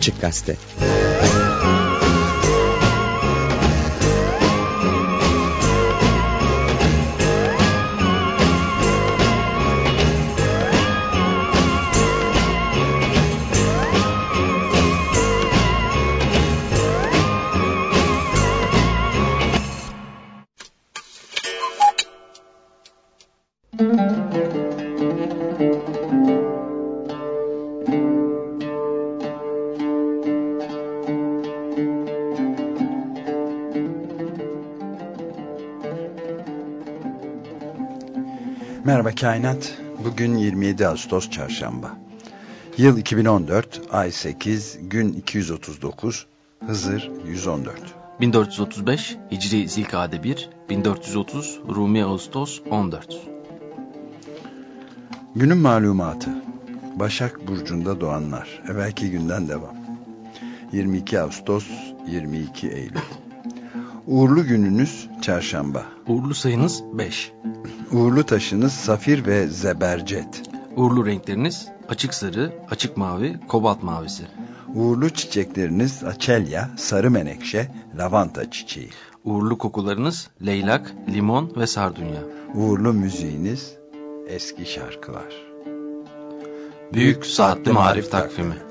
Açık Gazete Kainat. Bugün 27 Ağustos Çarşamba. Yıl 2014, ay 8, gün 239, Hızır 114. 1435 Hicri Zilkade 1, 1430 Rumi Ağustos 14. Günün malumatı. Başak Burcu'nda doğanlar. Evvelki günden devam. 22 Ağustos, 22 Eylül. Uğurlu gününüz çarşamba. Uğurlu sayınız 5. Uğurlu taşınız safir ve zebercet. Uğurlu renkleriniz açık sarı, açık mavi, kobalt mavisi. Uğurlu çiçekleriniz açelya, sarı menekşe, lavanta çiçeği. Uğurlu kokularınız leylak, limon ve sardunya. Uğurlu müziğiniz eski şarkılar. Büyük Saatli Marif Takvimi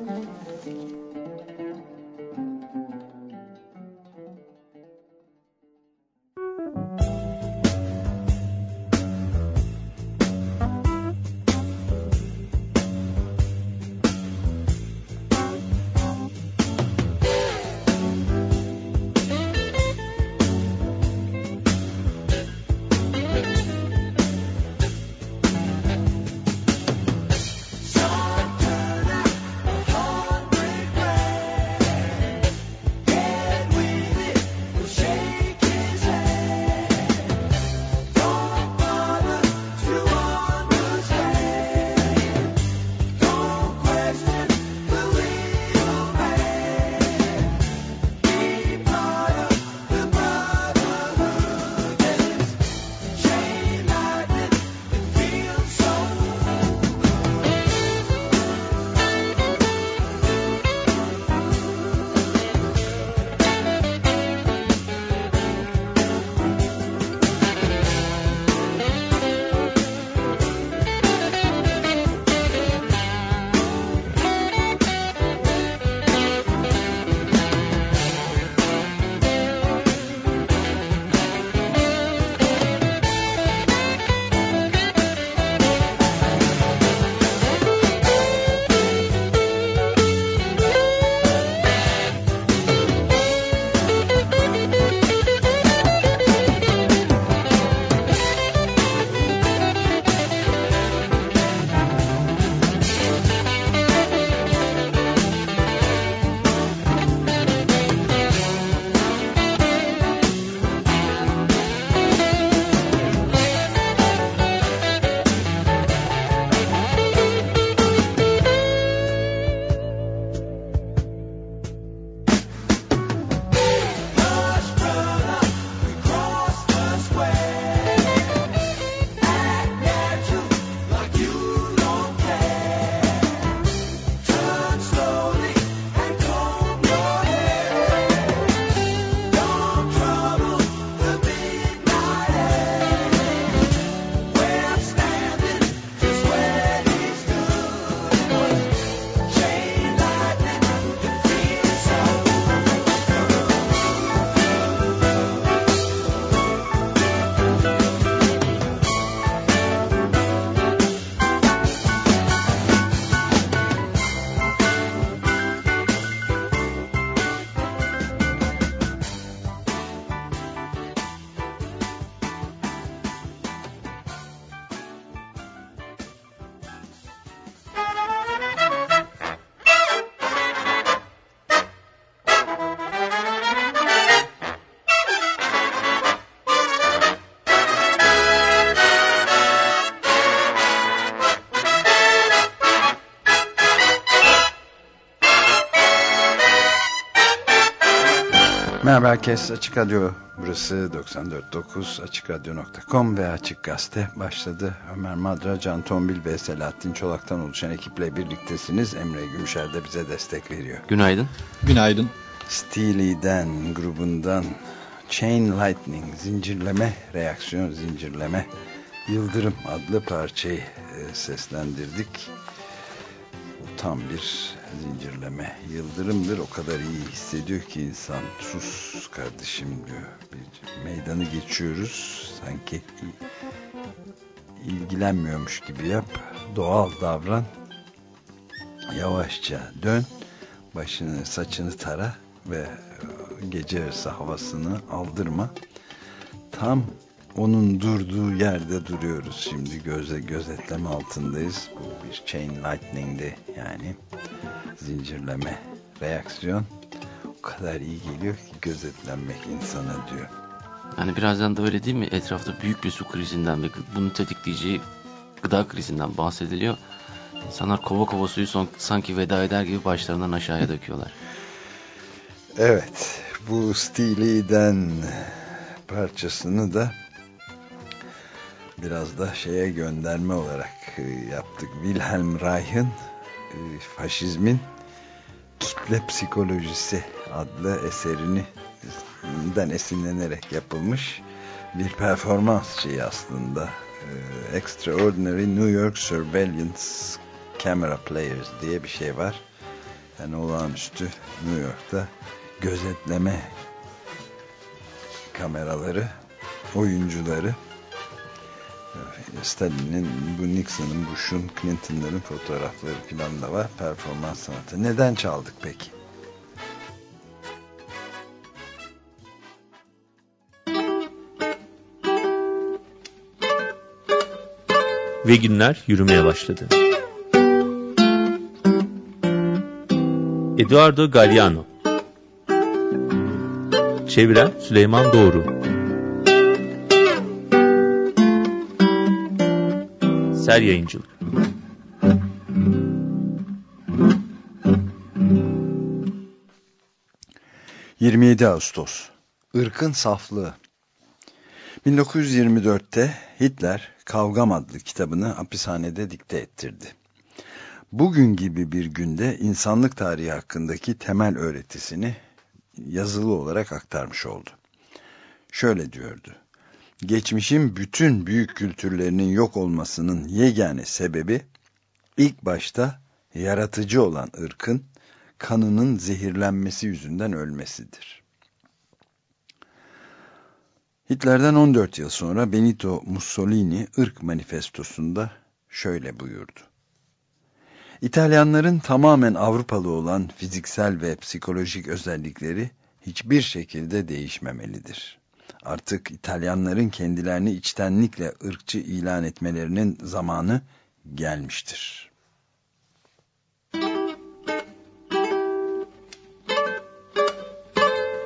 Merhaba herkes Açık Radyo burası 94.9 AçıkRadyo.com ve Açık Gazete başladı. Ömer Madra, Can Tombil ve Selahattin Çolak'tan oluşan ekiple birliktesiniz. Emre Gümüşer de bize destek veriyor. Günaydın. Günaydın. Steely'den grubundan Chain Lightning zincirleme reaksiyon zincirleme Yıldırım adlı parçayı e, seslendirdik. Tam bir zincirleme yıldırımdır. O kadar iyi hissediyor ki insan. Sus kardeşim diyor. Bir meydanı geçiyoruz. Sanki ilgilenmiyormuş gibi yap. Doğal davran. Yavaşça dön. Başını saçını tara ve gece havasını aldırma. Tam onun durduğu yerde duruyoruz şimdi göze gözetleme altındayız bu bir chain lightning'di yani zincirleme reaksiyon o kadar iyi geliyor ki gözetlenmek insana diyor. Yani birazdan da öyle değil mi? Etrafta büyük bir su krizinden ve bunu tetikleyeceği gıda krizinden bahsediliyor. İnsanlar kova kova suyu son, sanki veda eder gibi başlarından aşağıya döküyorlar. Evet, bu Steely'den parçasını da biraz da şeye gönderme olarak e, yaptık. Wilhelm Reich'ın e, faşizmin kitle psikolojisi adlı eserini den esinlenerek yapılmış bir performans şeyi aslında. E, Extraordinary New York Surveillance Camera Players diye bir şey var. Yani olağanüstü New York'ta gözetleme kameraları, oyuncuları Stalin'in, bu Nixon'ın, Bush'un, Clinton'ların fotoğrafları falan da var. Performans sanatı. Neden çaldık peki? Ve günler yürümeye başladı. Eduardo Galliano Çeviren Süleyman Doğru Eser Yayıncılık ...27 Ağustos... ...Irkın Saflığı... ...1924'te Hitler... ...Kavgam adlı kitabını hapishanede dikte ettirdi. Bugün gibi bir günde insanlık tarihi hakkındaki temel öğretisini yazılı olarak aktarmış oldu. Şöyle diyordu geçmişin bütün büyük kültürlerinin yok olmasının yegane sebebi ilk başta yaratıcı olan ırkın kanının zehirlenmesi yüzünden ölmesidir. Hitler'den 14 yıl sonra Benito Mussolini ırk manifestosunda şöyle buyurdu. İtalyanların tamamen Avrupalı olan fiziksel ve psikolojik özellikleri hiçbir şekilde değişmemelidir artık İtalyanların kendilerini içtenlikle ırkçı ilan etmelerinin zamanı gelmiştir.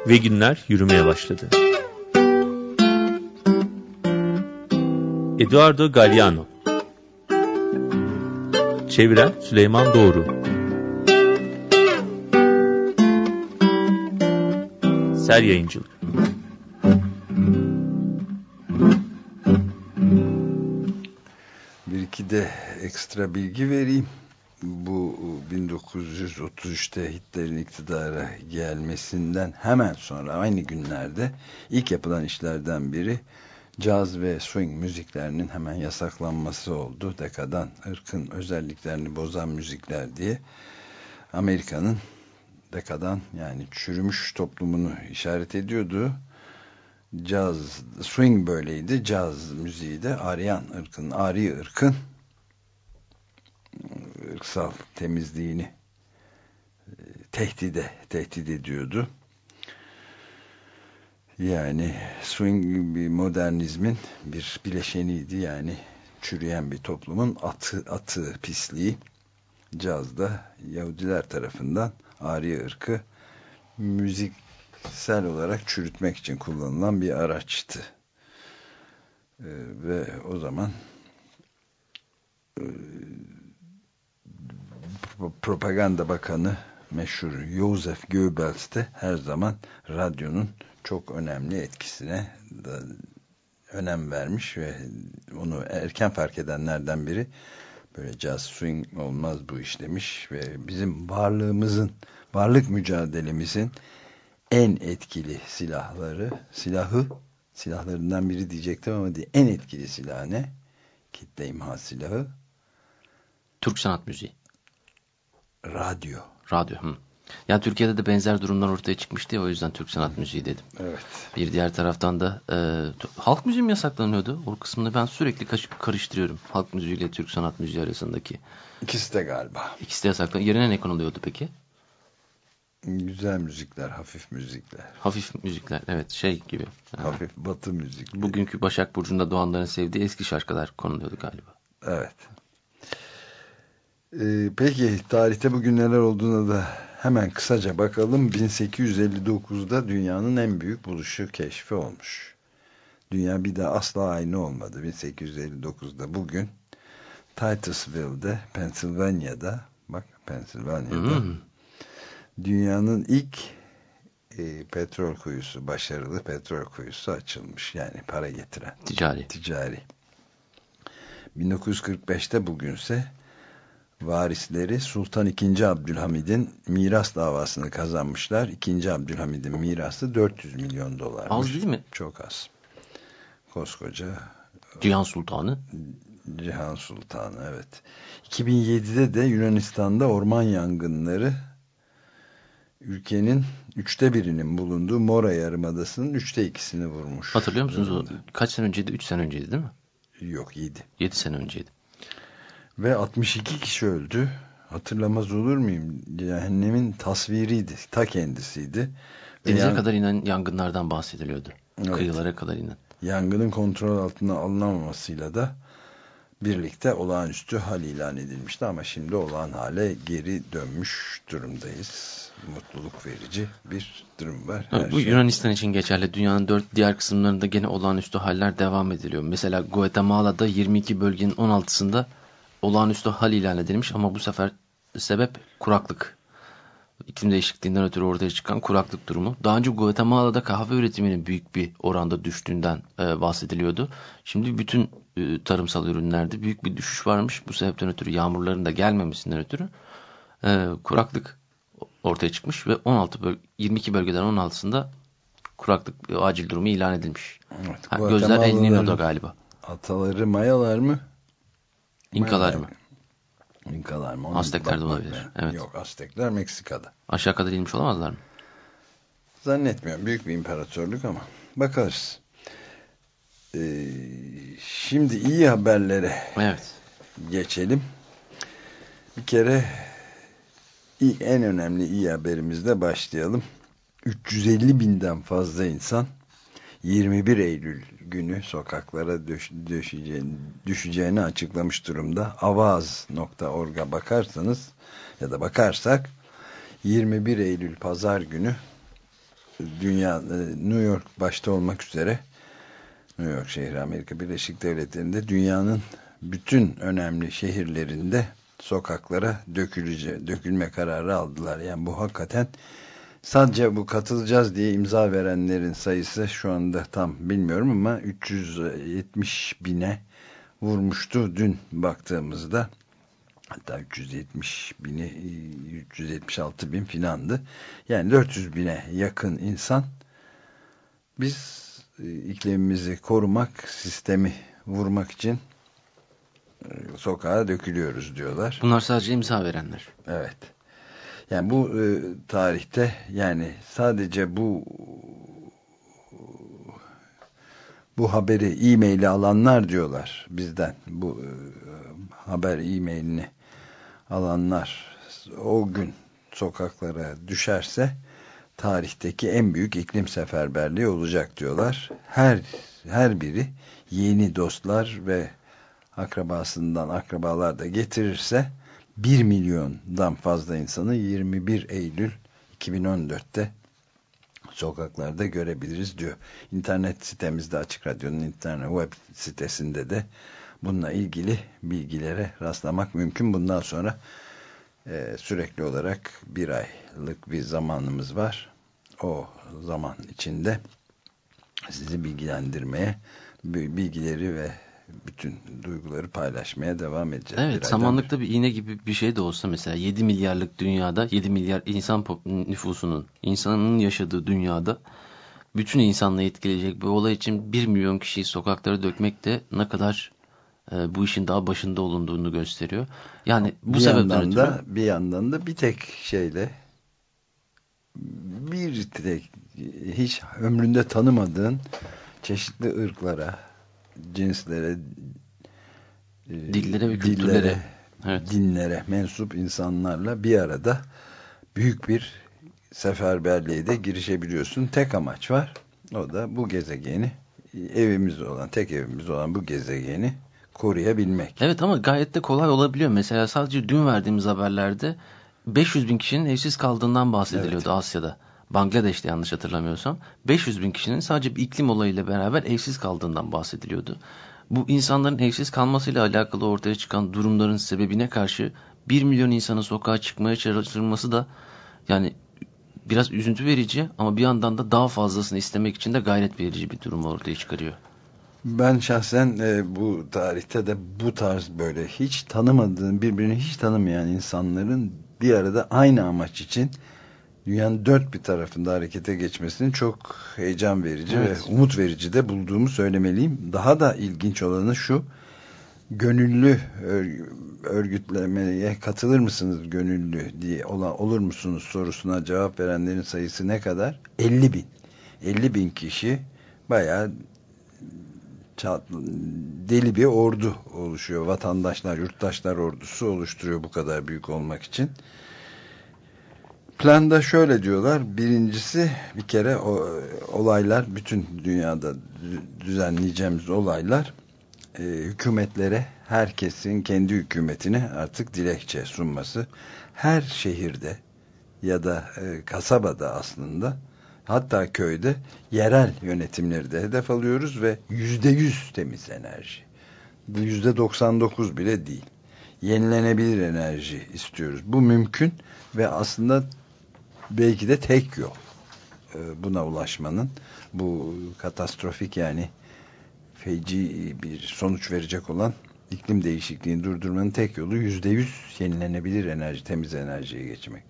Ve günler yürümeye başladı. Eduardo Galliano Çeviren Süleyman Doğru Ser Yayıncılık de ekstra bilgi vereyim. Bu 1933'te Hitler'in iktidara gelmesinden hemen sonra aynı günlerde ilk yapılan işlerden biri caz ve swing müziklerinin hemen yasaklanması oldu. Dekadan ırkın özelliklerini bozan müzikler diye Amerika'nın dekadan yani çürümüş toplumunu işaret ediyordu caz, swing böyleydi. Caz müziği de Aryan ırkın, Ari ırkın ırksal temizliğini e, tehdide, tehdit ediyordu. Yani swing bir modernizmin bir bileşeniydi yani çürüyen bir toplumun atı, atı pisliği cazda Yahudiler tarafından Ari ırkı müziksel olarak çürütmek için kullanılan bir araçtı. Ee, ve o zaman e, Propaganda Bakanı meşhur Joseph Goebbels de her zaman radyonun çok önemli etkisine da önem vermiş ve onu erken fark edenlerden biri böyle jazz swing olmaz bu iş demiş ve bizim varlığımızın varlık mücadelemizin en etkili silahları silahı silahlarından biri diyecektim ama değil, en etkili silah ne? Kitle imha silahı. Türk sanat müziği. Radyo. Radyo. Hı. Yani Türkiye'de de benzer durumlar ortaya çıkmıştı ya o yüzden Türk sanat müziği dedim. Evet. Bir diğer taraftan da e, halk müziği mi yasaklanıyordu? O kısmını ben sürekli karıştırıyorum. Halk müziği ile Türk sanat müziği arasındaki. İkisi de galiba. İkisi de yasaklanıyor. Yerine ne konuluyordu peki? Güzel müzikler, hafif müzikler. Hafif müzikler, evet şey gibi. Hafif batı müzik. Bugünkü Başak Burcu'nda doğanların sevdiği eski şarkılar konuluyordu galiba. Evet. Ee, peki tarihte bugün neler olduğuna da hemen kısaca bakalım. 1859'da dünyanın en büyük buluşu keşfi olmuş. Dünya bir daha asla aynı olmadı. 1859'da bugün Titusville'de, Pennsylvania'da bak Pennsylvania'da hmm. dünyanın ilk e, petrol kuyusu, başarılı petrol kuyusu açılmış. Yani para getiren. Ticari. Ticari. 1945'te bugünse varisleri Sultan II. Abdülhamid'in miras davasını kazanmışlar. II. Abdülhamid'in mirası 400 milyon dolar. Az değil mi? Çok az. Koskoca Cihan Sultanı. Cihan Sultanı evet. 2007'de de Yunanistan'da orman yangınları ülkenin üçte birinin bulunduğu Mora Yarımadası'nın üçte ikisini vurmuş. Hatırlıyor musunuz? O, kaç sene önceydi? Üç sene önceydi değil mi? Yok yedi. Yedi sene önceydi. Ve 62 kişi öldü. Hatırlamaz olur muyum? Cehennemin tasviriydi. Ta kendisiydi. Denize yan... kadar inen yangınlardan bahsediliyordu. Evet. Kıyılara kadar inen. Yangının kontrol altına alınamamasıyla da birlikte olağanüstü hal ilan edilmişti ama şimdi olağan hale geri dönmüş durumdayız. Mutluluk verici bir durum var. Her bu şey. Yunanistan için geçerli. Dünyanın dört diğer kısımlarında gene olağanüstü haller devam ediliyor. Mesela Guatemala'da 22 bölgenin 16'sında olağanüstü hal ilan edilmiş ama bu sefer sebep kuraklık. İklim değişikliğinden ötürü ortaya çıkan kuraklık durumu. Daha önce Guatemala'da kahve üretiminin büyük bir oranda düştüğünden e, bahsediliyordu. Şimdi bütün e, tarımsal ürünlerde büyük bir düşüş varmış. Bu sebepten ötürü yağmurların da gelmemesinden ötürü e, kuraklık ortaya çıkmış ve 16 böl 22 bölgeden 16'sında kuraklık acil durumu ilan edilmiş. Evet, ha, gözler El Niño'da galiba. Ataları Mayalar mı? İnkalar mı? İnkalar mı? Onu Aztekler de olabilir. Ben. Evet. Yok Aztekler Meksika'da. Aşağı kadar inmiş olamazlar mı? Zannetmiyorum. Büyük bir imparatorluk ama bakarız. Ee, şimdi iyi haberlere evet. geçelim. Bir kere en önemli iyi haberimizle başlayalım. 350 binden fazla insan 21 Eylül günü sokaklara düş, düşeceğini, düşeceğini açıklamış durumda. Avaz.org'a bakarsanız ya da bakarsak 21 Eylül pazar günü dünya e, New York başta olmak üzere New York şehri Amerika Birleşik Devletleri'nde dünyanın bütün önemli şehirlerinde sokaklara dökülece, dökülme kararı aldılar. Yani bu hakikaten Sadece bu katılacağız diye imza verenlerin sayısı şu anda tam bilmiyorum ama 370 bine vurmuştu dün baktığımızda. Hatta 370 bini 376 bin filandı. Yani 400 bine yakın insan biz e, iklimimizi korumak, sistemi vurmak için e, sokağa dökülüyoruz diyorlar. Bunlar sadece imza verenler. Evet. Yani bu e, tarihte yani sadece bu bu haberi e-maili alanlar diyorlar bizden. Bu e, haber e-mailini alanlar o gün sokaklara düşerse tarihteki en büyük iklim seferberliği olacak diyorlar. Her her biri yeni dostlar ve akrabasından akrabalar da getirirse 1 milyondan fazla insanı 21 Eylül 2014'te sokaklarda görebiliriz diyor. İnternet sitemizde Açık Radyo'nun internet web sitesinde de bununla ilgili bilgilere rastlamak mümkün. Bundan sonra e, sürekli olarak bir aylık bir zamanımız var. O zaman içinde sizi bilgilendirmeye, bilgileri ve bütün duyguları paylaşmaya devam edeceğiz. Evet, samanlıkta bir iğne gibi bir şey de olsa mesela 7 milyarlık dünyada 7 milyar insan nüfusunun, insanın yaşadığı dünyada bütün insanlığı etkileyecek bir olay için 1 milyon kişiyi sokaklara dökmek de ne kadar e, bu işin daha başında olunduğunu gösteriyor. Yani bu bir sebepten yandan da bir yandan da bir tek şeyle bir tek hiç ömründe tanımadığın çeşitli ırklara, cinslere, e, dillere ve kültürlere, dillere, evet. dinlere mensup insanlarla bir arada büyük bir seferberliğe de girişebiliyorsun. Tek amaç var. O da bu gezegeni evimiz olan, tek evimiz olan bu gezegeni koruyabilmek. Evet ama gayet de kolay olabiliyor. Mesela sadece dün verdiğimiz haberlerde 500 bin kişinin evsiz kaldığından bahsediliyordu evet. Asya'da. Bangladeş'te yanlış hatırlamıyorsam 500 bin kişinin sadece bir iklim olayıyla beraber evsiz kaldığından bahsediliyordu. Bu insanların evsiz kalmasıyla alakalı ortaya çıkan durumların sebebine karşı 1 milyon insanın sokağa çıkmaya çalışılması da yani biraz üzüntü verici ama bir yandan da daha fazlasını istemek için de gayret verici bir durum ortaya çıkarıyor. Ben şahsen e, bu tarihte de bu tarz böyle hiç tanımadığım, birbirini hiç tanımayan insanların bir arada aynı amaç için dünyanın dört bir tarafında harekete geçmesini çok heyecan verici evet. ve umut verici de bulduğumu söylemeliyim. Daha da ilginç olanı şu, gönüllü örgütlemeye katılır mısınız gönüllü diye olan olur musunuz sorusuna cevap verenlerin sayısı ne kadar? 50 bin. 50 bin kişi bayağı deli bir ordu oluşuyor. Vatandaşlar, yurttaşlar ordusu oluşturuyor bu kadar büyük olmak için. Planda şöyle diyorlar. Birincisi bir kere o, olaylar bütün dünyada düzenleyeceğimiz olaylar e, hükümetlere herkesin kendi hükümetini artık dilekçe sunması. Her şehirde ya da e, kasabada aslında hatta köyde yerel yönetimleri de hedef alıyoruz ve yüzde yüz temiz enerji. Bu yüzde 99 bile değil. Yenilenebilir enerji istiyoruz. Bu mümkün ve aslında belki de tek yol e, buna ulaşmanın bu katastrofik yani feci bir sonuç verecek olan iklim değişikliğini durdurmanın tek yolu yüzde yüz yenilenebilir enerji, temiz enerjiye geçmek.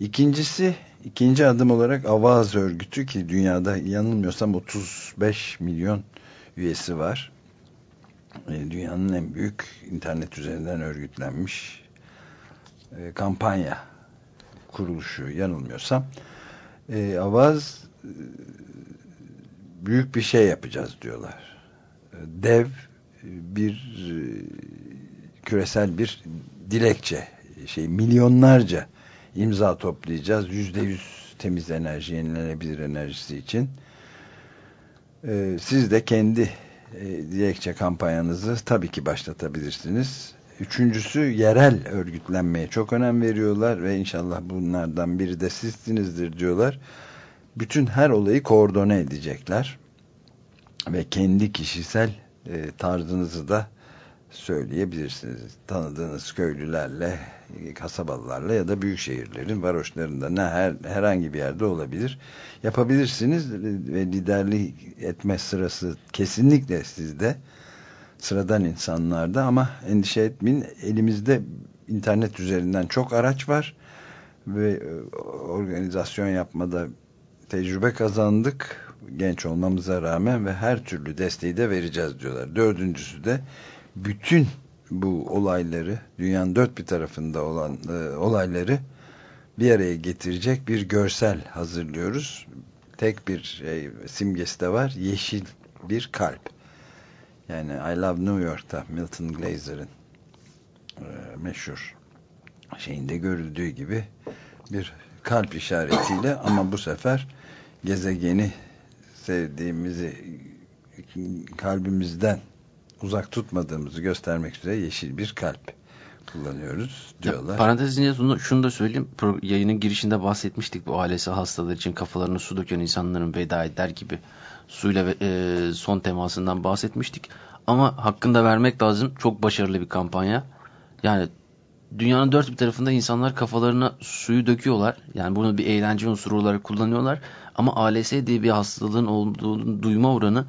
İkincisi, ikinci adım olarak Avaz örgütü ki dünyada yanılmıyorsam 35 milyon üyesi var. E, dünyanın en büyük internet üzerinden örgütlenmiş e, kampanya kuruluşu yanılmıyorsam. E, Avaz büyük bir şey yapacağız diyorlar. Dev bir küresel bir dilekçe şey milyonlarca imza toplayacağız. Yüzde yüz temiz enerji, yenilenebilir enerjisi için. Ee, siz de kendi e, dilekçe kampanyanızı tabii ki başlatabilirsiniz. Üçüncüsü yerel örgütlenmeye çok önem veriyorlar ve inşallah bunlardan biri de sizsinizdir diyorlar. Bütün her olayı koordine edecekler ve kendi kişisel e, tarzınızı da söyleyebilirsiniz. Tanıdığınız köylülerle, kasabalarla ya da büyük şehirlerin varoşlarında ne her, herhangi bir yerde olabilir. Yapabilirsiniz ve liderlik etme sırası kesinlikle sizde sıradan insanlarda ama endişe etmeyin elimizde internet üzerinden çok araç var ve e, organizasyon yapmada tecrübe kazandık genç olmamıza rağmen ve her türlü desteği de vereceğiz diyorlar. Dördüncüsü de bütün bu olayları dünyanın dört bir tarafında olan e, olayları bir araya getirecek bir görsel hazırlıyoruz. Tek bir şey, simgesi de var. Yeşil bir kalp. Yani I Love New York'ta Milton Glazer'ın e, meşhur şeyinde görüldüğü gibi bir kalp işaretiyle ama bu sefer gezegeni sevdiğimizi kalbimizden uzak tutmadığımızı göstermek üzere yeşil bir kalp kullanıyoruz diyorlar. Ya, parantez içinde şunu da söyleyeyim. Yayının girişinde bahsetmiştik bu ailesi hastalar için kafalarını su döken insanların veda eder gibi suyla e, son temasından bahsetmiştik. Ama hakkında vermek lazım. Çok başarılı bir kampanya. Yani dünyanın dört bir tarafında insanlar kafalarına suyu döküyorlar. Yani bunu bir eğlence unsuru olarak kullanıyorlar. Ama ALS diye bir hastalığın olduğunu duyma oranı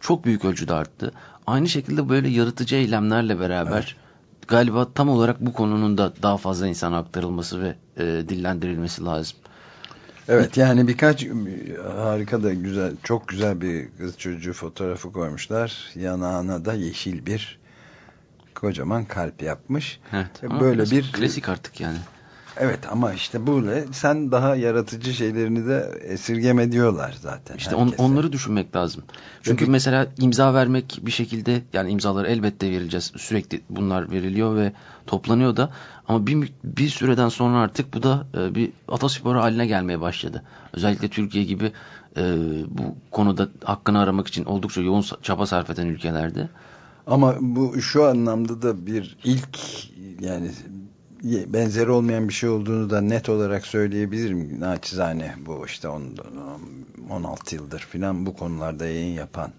çok büyük ölçüde arttı. Aynı şekilde böyle yaratıcı eylemlerle beraber evet. galiba tam olarak bu konunun da daha fazla insana aktarılması ve e, dillendirilmesi lazım. Evet yani birkaç harika da güzel çok güzel bir kız çocuğu fotoğrafı koymuşlar. Yanağına da yeşil bir kocaman kalp yapmış. Evet, böyle bir klasik artık yani. Evet ama işte böyle sen daha yaratıcı şeylerini de esirgeme diyorlar zaten. İşte on, onları düşünmek lazım. Çünkü Peki, mesela imza vermek bir şekilde yani imzaları elbette vereceğiz. Sürekli bunlar veriliyor ve toplanıyor da ama bir, bir süreden sonra artık bu da e, bir atasporu haline gelmeye başladı. Özellikle Türkiye gibi e, bu konuda hakkını aramak için oldukça yoğun çaba sarf eden ülkelerde. Ama bu şu anlamda da bir ilk yani benzeri olmayan bir şey olduğunu da net olarak söyleyebilirim. Naçizane bu işte 16 yıldır filan bu konularda yayın yapan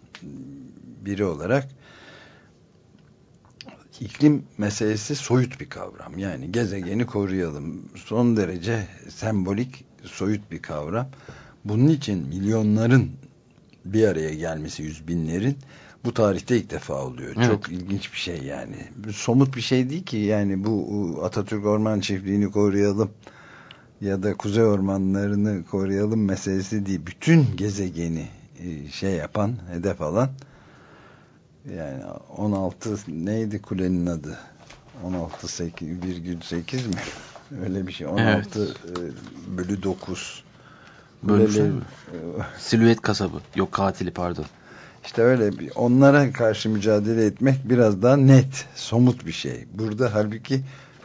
biri olarak iklim meselesi soyut bir kavram. Yani gezegeni koruyalım. Son derece sembolik, soyut bir kavram. Bunun için milyonların bir araya gelmesi, yüz binlerin bu tarihte ilk defa oluyor. Evet. Çok ilginç bir şey yani. Somut bir şey değil ki yani bu Atatürk Orman Çiftliği'ni koruyalım ya da kuzey ormanlarını koruyalım meselesi değil. Bütün gezegeni e, şey yapan, hedef alan yani 16 neydi kulenin adı? 16,8 mi? Öyle bir şey. 16 evet. E, bölü 9. Böyle şey mi? Silüet kasabı. Yok katili pardon. İşte öyle bir onlara karşı mücadele etmek biraz daha net, somut bir şey. Burada halbuki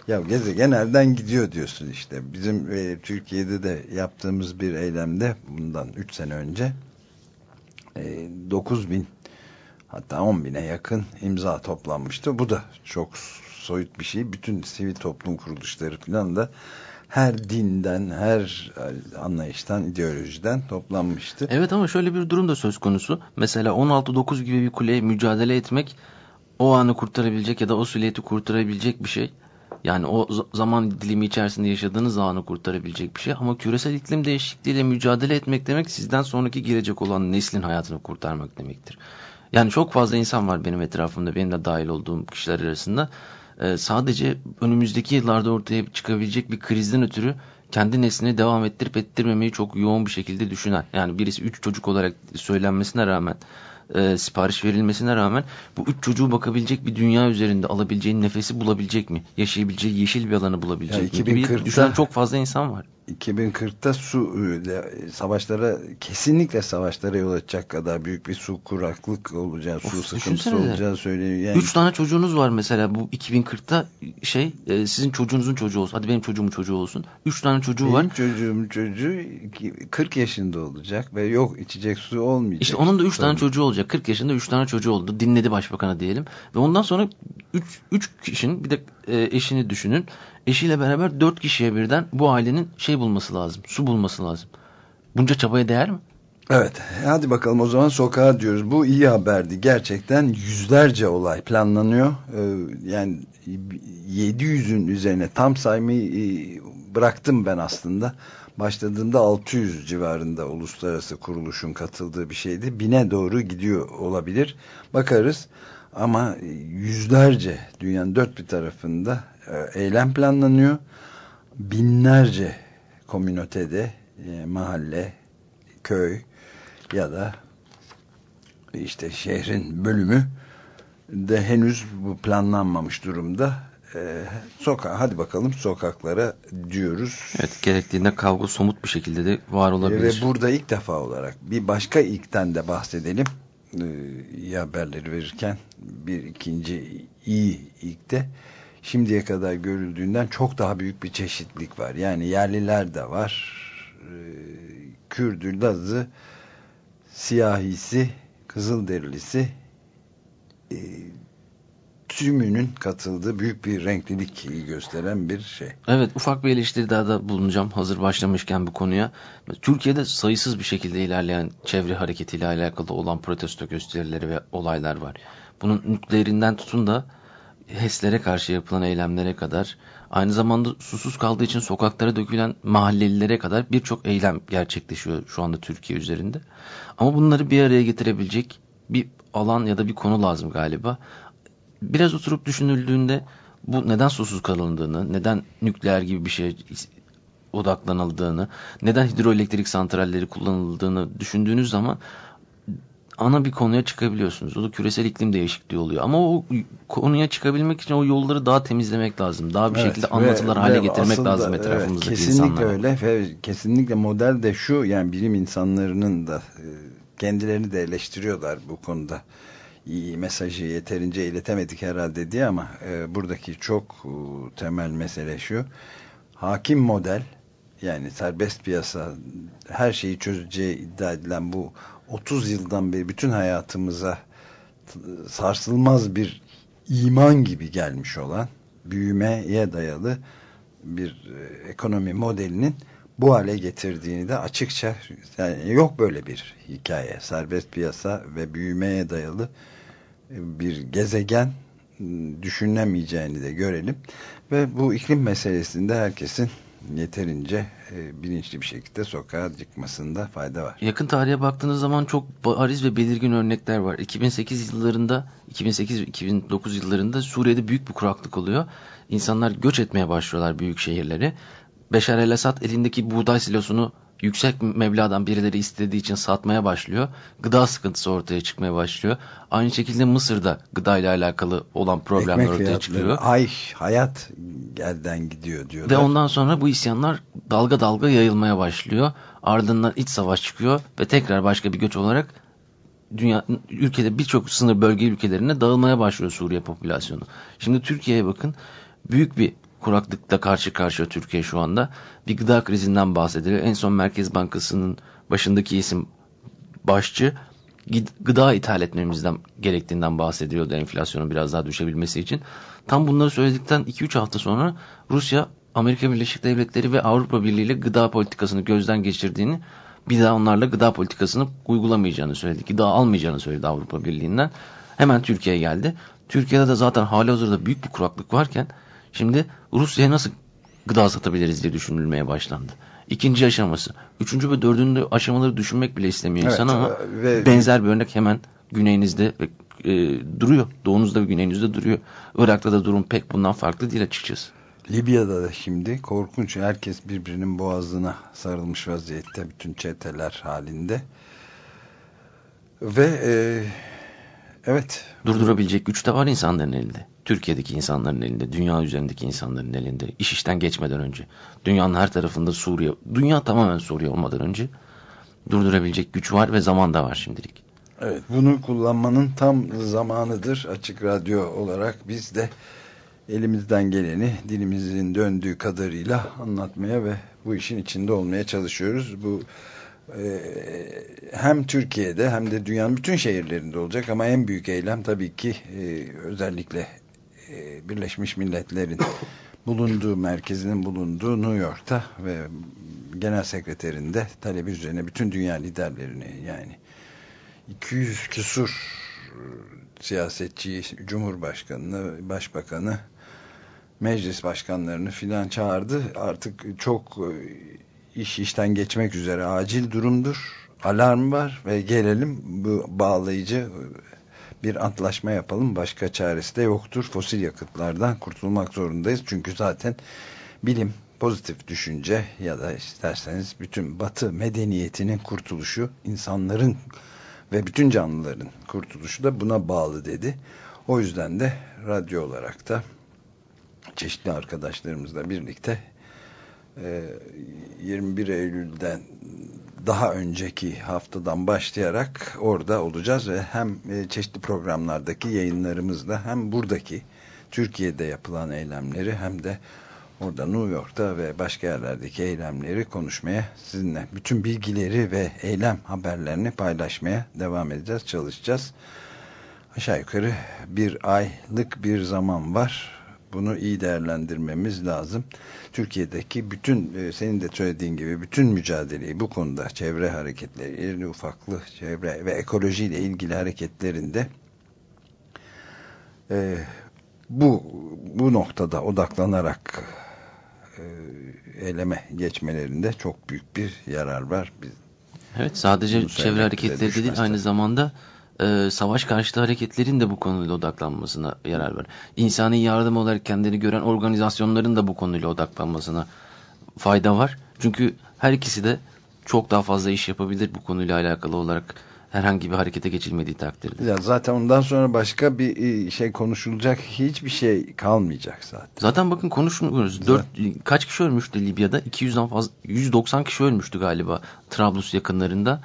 ya gezegen nereden gidiyor diyorsun işte. Bizim e, Türkiye'de de yaptığımız bir eylemde bundan 3 sene önce e, 9 bin hatta 10 bine yakın imza toplanmıştı. Bu da çok soyut bir şey. Bütün sivil toplum kuruluşları falan da her dinden, her anlayıştan, ideolojiden toplanmıştı. Evet ama şöyle bir durum da söz konusu. Mesela 16-9 gibi bir kuleye mücadele etmek o anı kurtarabilecek ya da o silüeti kurtarabilecek bir şey. Yani o zaman dilimi içerisinde yaşadığınız anı kurtarabilecek bir şey. Ama küresel iklim değişikliğiyle mücadele etmek demek sizden sonraki gelecek olan neslin hayatını kurtarmak demektir. Yani çok fazla insan var benim etrafımda, benim de dahil olduğum kişiler arasında e, sadece önümüzdeki yıllarda ortaya çıkabilecek bir krizden ötürü kendi neslini devam ettirip ettirmemeyi çok yoğun bir şekilde düşünen yani birisi üç çocuk olarak söylenmesine rağmen e, sipariş verilmesine rağmen bu üç çocuğu bakabilecek bir dünya üzerinde alabileceğin nefesi bulabilecek mi? Yaşayabileceği yeşil bir alanı bulabilecek yani mi? Gibi düşünen çok fazla insan var. 2040'ta su e, savaşlara kesinlikle savaşlara yol açacak kadar büyük bir su kuraklık olacağı, su sıkıntısı olacağı söyleniyor. Yani... Üç tane çocuğunuz var mesela bu 2040'ta şey e, sizin çocuğunuzun çocuğu olsun. Hadi benim çocuğumun çocuğu olsun. Üç tane çocuğu benim var. Benim çocuğum çocuğu 40 yaşında olacak ve yok içecek su olmayacak. İşte onun da üç tane çocuğu olacak. 40 yaşında üç tane çocuğu oldu. Dinledi başbakanı diyelim. Ve ondan sonra üç, üç kişinin bir de e, eşini düşünün eşiyle beraber dört kişiye birden bu ailenin şey bulması lazım. Su bulması lazım. Bunca çabaya değer mi? Evet. Hadi bakalım o zaman sokağa diyoruz. Bu iyi haberdi. Gerçekten yüzlerce olay planlanıyor. Ee, yani 700'ün üzerine tam saymayı e, bıraktım ben aslında. Başladığında 600 civarında uluslararası kuruluşun katıldığı bir şeydi. Bine doğru gidiyor olabilir. Bakarız. Ama yüzlerce dünyanın dört bir tarafında e, eylem planlanıyor. Binlerce komünotede, e, mahalle, köy ya da işte şehrin bölümü de henüz bu planlanmamış durumda. Ee, sokağa hadi bakalım sokaklara diyoruz. Evet gerektiğinde kavga somut bir şekilde de var olabilir. Ve burada ilk defa olarak bir başka ilkten de bahsedelim. Ee, iyi haberleri verirken bir ikinci iyi ilkte şimdiye kadar görüldüğünden çok daha büyük bir çeşitlilik var. Yani yerliler de var. E, Kürdü, Lazı, Siyahisi, Kızılderilisi e, tümünün katıldığı büyük bir renklilik gösteren bir şey. Evet ufak bir eleştiri daha da bulunacağım hazır başlamışken bu konuya. Türkiye'de sayısız bir şekilde ilerleyen çevre hareketiyle alakalı olan protesto gösterileri ve olaylar var. Bunun nükleerinden tutun da HES'lere karşı yapılan eylemlere kadar aynı zamanda susuz kaldığı için sokaklara dökülen mahallelilere kadar birçok eylem gerçekleşiyor şu anda Türkiye üzerinde. Ama bunları bir araya getirebilecek bir alan ya da bir konu lazım galiba. Biraz oturup düşünüldüğünde bu neden susuz kalındığını, neden nükleer gibi bir şey odaklanıldığını, neden hidroelektrik santralleri kullanıldığını düşündüğünüz zaman ana bir konuya çıkabiliyorsunuz. O da küresel iklim değişikliği oluyor. Ama o konuya çıkabilmek için o yolları daha temizlemek lazım. Daha bir evet, şekilde anlatılar ve, hale ve getirmek lazım etrafımızdaki evet, kesinlikle insanlara. Kesinlikle öyle kesinlikle model de şu yani bilim insanlarının da e, kendilerini de eleştiriyorlar bu konuda. Mesajı yeterince iletemedik herhalde diye ama e, buradaki çok e, temel mesele şu. Hakim model yani serbest piyasa her şeyi çözeceği iddia edilen bu 30 yıldan beri bütün hayatımıza sarsılmaz bir iman gibi gelmiş olan büyümeye dayalı bir e, ekonomi modelinin bu hale getirdiğini de açıkça yani yok böyle bir hikaye. Serbest piyasa ve büyümeye dayalı bir gezegen düşünemeyeceğini de görelim. Ve bu iklim meselesinde herkesin yeterince e, bilinçli bir şekilde sokağa çıkmasında fayda var. Yakın tarihe baktığınız zaman çok bariz ve belirgin örnekler var. 2008 yıllarında, 2008-2009 yıllarında Suriye'de büyük bir kuraklık oluyor. İnsanlar göç etmeye başlıyorlar büyük şehirleri. Beşar el-Assad elindeki buğday silosunu yüksek mebladan birileri istediği için satmaya başlıyor. Gıda sıkıntısı ortaya çıkmaya başlıyor. Aynı şekilde Mısır'da gıda ile alakalı olan problemler Ekmek ortaya çıkıyor. Ay hayat elden gidiyor diyorlar. Ve ondan sonra bu isyanlar dalga dalga yayılmaya başlıyor. Ardından iç savaş çıkıyor ve tekrar başka bir göç olarak dünya ülkede birçok sınır bölge ülkelerine dağılmaya başlıyor Suriye popülasyonu. Şimdi Türkiye'ye bakın. Büyük bir kuraklıkla karşı karşıya Türkiye şu anda. Bir gıda krizinden bahsediliyor. En son Merkez Bankası'nın başındaki isim başçı gıda ithal etmemizden gerektiğinden bahsediyordu enflasyonun biraz daha düşebilmesi için. Tam bunları söyledikten 2-3 hafta sonra Rusya, Amerika Birleşik Devletleri ve Avrupa Birliği ile gıda politikasını gözden geçirdiğini bir daha onlarla gıda politikasını uygulamayacağını söyledi. Gıda almayacağını söyledi Avrupa Birliği'nden. Hemen Türkiye'ye geldi. Türkiye'de de zaten hali hazırda büyük bir kuraklık varken Şimdi Rusya'ya nasıl gıda satabiliriz diye düşünülmeye başlandı. İkinci aşaması. Üçüncü ve dördüncü aşamaları düşünmek bile istemiyor evet, insan ama ve... benzer bir örnek hemen güneyinizde ve, e, duruyor. Doğunuzda ve güneyinizde duruyor. Irak'ta da durum pek bundan farklı değil açıkçası. Libya'da da şimdi korkunç herkes birbirinin boğazına sarılmış vaziyette bütün çeteler halinde ve e, evet durdurabilecek güç de var insanların elinde. Türkiye'deki insanların elinde, dünya üzerindeki insanların elinde, iş işten geçmeden önce, dünyanın her tarafında Suriye, dünya tamamen Suriye olmadan önce durdurabilecek güç var ve zaman da var şimdilik. Evet, bunu kullanmanın tam zamanıdır. Açık Radyo olarak biz de elimizden geleni dilimizin döndüğü kadarıyla anlatmaya ve bu işin içinde olmaya çalışıyoruz. Bu e, hem Türkiye'de hem de dünyanın bütün şehirlerinde olacak ama en büyük eylem tabii ki e, özellikle e, Birleşmiş Milletler'in bulunduğu, merkezinin bulunduğu New York'ta ve genel sekreterinde talebi üzerine bütün dünya liderlerini yani 200 küsur siyasetçi, cumhurbaşkanını, başbakanı, meclis başkanlarını filan çağırdı. Artık çok e, iş işten geçmek üzere acil durumdur. Alarm var ve gelelim bu bağlayıcı bir antlaşma yapalım. Başka çaresi de yoktur. Fosil yakıtlardan kurtulmak zorundayız. Çünkü zaten bilim, pozitif düşünce ya da isterseniz bütün batı medeniyetinin kurtuluşu, insanların ve bütün canlıların kurtuluşu da buna bağlı dedi. O yüzden de radyo olarak da çeşitli arkadaşlarımızla birlikte 21 Eylül'den daha önceki haftadan başlayarak orada olacağız ve hem e, çeşitli programlardaki yayınlarımızda hem buradaki Türkiye'de yapılan eylemleri hem de orada New York'ta ve başka yerlerdeki eylemleri konuşmaya sizinle bütün bilgileri ve eylem haberlerini paylaşmaya devam edeceğiz, çalışacağız. Aşağı yukarı bir aylık bir zaman var bunu iyi değerlendirmemiz lazım. Türkiye'deki bütün e, senin de söylediğin gibi bütün mücadeleyi bu konuda çevre hareketleri, irili ufaklı çevre ve ekolojiyle ilgili hareketlerinde e, bu bu noktada odaklanarak e, eyleme geçmelerinde çok büyük bir yarar var. Biz, evet sadece çevre hareketleri de değil aynı zamanda e, savaş karşıtı hareketlerin de bu konuyla odaklanmasına yarar var. İnsani yardım olarak kendini gören organizasyonların da bu konuyla odaklanmasına fayda var. Çünkü her ikisi de çok daha fazla iş yapabilir bu konuyla alakalı olarak herhangi bir harekete geçilmediği takdirde. Ya zaten ondan sonra başka bir e, şey konuşulacak hiçbir şey kalmayacak zaten. Zaten bakın konuşmuyoruz. Dört, kaç kişi ölmüştü Libya'da? 200'den fazla 190 kişi ölmüştü galiba Trablus yakınlarında.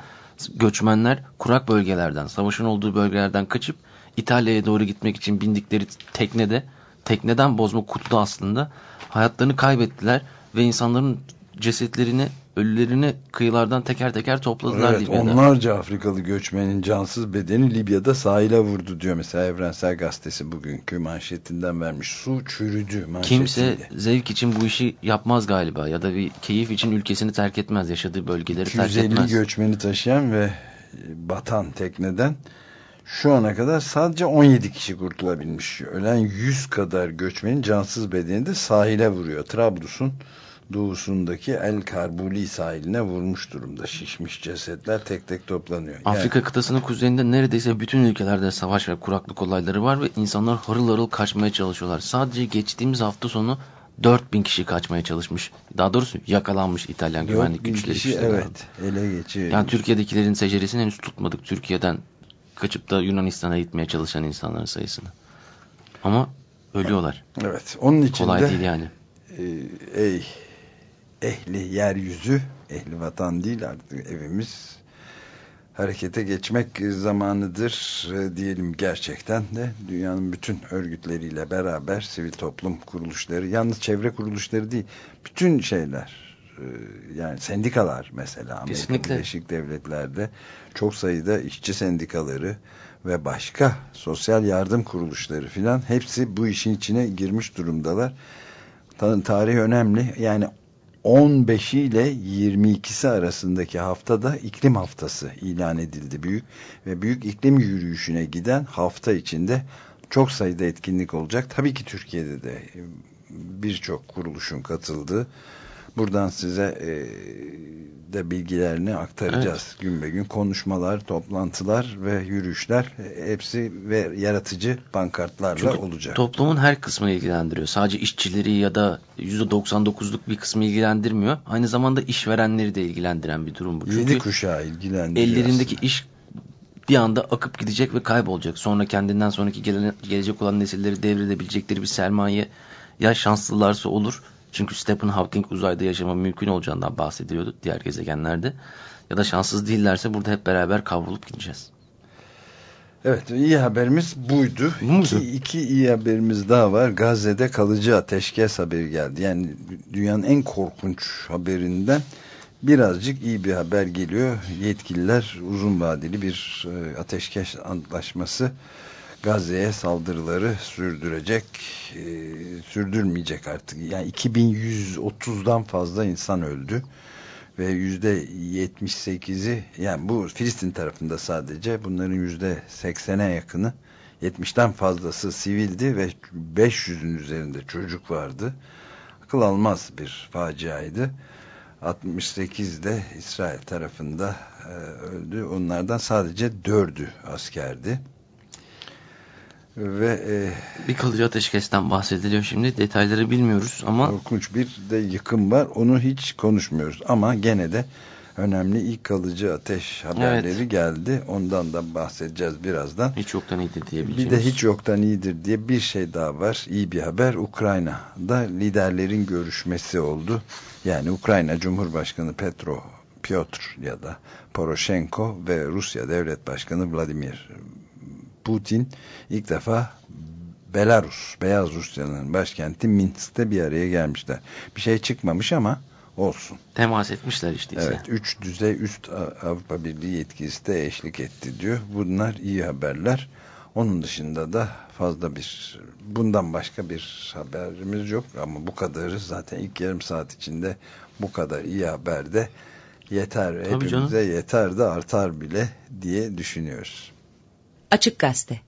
Göçmenler kurak bölgelerden, savaşın olduğu bölgelerden kaçıp İtalya'ya doğru gitmek için bindikleri teknede, tekneden bozma kutuda aslında. Hayatlarını kaybettiler ve insanların cesetlerini ölülerini kıyılardan teker teker topladılar evet, Libya'da. Onlarca Afrikalı göçmenin cansız bedeni Libya'da sahile vurdu diyor. Mesela Evrensel Gazetesi bugünkü manşetinden vermiş. Su çürüdü manşetiyle. Kimse zevk için bu işi yapmaz galiba ya da bir keyif için ülkesini terk etmez. Yaşadığı bölgeleri terk etmez. 250 göçmeni taşıyan ve batan tekneden şu ana kadar sadece 17 kişi kurtulabilmiş. Ölen 100 kadar göçmenin cansız bedeni de sahile vuruyor. Trablus'un doğusundaki El Karbuli sahiline vurmuş durumda. Şişmiş cesetler tek tek toplanıyor. Afrika yani, kıtasının kuzeyinde neredeyse bütün ülkelerde savaş ve kuraklık olayları var ve insanlar harıl harıl kaçmaya çalışıyorlar. Sadece geçtiğimiz hafta sonu 4000 kişi kaçmaya çalışmış. Daha doğrusu yakalanmış İtalyan güvenlik güçleri. Kişi, evet ele geçiyor. Yani Türkiye'dekilerin seceresini henüz tutmadık. Türkiye'den kaçıp da Yunanistan'a gitmeye çalışan insanların sayısını. Ama ölüyorlar. Evet. Onun için Kolay de, değil yani. E, ey ehli yeryüzü, ehli vatan değil artık evimiz harekete geçmek zamanıdır e, diyelim gerçekten de dünyanın bütün örgütleriyle beraber sivil toplum kuruluşları yalnız çevre kuruluşları değil bütün şeyler e, yani sendikalar mesela Amerika Birleşik Devletler'de çok sayıda işçi sendikaları ve başka sosyal yardım kuruluşları filan hepsi bu işin içine girmiş durumdalar. Tarih önemli. Yani 15 ile 22'si arasındaki haftada iklim haftası ilan edildi büyük ve büyük iklim yürüyüşüne giden hafta içinde çok sayıda etkinlik olacak. Tabii ki Türkiye'de de birçok kuruluşun katıldığı buradan size e, de bilgilerini aktaracağız evet. gün be gün. Konuşmalar, toplantılar ve yürüyüşler hepsi ve yaratıcı pankartlarla Çünkü olacak. toplumun her kısmını ilgilendiriyor. Sadece işçileri ya da %99'luk bir kısmı ilgilendirmiyor. Aynı zamanda işverenleri de ilgilendiren bir durum bu. Çünkü Yedi kuşağı ilgilendiriyor Ellerindeki aslında. iş bir anda akıp gidecek ve kaybolacak. Sonra kendinden sonraki gelen, gelecek olan nesilleri devredebilecekleri bir sermaye ya şanslılarsa olur çünkü Stephen Hawking uzayda yaşama mümkün olacağından bahsediyordu diğer gezegenlerde. Ya da şanssız değillerse burada hep beraber kavrulup gideceğiz. Evet iyi haberimiz buydu. İki, iki iyi haberimiz daha var. Gazze'de kalıcı ateşkes haberi geldi. Yani dünyanın en korkunç haberinden birazcık iyi bir haber geliyor. Yetkililer uzun vadeli bir e, ateşkes antlaşması Gazze'ye saldırıları sürdürecek, e, sürdürmeyecek artık. Yani 2130'dan fazla insan öldü ve yüzde 78'i yani bu Filistin tarafında sadece bunların yüzde 80'e yakını 70'ten fazlası sivildi ve 500'ün üzerinde çocuk vardı. Akıl almaz bir faciaydı. 68 de İsrail tarafında e, öldü. Onlardan sadece 4'ü askerdi ve e, bir kalıcı ateşkesten bahsediliyor şimdi. Detayları bilmiyoruz ama korkunç bir de yıkım var. Onu hiç konuşmuyoruz. Ama gene de önemli ilk kalıcı ateş haberleri evet. geldi. Ondan da bahsedeceğiz birazdan. Hiç yoktan iyidir diyebileceğimiz. Bir de hiç yoktan iyidir diye bir şey daha var. İyi bir haber. Ukrayna'da liderlerin görüşmesi oldu. Yani Ukrayna Cumhurbaşkanı Petro Piotr ya da Poroshenko ve Rusya Devlet Başkanı Vladimir Putin ilk defa Belarus, Beyaz Rusya'nın başkenti Minsk'te bir araya gelmişler. Bir şey çıkmamış ama olsun. Temas etmişler işte. Evet. Üç düzey üst Avrupa Birliği yetkisi de eşlik etti diyor. Bunlar iyi haberler. Onun dışında da fazla bir bundan başka bir haberimiz yok ama bu kadarı zaten ilk yarım saat içinde bu kadar iyi haber de yeter. Tabii Hepimize canım. yeter de artar bile diye düşünüyoruz. Açık Gazete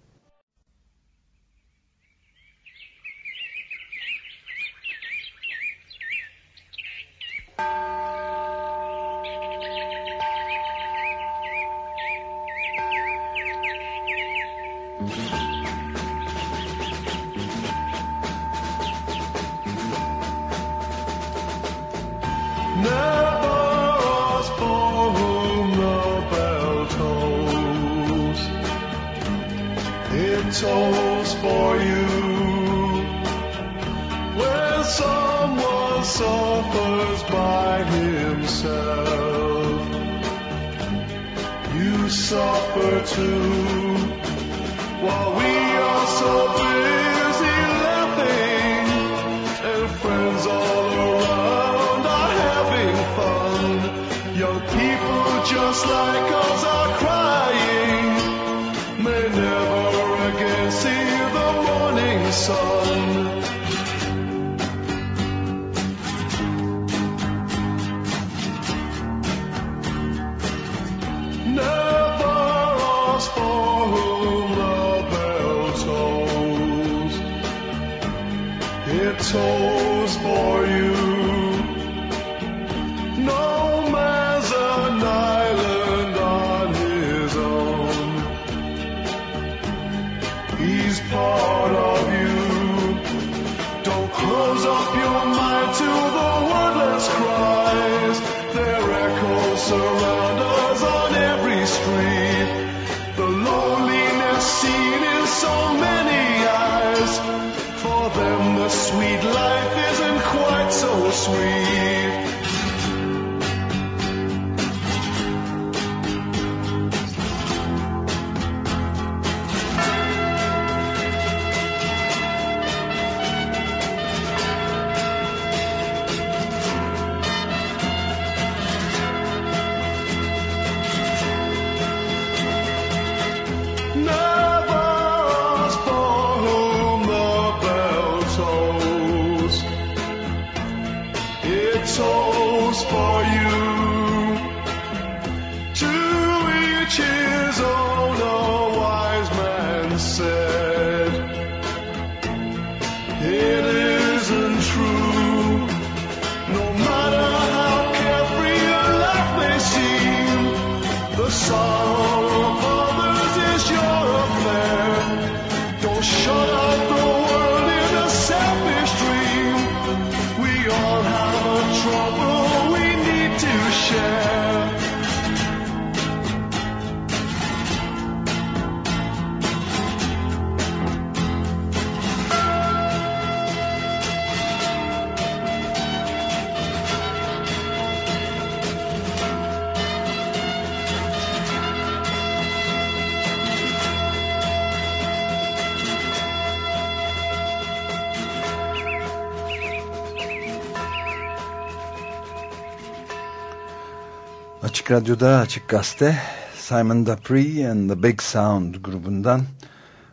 Açık Radyo'da Açık Gazete Simon Dupree and the Big Sound grubundan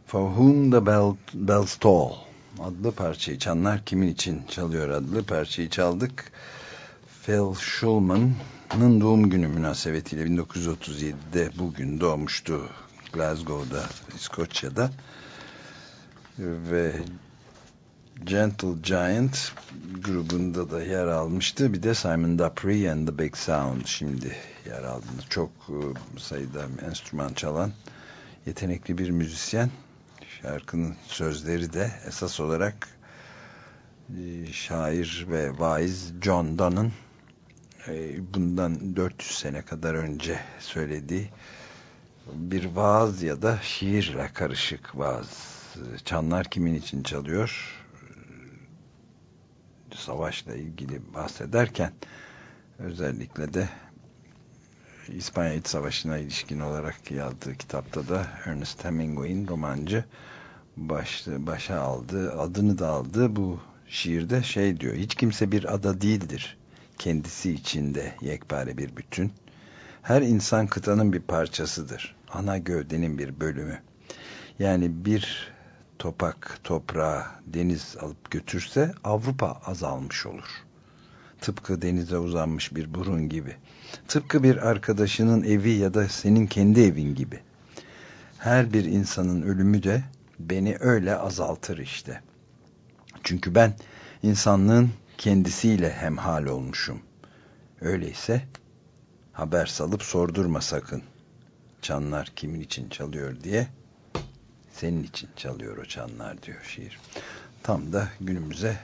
For Whom the Bell, Bells Toll adlı parçayı Çanlar Kimin için Çalıyor adlı parçayı çaldık. Phil Schulman'ın doğum günü münasebetiyle 1937'de bugün doğmuştu Glasgow'da, İskoçya'da ve Gentle Giant grubunda da yer almıştı. Bir de Simon Dupree and the Big Sound şimdi yer aldı. Çok e, sayıda enstrüman çalan yetenekli bir müzisyen. Şarkının sözleri de esas olarak e, şair ve vaiz John Donne'ın e, bundan 400 sene kadar önce söylediği bir vaaz ya da şiirle karışık vaaz. Çanlar kimin için çalıyor? Savaşla ilgili bahsederken özellikle de İspanya İç Savaşı'na ilişkin olarak yazdığı kitapta da Ernest Hemingway'in romancı başlı, başa aldı, adını da aldı. Bu şiirde şey diyor, hiç kimse bir ada değildir. Kendisi içinde yekpare bir bütün. Her insan kıtanın bir parçasıdır. Ana gövdenin bir bölümü. Yani bir topak, toprağı, deniz alıp götürse Avrupa azalmış olur. Tıpkı denize uzanmış bir burun gibi. Tıpkı bir arkadaşının evi ya da senin kendi evin gibi. Her bir insanın ölümü de beni öyle azaltır işte. Çünkü ben insanlığın kendisiyle hemhal olmuşum. Öyleyse haber salıp sordurma sakın. Çanlar kimin için çalıyor diye senin için çalıyor o çanlar diyor şiir. Tam da günümüze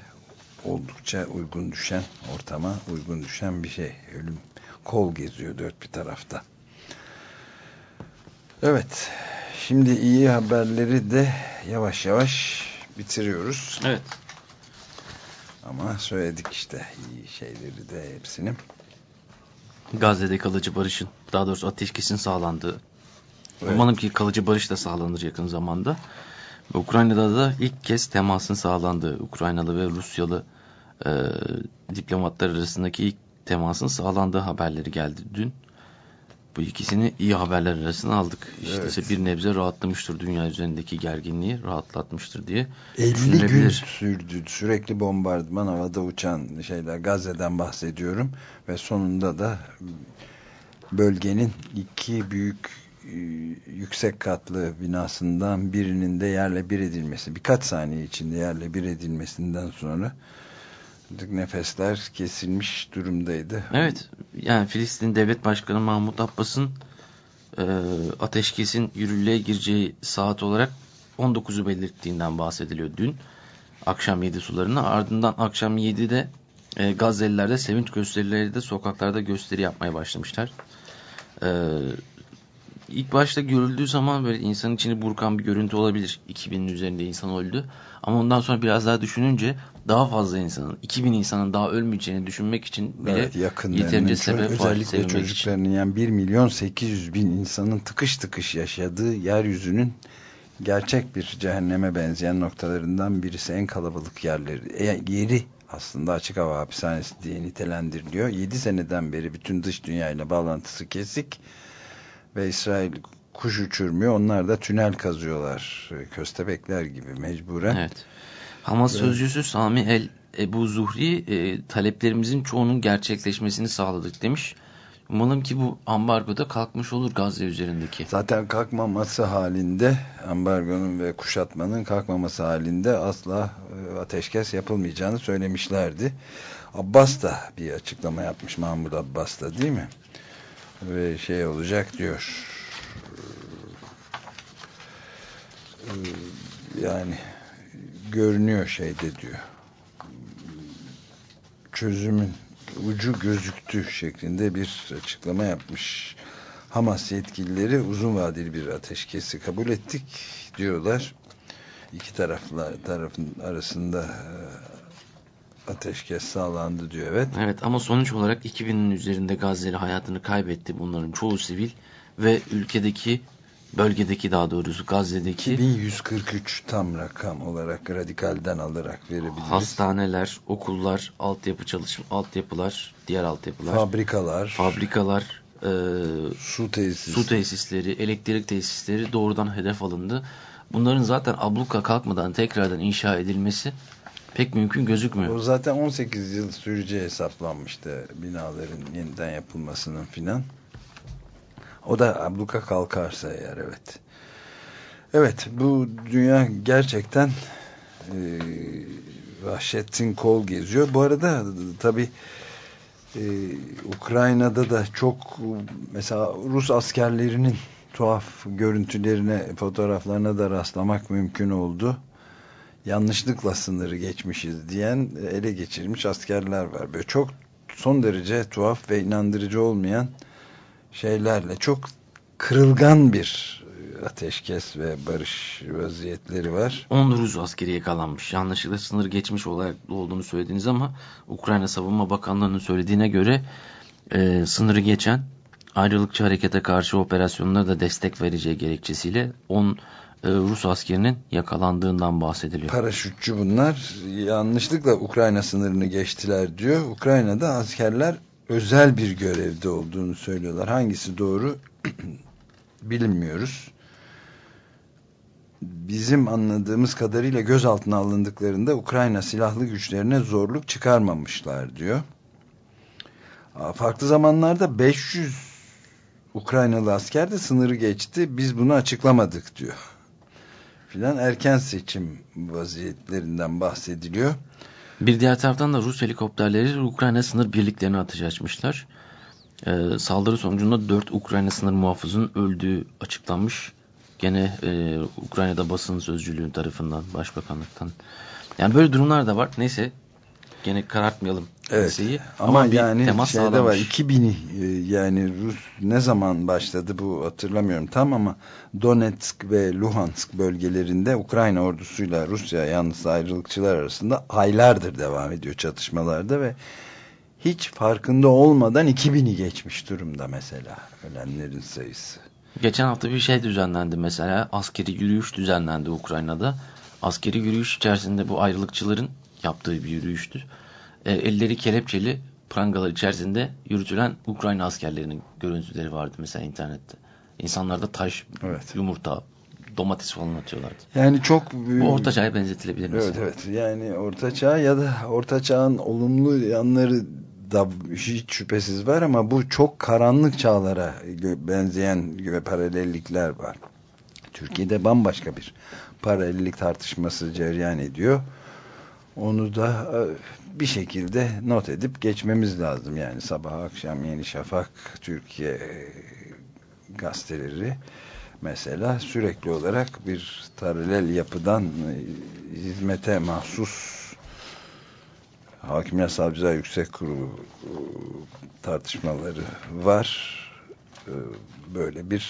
oldukça uygun düşen ortama uygun düşen bir şey. Ölüm kol geziyor dört bir tarafta. Evet şimdi iyi haberleri de yavaş yavaş bitiriyoruz. Evet. Ama söyledik işte iyi şeyleri de hepsini. Gazze'de kalıcı barışın, daha doğrusu ateşkesin sağlandığı. Evet. Umalım ki kalıcı barış da sağlanır yakın zamanda. Ukrayna'da da ilk kez temasın sağlandığı, Ukraynalı ve Rusyalı e, diplomatlar arasındaki ilk temasın sağlandığı haberleri geldi dün. Bu ikisini iyi haberler arasına aldık. İşte Evet. bir nebze rahatlamıştır dünya üzerindeki gerginliği, rahatlatmıştır diye 50 gün sürdü. Sürekli bombardıman havada uçan şeyler Gazze'den bahsediyorum ve sonunda da bölgenin iki büyük yüksek katlı binasından birinin de yerle bir edilmesi birkaç saniye içinde yerle bir edilmesinden sonra nefesler kesilmiş durumdaydı. Evet, yani Filistin Devlet Başkanı Mahmut Abbas'ın e, ateşkesin yürürlüğe gireceği saat olarak 19'u belirttiğinden bahsediliyor dün. Akşam 7 sularına. Ardından akşam 7'de e, Gazze'liler de sevinç gösterileri de sokaklarda gösteri yapmaya başlamışlar. E, ilk başta görüldüğü zaman böyle insanın içini burkan bir görüntü olabilir. 2000'in üzerinde insan öldü. Ama ondan sonra biraz daha düşününce daha fazla insanın, 2000 insanın daha ölmeyeceğini düşünmek için bile Evet, yeterince sebep var. özellikle sevinmek için. çocuklarının yani 1 milyon 800 bin insanın tıkış tıkış yaşadığı yeryüzünün gerçek bir cehenneme benzeyen noktalarından birisi en kalabalık yerleri e, yeri aslında açık hava hapishanesi diye nitelendiriliyor. 7 seneden beri bütün dış dünyayla bağlantısı kesik ve İsrail kuş uçurmuyor. Onlar da tünel kazıyorlar. Köstebekler gibi mecburen. Evet. Hamas sözcüsü Sami El Ebu Zuhri e, taleplerimizin çoğunun gerçekleşmesini sağladık demiş. Umalım ki bu ambargoda kalkmış olur Gazze üzerindeki. Zaten kalkmaması halinde ambargonun ve kuşatmanın kalkmaması halinde asla e, ateşkes yapılmayacağını söylemişlerdi. Abbas da bir açıklama yapmış Mahmut Abbas da değil mi? Ve şey olacak diyor. Ee, Yani görünüyor şeyde diyor. Çözümün ucu gözüktü şeklinde bir açıklama yapmış. Hamas yetkilileri uzun vadeli bir ateşkesi kabul ettik diyorlar. İki taraflar tarafın arasında e, ateşkes sağlandı diyor evet. Evet ama sonuç olarak 2000'in üzerinde Gazze'li hayatını kaybetti bunların çoğu sivil ve ülkedeki bölgedeki daha doğrusu Gazze'deki 1143 tam rakam olarak radikalden alarak verebiliriz. hastaneler, okullar, altyapı çalışma, altyapılar, diğer altyapılar, Fabrikalar, fabrikalar, e, su tesisi. su tesisleri, elektrik tesisleri doğrudan hedef alındı. Bunların zaten abluka kalkmadan tekrardan inşa edilmesi pek mümkün gözükmüyor. O zaten 18 yıl süreceği hesaplanmıştı binaların yeniden yapılmasının filan. O da abluka kalkarsa eğer evet. Evet bu dünya gerçekten e, vahşetin kol geziyor. Bu arada tabi e, Ukrayna'da da çok mesela Rus askerlerinin tuhaf görüntülerine fotoğraflarına da rastlamak mümkün oldu yanlışlıkla sınırı geçmişiz diyen ele geçirilmiş askerler var. Böyle çok son derece tuhaf ve inandırıcı olmayan şeylerle çok kırılgan bir ateşkes ve barış vaziyetleri var. 10 Rus askeri yakalanmış. Yanlışlıkla sınır geçmiş olarak olduğunu söylediniz ama Ukrayna Savunma Bakanlığı'nın söylediğine göre e, sınırı geçen ayrılıkçı harekete karşı operasyonlara da destek vereceği gerekçesiyle 10 e, Rus askerinin yakalandığından bahsediliyor. Paraşütçü bunlar yanlışlıkla Ukrayna sınırını geçtiler diyor. Ukrayna'da askerler özel bir görevde olduğunu söylüyorlar. Hangisi doğru bilinmiyoruz. Bizim anladığımız kadarıyla gözaltına alındıklarında Ukrayna silahlı güçlerine zorluk çıkarmamışlar diyor. Farklı zamanlarda 500 Ukraynalı asker de sınırı geçti. Biz bunu açıklamadık diyor. Filan erken seçim vaziyetlerinden bahsediliyor. Bir diğer taraftan da Rus helikopterleri Ukrayna sınır birliklerine ateş açmışlar. Ee, saldırı sonucunda 4 Ukrayna sınır muhafızının öldüğü açıklanmış. Gene e, Ukrayna'da basın sözcülüğü tarafından, başbakanlıktan. Yani böyle durumlar da var. Neyse gene karartmayalım. Evet. Liseyi. Ama, bir yani temas şeyde var sağlamış. 2000'i e, yani Rus ne zaman başladı bu hatırlamıyorum tam ama Donetsk ve Luhansk bölgelerinde Ukrayna ordusuyla Rusya yanlısı ayrılıkçılar arasında aylardır devam ediyor çatışmalarda ve hiç farkında olmadan 2000'i geçmiş durumda mesela ölenlerin sayısı. Geçen hafta bir şey düzenlendi mesela. Askeri yürüyüş düzenlendi Ukrayna'da. Askeri yürüyüş içerisinde bu ayrılıkçıların yaptığı bir yürüyüştür. E, elleri kelepçeli prangalar içerisinde yürütülen Ukrayna askerlerinin görüntüleri vardı mesela internette. İnsanlar da taş, Evet. yumurta, domates falan atıyorlardı. Yani çok Bu orta çağa benzetilebilir mesela. Evet evet yani orta çağ ya da orta çağın olumlu yanları da hiç şüphesiz var ama bu çok karanlık çağlara benzeyen ve paralellikler var. Türkiye'de bambaşka bir paralellik tartışması cereyan ediyor. Onu da e, bir şekilde not edip geçmemiz lazım. Yani sabah akşam Yeni Şafak, Türkiye e, gazeteleri mesela sürekli olarak bir paralel yapıdan e, hizmete mahsus Hakimiyet Savcılar Yüksek Kurulu tartışmaları var. Böyle bir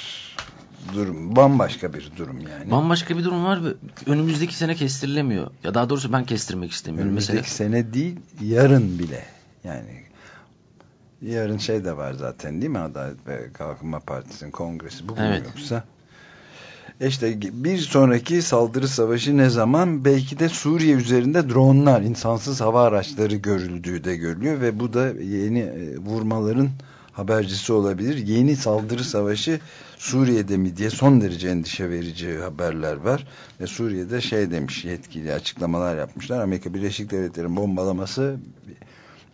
durum, bambaşka bir durum yani. Bambaşka bir durum var ve önümüzdeki sene kestirilemiyor. Ya daha doğrusu ben kestirmek istemiyorum. Önümüzdeki Mesela sene değil, yarın bile. Yani yarın şey de var zaten değil mi? Adalet ve Kalkınma Partisi'nin kongresi. Bugün Evet. yoksa. İşte bir sonraki saldırı savaşı ne zaman? Belki de Suriye üzerinde dronlar, insansız hava araçları görüldüğü de görülüyor ve bu da yeni e, vurmaların habercisi olabilir. Yeni saldırı savaşı Suriye'de mi diye son derece endişe verici haberler var. Ve Suriye'de şey demiş yetkili açıklamalar yapmışlar. Amerika Birleşik Devletleri'nin bombalaması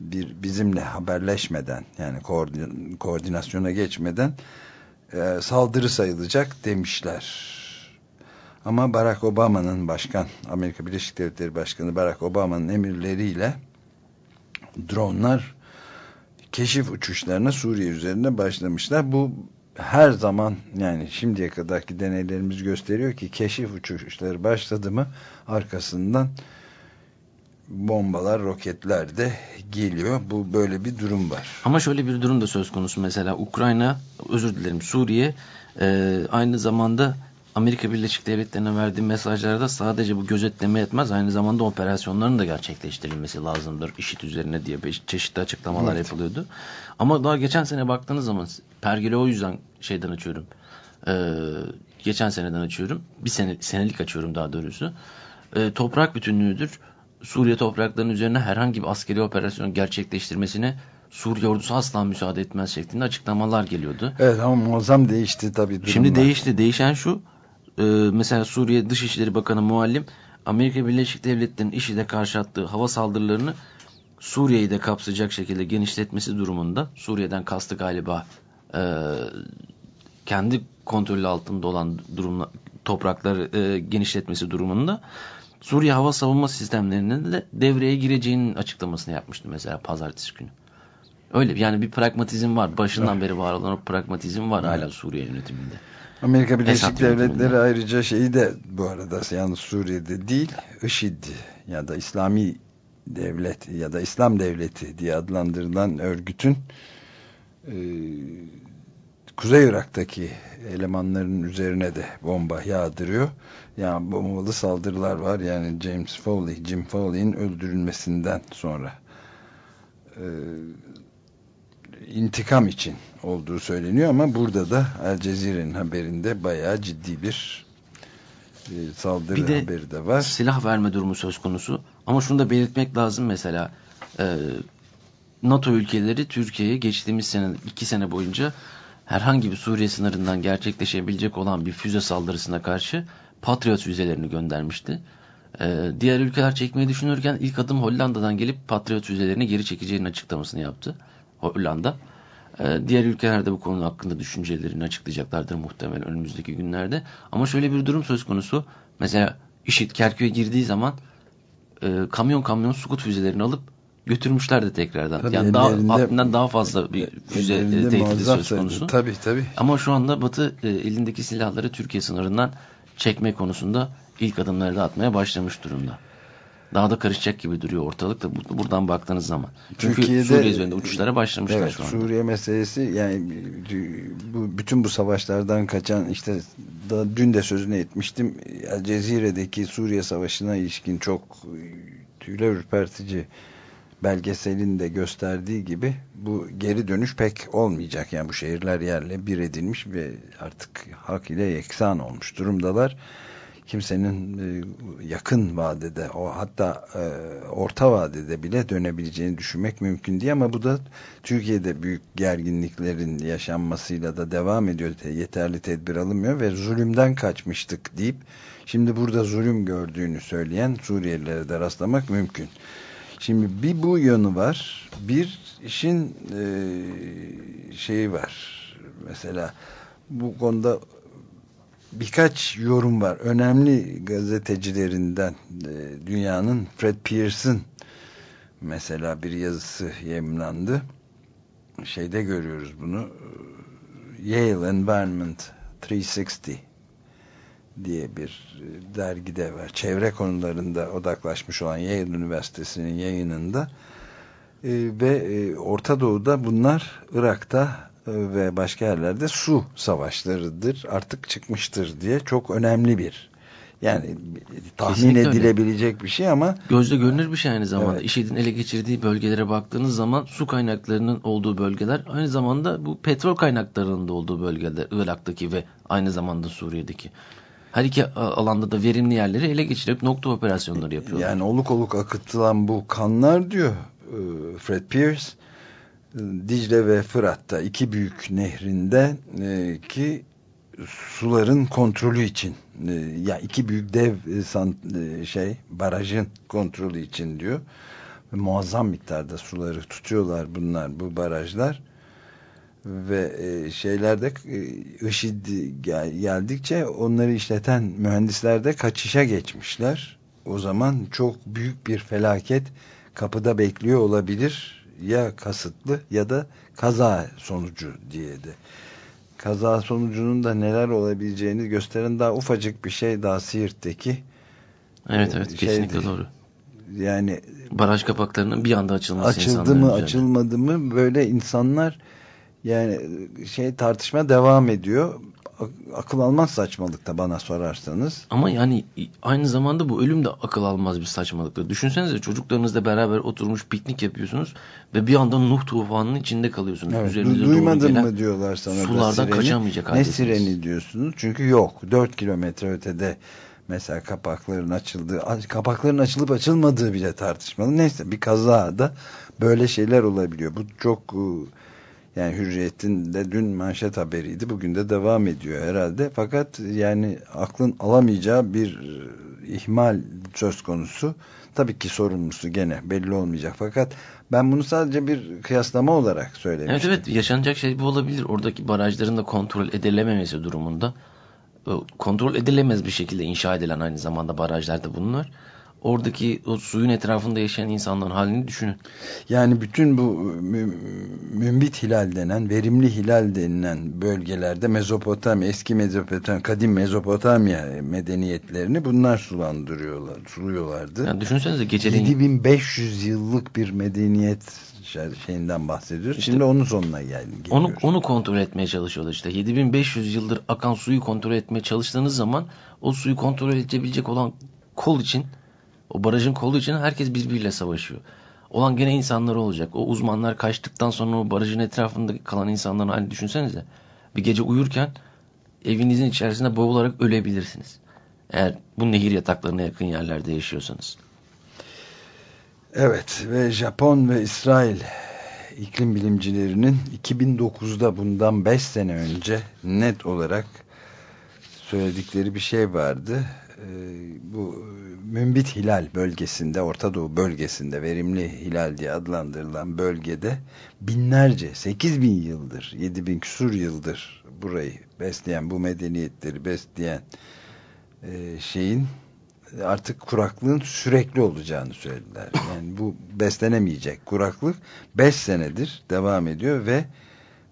bir bizimle haberleşmeden yani koordin- koordinasyona geçmeden e, saldırı sayılacak demişler. Ama Barack Obama'nın başkan, Amerika Birleşik Devletleri Başkanı Barack Obama'nın emirleriyle dronlar keşif uçuşlarına Suriye üzerinde başlamışlar. Bu her zaman yani şimdiye kadarki deneylerimiz gösteriyor ki keşif uçuşları başladı mı arkasından bombalar, roketler de geliyor. Bu böyle bir durum var. Ama şöyle bir durum da söz konusu mesela Ukrayna, özür dilerim Suriye e, aynı zamanda Amerika Birleşik Devletleri'ne verdiği mesajlarda sadece bu gözetleme yetmez aynı zamanda operasyonların da gerçekleştirilmesi lazımdır IŞİD üzerine diye çeşitli açıklamalar Evet. yapılıyordu. Ama daha geçen sene baktığınız zaman pergeli o yüzden şeyden açıyorum. E, geçen seneden açıyorum. Bir sene, senelik açıyorum daha doğrusu. E, toprak bütünlüğüdür. Suriye topraklarının üzerine herhangi bir askeri operasyon gerçekleştirmesine Suriye ordusu asla müsaade etmez şeklinde açıklamalar geliyordu. Evet ama muazzam değişti tabii durumlar. Şimdi değişti. Değişen şu. E, mesela Suriye Dışişleri Bakanı Muallim Amerika Birleşik Devletleri'nin IŞİD'e karşı attığı hava saldırılarını Suriye'yi de kapsayacak şekilde genişletmesi durumunda Suriye'den kastı galiba e, kendi kontrolü altında olan durumla, toprakları e, genişletmesi durumunda Suriye hava savunma sistemlerinin de devreye gireceğinin açıklamasını yapmıştı mesela pazartesi günü. Öyle yani bir pragmatizm var. Başından beri var olan o pragmatizm var hala Suriye yönetiminde. Amerika Birleşik Devletleri ayrıca şeyi de bu arada yalnız Suriye'de değil IŞİD ya da İslami devlet ya da İslam devleti diye adlandırılan örgütün e, Kuzey Irak'taki elemanların üzerine de bomba yağdırıyor. Yani bombalı saldırılar var. Yani James Foley, Jim Foley'in öldürülmesinden sonra e, intikam için olduğu söyleniyor ama burada da El Cezire'nin haberinde bayağı ciddi bir e, saldırı Bir de haberi de var. silah verme durumu söz konusu. Ama şunu da belirtmek lazım mesela e, NATO ülkeleri Türkiye'ye geçtiğimiz sene iki sene boyunca herhangi bir Suriye sınırından gerçekleşebilecek olan bir füze saldırısına karşı Patriot füzelerini göndermişti. E, diğer ülkeler çekmeyi düşünürken ilk adım Hollanda'dan gelip Patriot füzelerini geri çekeceğinin açıklamasını yaptı. Hollanda. E, diğer ülkeler de bu konu hakkında düşüncelerini açıklayacaklardır muhtemelen önümüzdeki günlerde. Ama şöyle bir durum söz konusu. Mesela IŞİD Kerkük'e girdiği zaman e, kamyon kamyon sukut füzelerini alıp götürmüşlerdi tekrardan. Tabii yani daha haddinden daha fazla bir füze e, tehdidi söz konusu. Tabii tabii. Ama şu anda Batı e, elindeki silahları Türkiye sınırından çekme konusunda ilk adımları da atmaya başlamış durumda. Daha da karışacak gibi duruyor ortalık da buradan baktığınız zaman. Çünkü Türkiye'de, Suriye üzerinde uçuşlara başlamışlar evet, şu anda. Suriye meselesi yani bu bütün bu savaşlardan kaçan işte da dün de sözünü etmiştim. El Cezire'deki Suriye Savaşı'na ilişkin çok tüyler ürpertici belgeselin de gösterdiği gibi bu geri dönüş pek olmayacak. Yani bu şehirler yerle bir edilmiş ve artık hak ile yeksan olmuş durumdalar. Kimsenin e, yakın vadede o hatta e, orta vadede bile dönebileceğini düşünmek mümkün değil ama bu da Türkiye'de büyük gerginliklerin yaşanmasıyla da devam ediyor. Yeterli tedbir alınmıyor ve zulümden kaçmıştık deyip şimdi burada zulüm gördüğünü söyleyen Suriyelilere de rastlamak mümkün. Şimdi bir bu yönü var. Bir işin e, şeyi var. Mesela bu konuda birkaç yorum var. Önemli gazetecilerinden e, dünyanın Fred Pearson mesela bir yazısı yayınlandı. Şeyde görüyoruz bunu. Yale Environment 360 diye bir dergide var. Çevre konularında odaklaşmış olan Yale Üniversitesi'nin yayınında e, ve e, Orta Doğu'da bunlar Irak'ta e, ve başka yerlerde su savaşlarıdır. Artık çıkmıştır diye çok önemli bir yani tahmin Kesinlikle edilebilecek öyle. bir şey ama gözle görünür bir şey aynı zamanda. Evet. IŞİD'in ele geçirdiği bölgelere baktığınız zaman su kaynaklarının olduğu bölgeler aynı zamanda bu petrol kaynaklarının da olduğu bölgeler Irak'taki ve aynı zamanda Suriye'deki. Her iki alanda da verimli yerleri ele geçirip nokta operasyonları yapıyorlar. Yani oluk oluk akıtılan bu kanlar diyor e, Fred Pierce Dicle ve Fırat'ta iki büyük nehrinde e, ki suların kontrolü için e, ya iki büyük dev şey barajın kontrolü için diyor. Muazzam miktarda suları tutuyorlar bunlar bu barajlar ve e, şeylerde e, IŞİD geldikçe onları işleten mühendisler de kaçışa geçmişler. O zaman çok büyük bir felaket kapıda bekliyor olabilir. Ya kasıtlı ya da kaza sonucu diye de. Kaza sonucunun da neler olabileceğini gösteren daha ufacık bir şey daha Siirt'teki. Evet evet kesinlikle doğru. Yani baraj kapaklarının bir anda açılması açıldı mı açılmadı mı böyle insanlar yani şey tartışma devam ediyor. Akıl almaz saçmalıkta bana sorarsanız. Ama yani aynı zamanda bu ölüm de akıl almaz bir saçmalıktır. Düşünsenize çocuklarınızla beraber oturmuş piknik yapıyorsunuz ve bir anda Nuh tufanının içinde kalıyorsunuz. Evet, Üzerinize duymadın mı diyorlar sana sulardan sireni. kaçamayacak Ne sireni diyorsunuz? Çünkü yok. 4 kilometre ötede mesela kapakların açıldığı, kapakların açılıp açılmadığı bile tartışmalı. Neyse bir kazada böyle şeyler olabiliyor. Bu çok yani Hürriyet'in de dün manşet haberiydi. Bugün de devam ediyor herhalde. Fakat yani aklın alamayacağı bir ihmal söz konusu. Tabii ki sorumlusu gene belli olmayacak. Fakat ben bunu sadece bir kıyaslama olarak söylemiştim. Evet evet yaşanacak şey bu olabilir. Oradaki barajların da kontrol edilememesi durumunda kontrol edilemez bir şekilde inşa edilen aynı zamanda barajlarda bunlar oradaki o suyun etrafında yaşayan insanların halini düşünün. Yani bütün bu mü, mümbit hilal denen, verimli hilal denilen bölgelerde Mezopotamya, eski Mezopotamya, kadim Mezopotamya medeniyetlerini bunlar sulandırıyorlar, suluyorlardı. Yani düşünsenize geceleyin... 7500 yıllık bir medeniyet şeyinden bahsediyoruz. İşte Şimdi onun sonuna geldi. Onu, onu kontrol etmeye çalışıyorlar işte. 7500 yıldır akan suyu kontrol etmeye çalıştığınız zaman o suyu kontrol edebilecek olan kol için o barajın kolu için herkes birbiriyle savaşıyor. Olan gene insanlar olacak. O uzmanlar kaçtıktan sonra o barajın etrafında kalan insanların halini düşünsenize. Bir gece uyurken evinizin içerisinde boğularak ölebilirsiniz. Eğer bu nehir yataklarına yakın yerlerde yaşıyorsanız. Evet ve Japon ve İsrail iklim bilimcilerinin 2009'da bundan 5 sene önce net olarak söyledikleri bir şey vardı. Bu Mümbit Hilal bölgesinde, Orta Doğu bölgesinde, verimli hilal diye adlandırılan bölgede binlerce, 8 bin yıldır, 7 bin küsur yıldır burayı besleyen, bu medeniyetleri besleyen e, şeyin artık kuraklığın sürekli olacağını söylediler. Yani bu beslenemeyecek kuraklık 5 senedir devam ediyor ve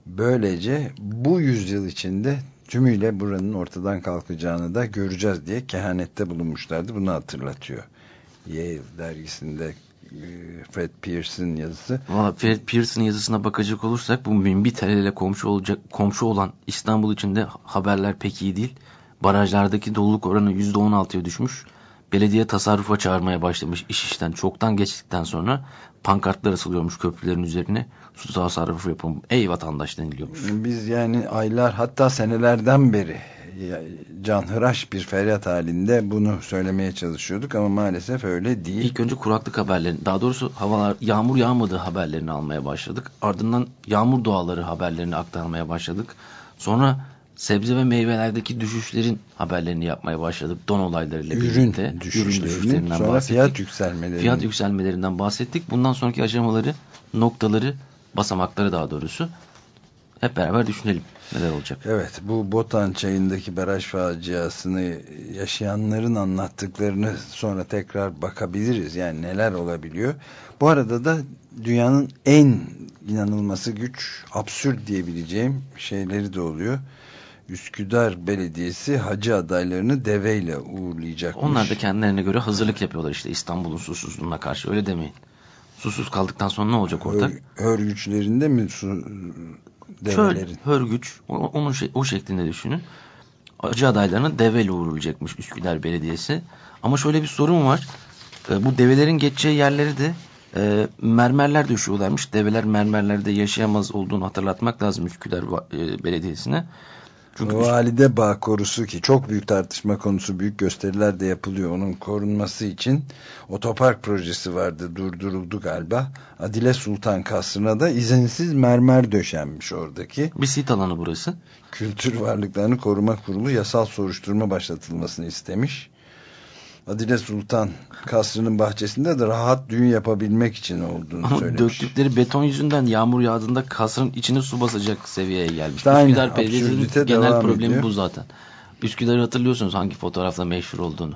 böylece bu yüzyıl içinde tümüyle buranın ortadan kalkacağını da göreceğiz diye kehanette bulunmuşlardı. Bunu hatırlatıyor Yale dergisinde e, Fred Pearson yazısı. Valla Fred Pearson'ın yazısına bakacak olursak bu Minbit ile komşu olacak komşu olan İstanbul içinde haberler pek iyi değil. Barajlardaki doluluk oranı %16'ya düşmüş. Belediye tasarrufa çağırmaya başlamış iş işten çoktan geçtikten sonra pankartlar asılıyormuş köprülerin üzerine. Su tasarrufu yapın ey vatandaş deniliyormuş. Biz yani aylar hatta senelerden beri canhıraş bir feryat halinde bunu söylemeye çalışıyorduk ama maalesef öyle değil. İlk önce kuraklık haberlerini, daha doğrusu havalar yağmur yağmadığı haberlerini almaya başladık. Ardından yağmur doğaları haberlerini aktarmaya başladık. Sonra sebze ve meyvelerdeki düşüşlerin haberlerini yapmaya başladık. Don olaylarıyla ürün birlikte. düşüşlerinin düşüşlerinden sonra bahsettik. fiyat yükselmeleri. Fiyat yükselmelerinden bahsettik. Bundan sonraki aşamaları, noktaları, basamakları daha doğrusu hep beraber düşünelim neler olacak. Evet bu Botan çayındaki baraj faciasını yaşayanların anlattıklarını sonra tekrar bakabiliriz. Yani neler olabiliyor. Bu arada da dünyanın en inanılması güç, absürt diyebileceğim şeyleri de oluyor. Üsküdar Belediyesi hacı adaylarını deveyle uğurlayacakmış. Onlar da kendilerine göre hazırlık yapıyorlar işte İstanbul'un susuzluğuna karşı öyle demeyin. Susuz kaldıktan sonra ne olacak orada? Hör, hörgüçlerinde mi su develerin? hörgüç, o- onun şey, o şeklinde düşünün. Acı adaylarına deveyle uğurlayacakmış Üsküdar Belediyesi. Ama şöyle bir sorun var. E, bu develerin geçeceği yerleri de e, mermerler düşüyorlarmış. Develer mermerlerde yaşayamaz olduğunu hatırlatmak lazım Üsküdar e, Belediyesi'ne. Çünkü Valide Bağ korusu ki çok büyük tartışma konusu büyük gösteriler de yapılıyor. Onun korunması için otopark projesi vardı durduruldu galiba. Adile Sultan Kasrı'na da izinsiz mermer döşenmiş oradaki. Bir sit alanı burası. kültür varlıklarını koruma kurulu yasal soruşturma başlatılmasını istemiş Adile Sultan Kasrı'nın bahçesinde de rahat düğün yapabilmek için olduğunu Ama söylemiş. döktükleri beton yüzünden yağmur yağdığında kasrın içine su basacak seviyeye gelmiş. İşte aynı, Üsküdar Belediyesi'nin genel problemi ediyor. bu zaten. Üsküdar'ı hatırlıyorsunuz hangi fotoğrafla meşhur olduğunu.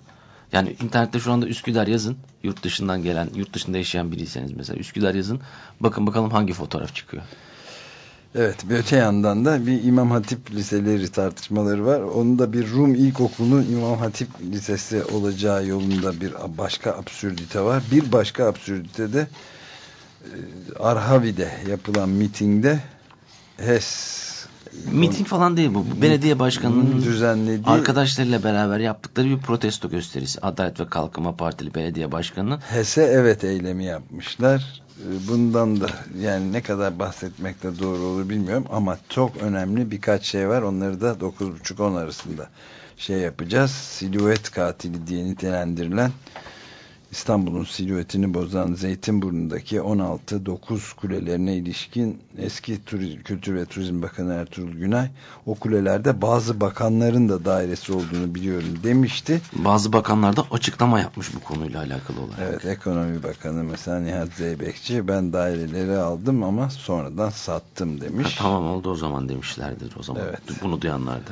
Yani internette şu anda Üsküdar yazın. Yurt dışından gelen, yurt dışında yaşayan biriyseniz mesela Üsküdar yazın. Bakın bakalım hangi fotoğraf çıkıyor. Evet, bir öte yandan da bir İmam Hatip liseleri tartışmaları var. Onun da bir Rum ilkokulunun İmam Hatip lisesi olacağı yolunda bir başka absürdite var. Bir başka absürdite de e, Arhavi'de yapılan mitingde HES Miting falan değil bu. Belediye başkanının düzenlediği arkadaşlarıyla beraber yaptıkları bir protesto gösterisi. Adalet ve Kalkınma Partili belediye başkanının HES'e evet eylemi yapmışlar. E, Bundan da yani ne kadar bahsetmekte doğru olur bilmiyorum ama çok önemli birkaç şey var. Onları da 9.30-10 arasında şey yapacağız. Silüet katili diye nitelendirilen İstanbul'un silüetini bozan Zeytinburnu'ndaki 16-9 kulelerine ilişkin eski Turiz- Kültür ve Turizm Bakanı Ertuğrul Günay o kulelerde bazı bakanların da dairesi olduğunu biliyorum demişti. bazı bakanlar da açıklama yapmış bu konuyla alakalı olarak. Evet ekonomi bakanı mesela Nihat Zeybekçi ben daireleri aldım ama sonradan sattım Ha, demiş. tamam oldu o zaman demişlerdir o zaman. Evet. Bunu duyanlar da.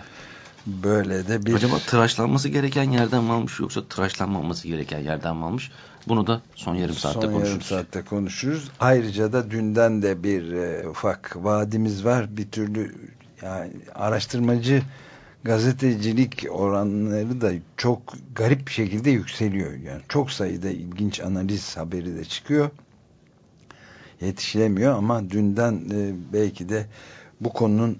Böyle de bir Acaba tıraşlanması gereken yerden mi almış yoksa tıraşlanmaması gereken yerden mi almış? Bunu da son yarım saatte son yarım konuşuruz. saatte konuşuruz. Ayrıca da dünden de bir e, ufak vaadimiz var. Bir türlü yani araştırmacı gazetecilik oranları da çok garip bir şekilde yükseliyor. Yani çok sayıda ilginç analiz haberi de çıkıyor. Yetişilemiyor ama dünden e, belki de bu konunun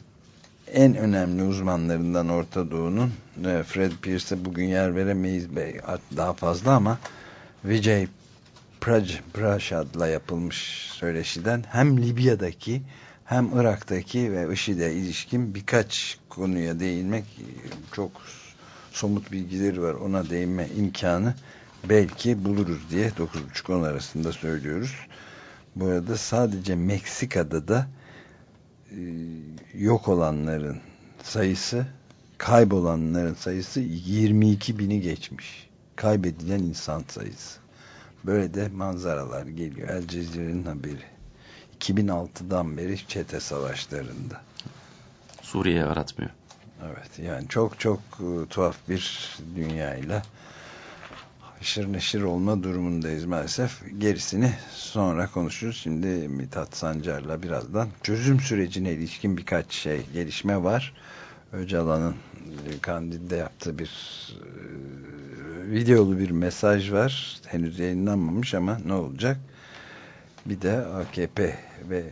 en önemli uzmanlarından Orta Doğu'nun e, Fred Pierce'e bugün yer veremeyiz daha fazla ama Vijay Prashad'la yapılmış söyleşiden hem Libya'daki hem Irak'taki ve IŞİD'e ilişkin birkaç konuya değinmek çok somut bilgileri var. Ona değinme imkanı belki buluruz diye 9.30-10 arasında söylüyoruz. Bu arada sadece Meksika'da da yok olanların sayısı kaybolanların sayısı 22 bini geçmiş. Kaybedilen insan sayısı. Böyle de manzaralar geliyor. El Cezire'nin haberi. 2006'dan beri çete savaşlarında. Suriye'ye aratmıyor. Evet yani çok çok e, tuhaf bir dünyayla haşır neşir olma durumundayız maalesef. Gerisini sonra konuşuruz. Şimdi Mithat Sancar'la birazdan çözüm sürecine ilişkin birkaç şey gelişme var. Öcalan'ın e, Kandil'de yaptığı bir e, videolu bir mesaj var. Henüz yayınlanmamış ama ne olacak? Bir de AKP ve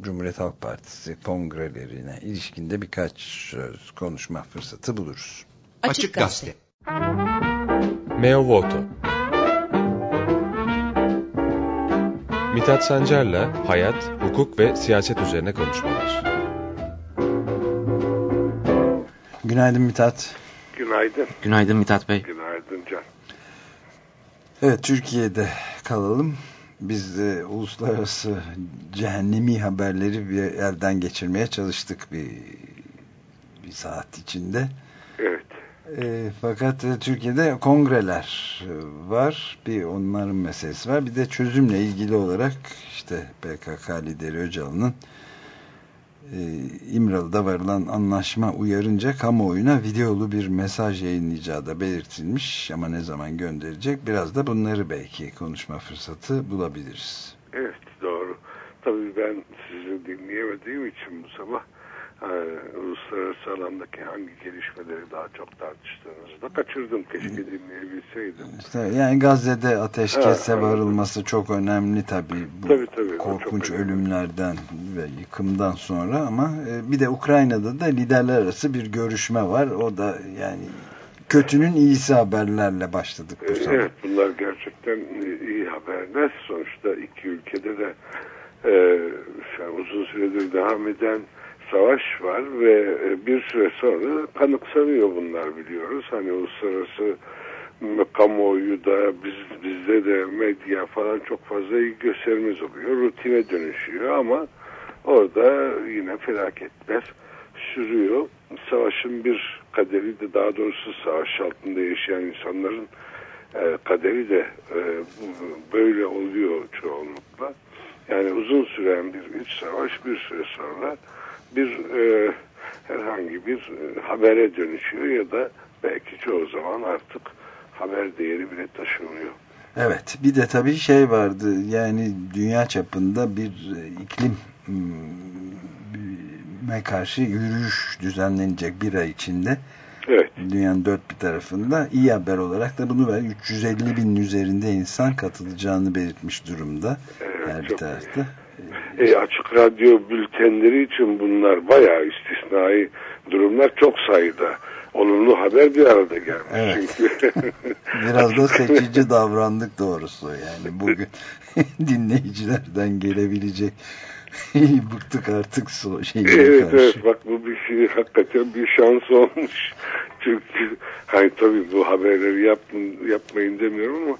Cumhuriyet Halk Partisi kongrelerine ilişkinde birkaç söz konuşma fırsatı buluruz. Açık Gazete. Meo Voto Mithat Sancar'la hayat, hukuk ve siyaset üzerine konuşmalar. Günaydın Mithat. Günaydın. Günaydın Mithat Bey. Günaydın Can. Evet Türkiye'de kalalım. Biz de uluslararası cehennemi haberleri bir elden geçirmeye çalıştık bir, bir saat içinde. Evet. E, fakat e, Türkiye'de kongreler e, var. Bir onların meselesi var. Bir de çözümle ilgili olarak işte PKK lideri Öcalan'ın e, İmralı'da varılan anlaşma uyarınca kamuoyuna videolu bir mesaj yayınlayacağı da belirtilmiş ama ne zaman gönderecek biraz da bunları belki konuşma fırsatı bulabiliriz. Evet doğru. Tabii ben sizi dinleyemediğim için bu sabah e, uluslararası alandaki hangi gelişmeleri daha çok tartıştığınızı da kaçırdım. Keşke dinleyebilseydim. İşte yani Gazze'de ateşkese Ha, varılması çok önemli tabii bu Tabii, tabii, korkunç ölümlerden ve yıkımdan sonra ama e, bir de Ukrayna'da da liderler arası bir görüşme var. O da yani kötünün iyisi haberlerle başladık bu sabah. Evet bunlar gerçekten iyi haberler. Sonuçta iki ülkede de e, uzun süredir devam eden savaş var ve e, bir süre sonra kanıksanıyor bunlar biliyoruz. Hani uluslararası kamuoyu da biz, bizde de medya falan çok fazla ilgi gösterimiz oluyor. Rutine dönüşüyor ama orada yine felaketler sürüyor. Savaşın bir kaderi de daha doğrusu savaş altında yaşayan insanların e, kaderi de e, böyle oluyor çoğunlukla. Yani uzun süren bir iç savaş bir süre sonra bir e, herhangi bir e, habere dönüşüyor ya da belki çoğu zaman artık haber değeri bile taşımıyor. Evet bir de tabii şey vardı yani dünya çapında bir e, iklim me karşı yürüyüş düzenlenecek bir ay içinde. Evet. Dünyanın dört bir tarafında iyi haber olarak da bunu ver 350 bin üzerinde insan katılacağını belirtmiş durumda Evet, her bir tarafta. E, açık radyo bültenleri için bunlar bayağı istisnai durumlar çok sayıda. Olumlu haber bir arada gelmiş. Evet. Çünkü Biraz da seçici davrandık doğrusu yani bugün dinleyicilerden gelebilecek bıktık artık so şeyine Evet karşı. evet bak bu bir şey hakikaten bir şans olmuş. Çünkü hani tabii bu haberleri yapın, yapmayın demiyorum ama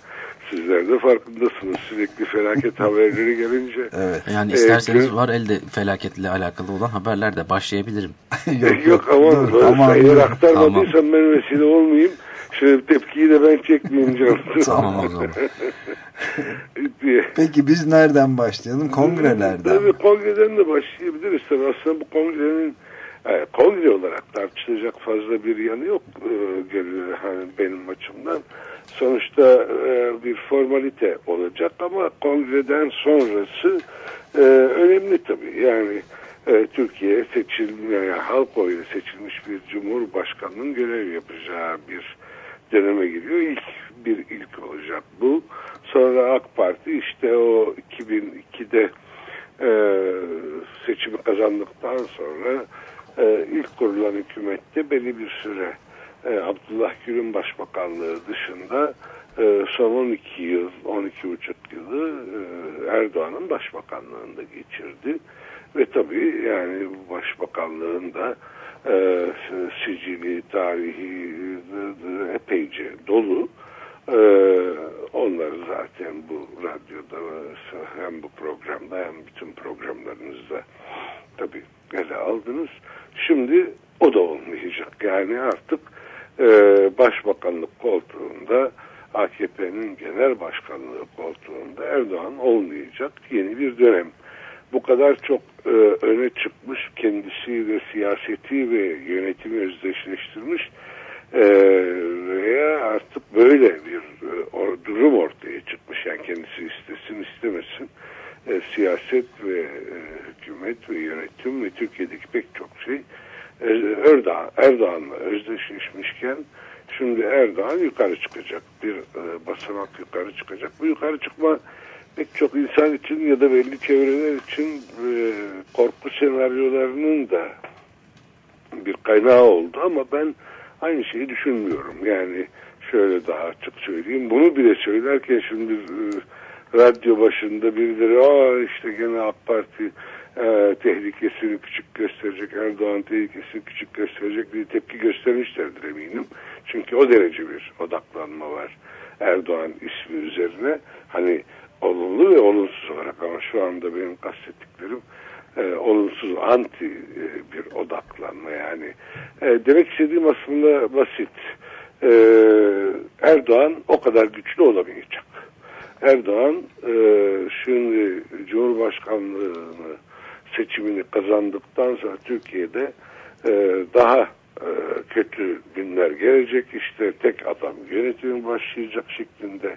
sizler de farkındasınız. Sürekli felaket haberleri gelince Evet. Yani Evet, isterseniz evet. var elde felaketle alakalı olan haberler de başlayabilirim. yok, yok aman dur, aman, eğer aktarmadıysam ben vesile olmayayım. Şöyle tepkiyi de ben çekmeyeyim canım. Tamam o zaman. Peki biz nereden başlayalım? Kongrelerden. Tabii kongreden de başlayabiliriz. Tabii aslında bu kongrenin e, kongre olarak tartışılacak fazla bir yanı yok e, hani benim açımdan. Sonuçta e, bir formalite olacak ama kongreden sonrası e, önemli tabii. Yani e, Türkiye seçilmiş, yani halk oyuyla seçilmiş bir cumhurbaşkanının görev yapacağı bir döneme giriyor. İlk bir ilk olacak bu. Sonra AK Parti işte o 2002'de e, seçimi kazandıktan sonra e, ilk kurulan hükümette belli bir süre e, Abdullah Gül'ün başbakanlığı dışında e, son 12 yıl, 12 buçuk yılı e, Erdoğan'ın başbakanlığında geçirdi. Ve tabii yani başbakanlığın da e, sicili, tarihi e, epeyce dolu. E, onları zaten bu radyoda hem bu programda hem bütün programlarınızda tabii ele aldınız. Şimdi o da olmayacak. Yani artık e, başbakanlık koltuğunda AKP'nin genel başkanlığı koltuğunda Erdoğan olmayacak. Yeni bir dönem. Bu kadar çok e, öne çıkmış kendisi ve siyaseti ve yönetimi özdeşleştirmiş e, veya artık böyle bir e, or- durum ortaya çıkmış. Yani kendisi istesin istemesin e, siyaset ve e, hükümet ve yönetim ve Türkiye'deki pek çok şey Erdoğan, Erdoğan'la özdeşleşmişken şimdi Erdoğan yukarı çıkacak. Bir e, basamak yukarı çıkacak. Bu yukarı çıkma pek çok insan için ya da belli çevreler için e, korku senaryolarının da bir kaynağı oldu ama ben aynı şeyi düşünmüyorum. Yani şöyle daha açık söyleyeyim. Bunu bile söylerken şimdi e, radyo başında birileri aa işte gene AK Parti e, tehlikesini küçük gösterecek, Erdoğan tehlikesini küçük gösterecek bir tepki göstermişlerdir eminim. Çünkü o derece bir odaklanma var Erdoğan ismi üzerine. Hani olumlu ve olumsuz olarak ama şu anda benim kastettiklerim e, olumsuz anti e, bir odaklanma yani. E, demek istediğim aslında basit. E, Erdoğan o kadar güçlü olamayacak. Erdoğan e, şimdi Cumhurbaşkanlığını seçimini kazandıktan sonra Türkiye'de e, daha e, kötü günler gelecek. İşte tek adam yönetimi başlayacak şeklinde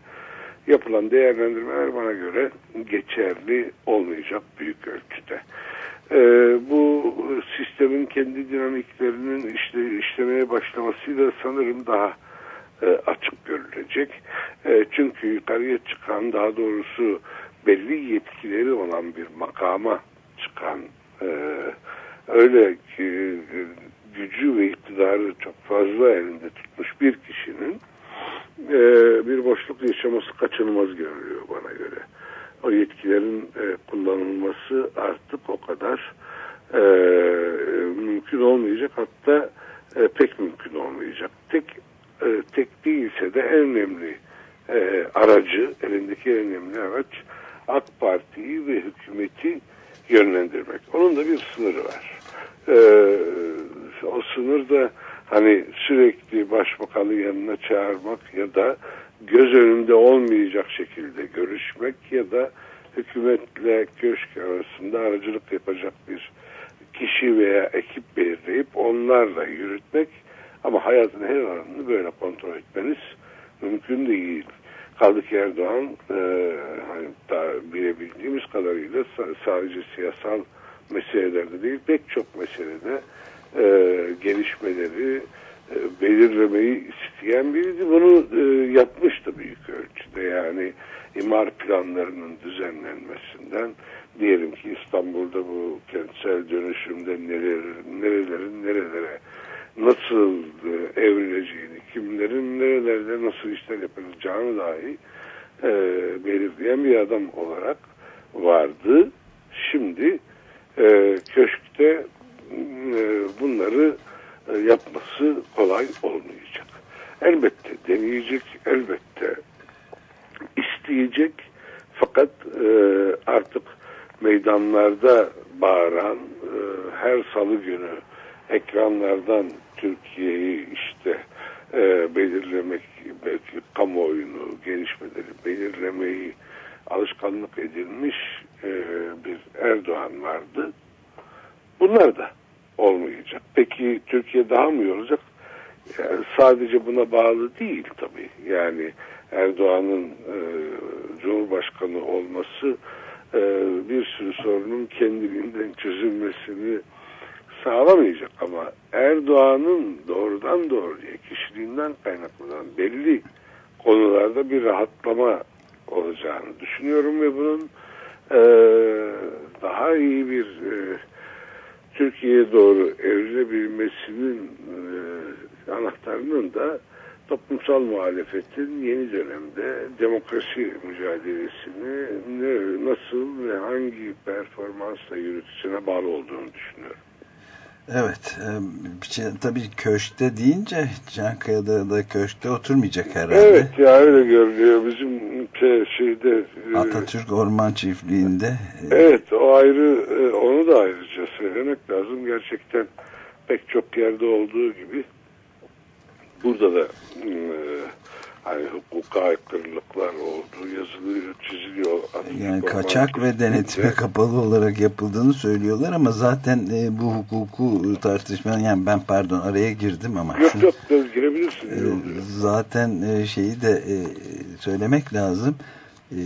yapılan değerlendirmeler bana göre geçerli olmayacak büyük ölçüde. E, bu sistemin kendi dinamiklerinin işte işlemeye başlamasıyla sanırım daha e, açık görülecek. E, çünkü yukarıya çıkan daha doğrusu belli yetkileri olan bir makama çıkan e, öyle ki e, gücü ve iktidarı çok fazla elinde tutmuş bir kişinin e, bir boşluk yaşaması kaçınılmaz görünüyor bana göre. O yetkilerin e, kullanılması artık o kadar e, mümkün olmayacak hatta e, pek mümkün olmayacak. Tek e, tek değilse de en önemli e, aracı, elindeki en önemli araç AK Parti'yi ve hükümeti yönlendirmek. Onun da bir sınırı var. E, o sınır da hani sürekli başbakanı yanına çağırmak ya da göz önünde olmayacak şekilde görüşmek ya da hükümetle köşk arasında aracılık yapacak bir kişi veya ekip belirleyip onlarla yürütmek ama hayatın her alanını böyle kontrol etmeniz mümkün değil. Kaldı ki Erdoğan e, hani daha bilebildiğimiz kadarıyla sadece siyasal meselelerde değil pek çok meselede e, gelişmeleri e, belirlemeyi isteyen biriydi. Bunu e, yapmıştı büyük ölçüde yani imar planlarının düzenlenmesinden diyelim ki İstanbul'da bu kentsel dönüşümde neler, nerelerin nerelere nasıl evrileceğini, kimlerin nerelerde nasıl işler yapılacağını dahi e, belirleyen bir adam olarak vardı. Şimdi e, köşkte e, bunları e, yapması kolay olmayacak. Elbette deneyecek, elbette isteyecek fakat e, artık meydanlarda bağıran e, her salı günü ekranlardan Türkiye'yi işte e, belirlemek, belki kamuoyunu, gelişmeleri belirlemeyi alışkanlık edilmiş e, bir Erdoğan vardı. Bunlar da olmayacak. Peki Türkiye daha mı iyi olacak? Yani sadece buna bağlı değil tabii. Yani Erdoğan'ın e, Cumhurbaşkanı olması e, bir sürü sorunun kendiliğinden çözülmesini sağlamayacak ama Erdoğan'ın doğrudan doğruya kişiliğinden kaynaklanan belli konularda bir rahatlama olacağını düşünüyorum ve bunun e, daha iyi bir e, Türkiye'ye doğru evrilebilmesinin e, anahtarının da toplumsal muhalefetin yeni dönemde demokrasi mücadelesini ne, nasıl ve hangi performansla yürütüsüne bağlı olduğunu düşünüyorum. Evet. Şey, tabii köşkte deyince Çankaya'da da köşkte oturmayacak herhalde. Evet ya öyle görünüyor. Bizim şeyde Atatürk Orman Çiftliği'nde. Evet o ayrı onu da ayrıca söylemek lazım. Gerçekten pek çok yerde olduğu gibi burada da hani hukuka aykırılıklar olduğu yazılıyor, çiziliyor. Yani kaçak ve denetime kapalı olarak yapıldığını söylüyorlar ama zaten e, bu hukuku tartışmanın yani ben pardon araya girdim ama. Yok şunu, yok girebilirsin. E, zaten e, şeyi de e, söylemek lazım. e,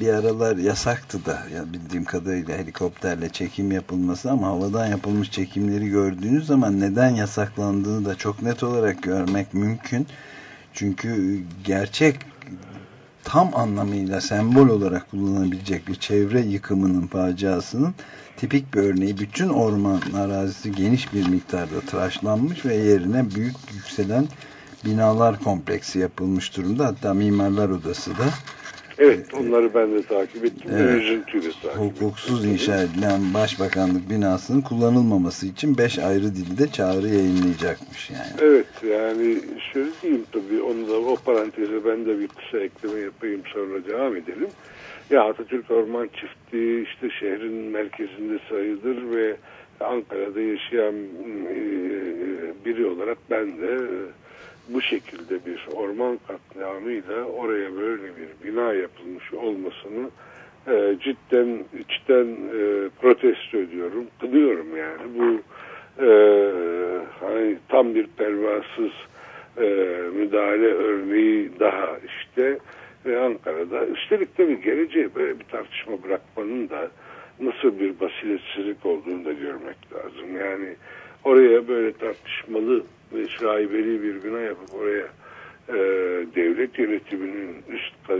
bir aralar yasaktı da ya bildiğim kadarıyla helikopterle çekim yapılması ama havadan yapılmış çekimleri gördüğünüz zaman neden yasaklandığını da çok net olarak görmek mümkün. Çünkü gerçek tam anlamıyla sembol olarak kullanabilecek bir çevre yıkımının faciasının tipik bir örneği. Bütün orman arazisi geniş bir miktarda tıraşlanmış ve yerine büyük yükselen binalar kompleksi yapılmış durumda. Hatta Mimarlar Odası da Evet onları ben de takip ettim. Evet. Üzüntüyle takip ettim. hukuksuz inşa edilen başbakanlık binasının kullanılmaması için beş ayrı dilde çağrı yayınlayacakmış yani. Evet yani şöyle diyeyim tabii onu da o paranteze ben de bir kısa ekleme yapayım sonra devam edelim. Ya Atatürk Orman Çiftliği işte şehrin merkezinde sayılır ve Ankara'da yaşayan e, biri olarak ben de e, bu şekilde bir orman katliamıyla oraya böyle bir bina yapılmış olmasını e, cidden içten e, protesto ediyorum. Kınıyorum yani. Bu e, hani tam bir pervasız e, müdahale örneği daha işte ve Ankara'da üstelik tabii geleceğe böyle bir tartışma bırakmanın da nasıl bir basiretsizlik olduğunu da görmek lazım. Yani oraya böyle tartışmalı şaibeli bir bina yapıp oraya e, devlet yönetiminin üst e,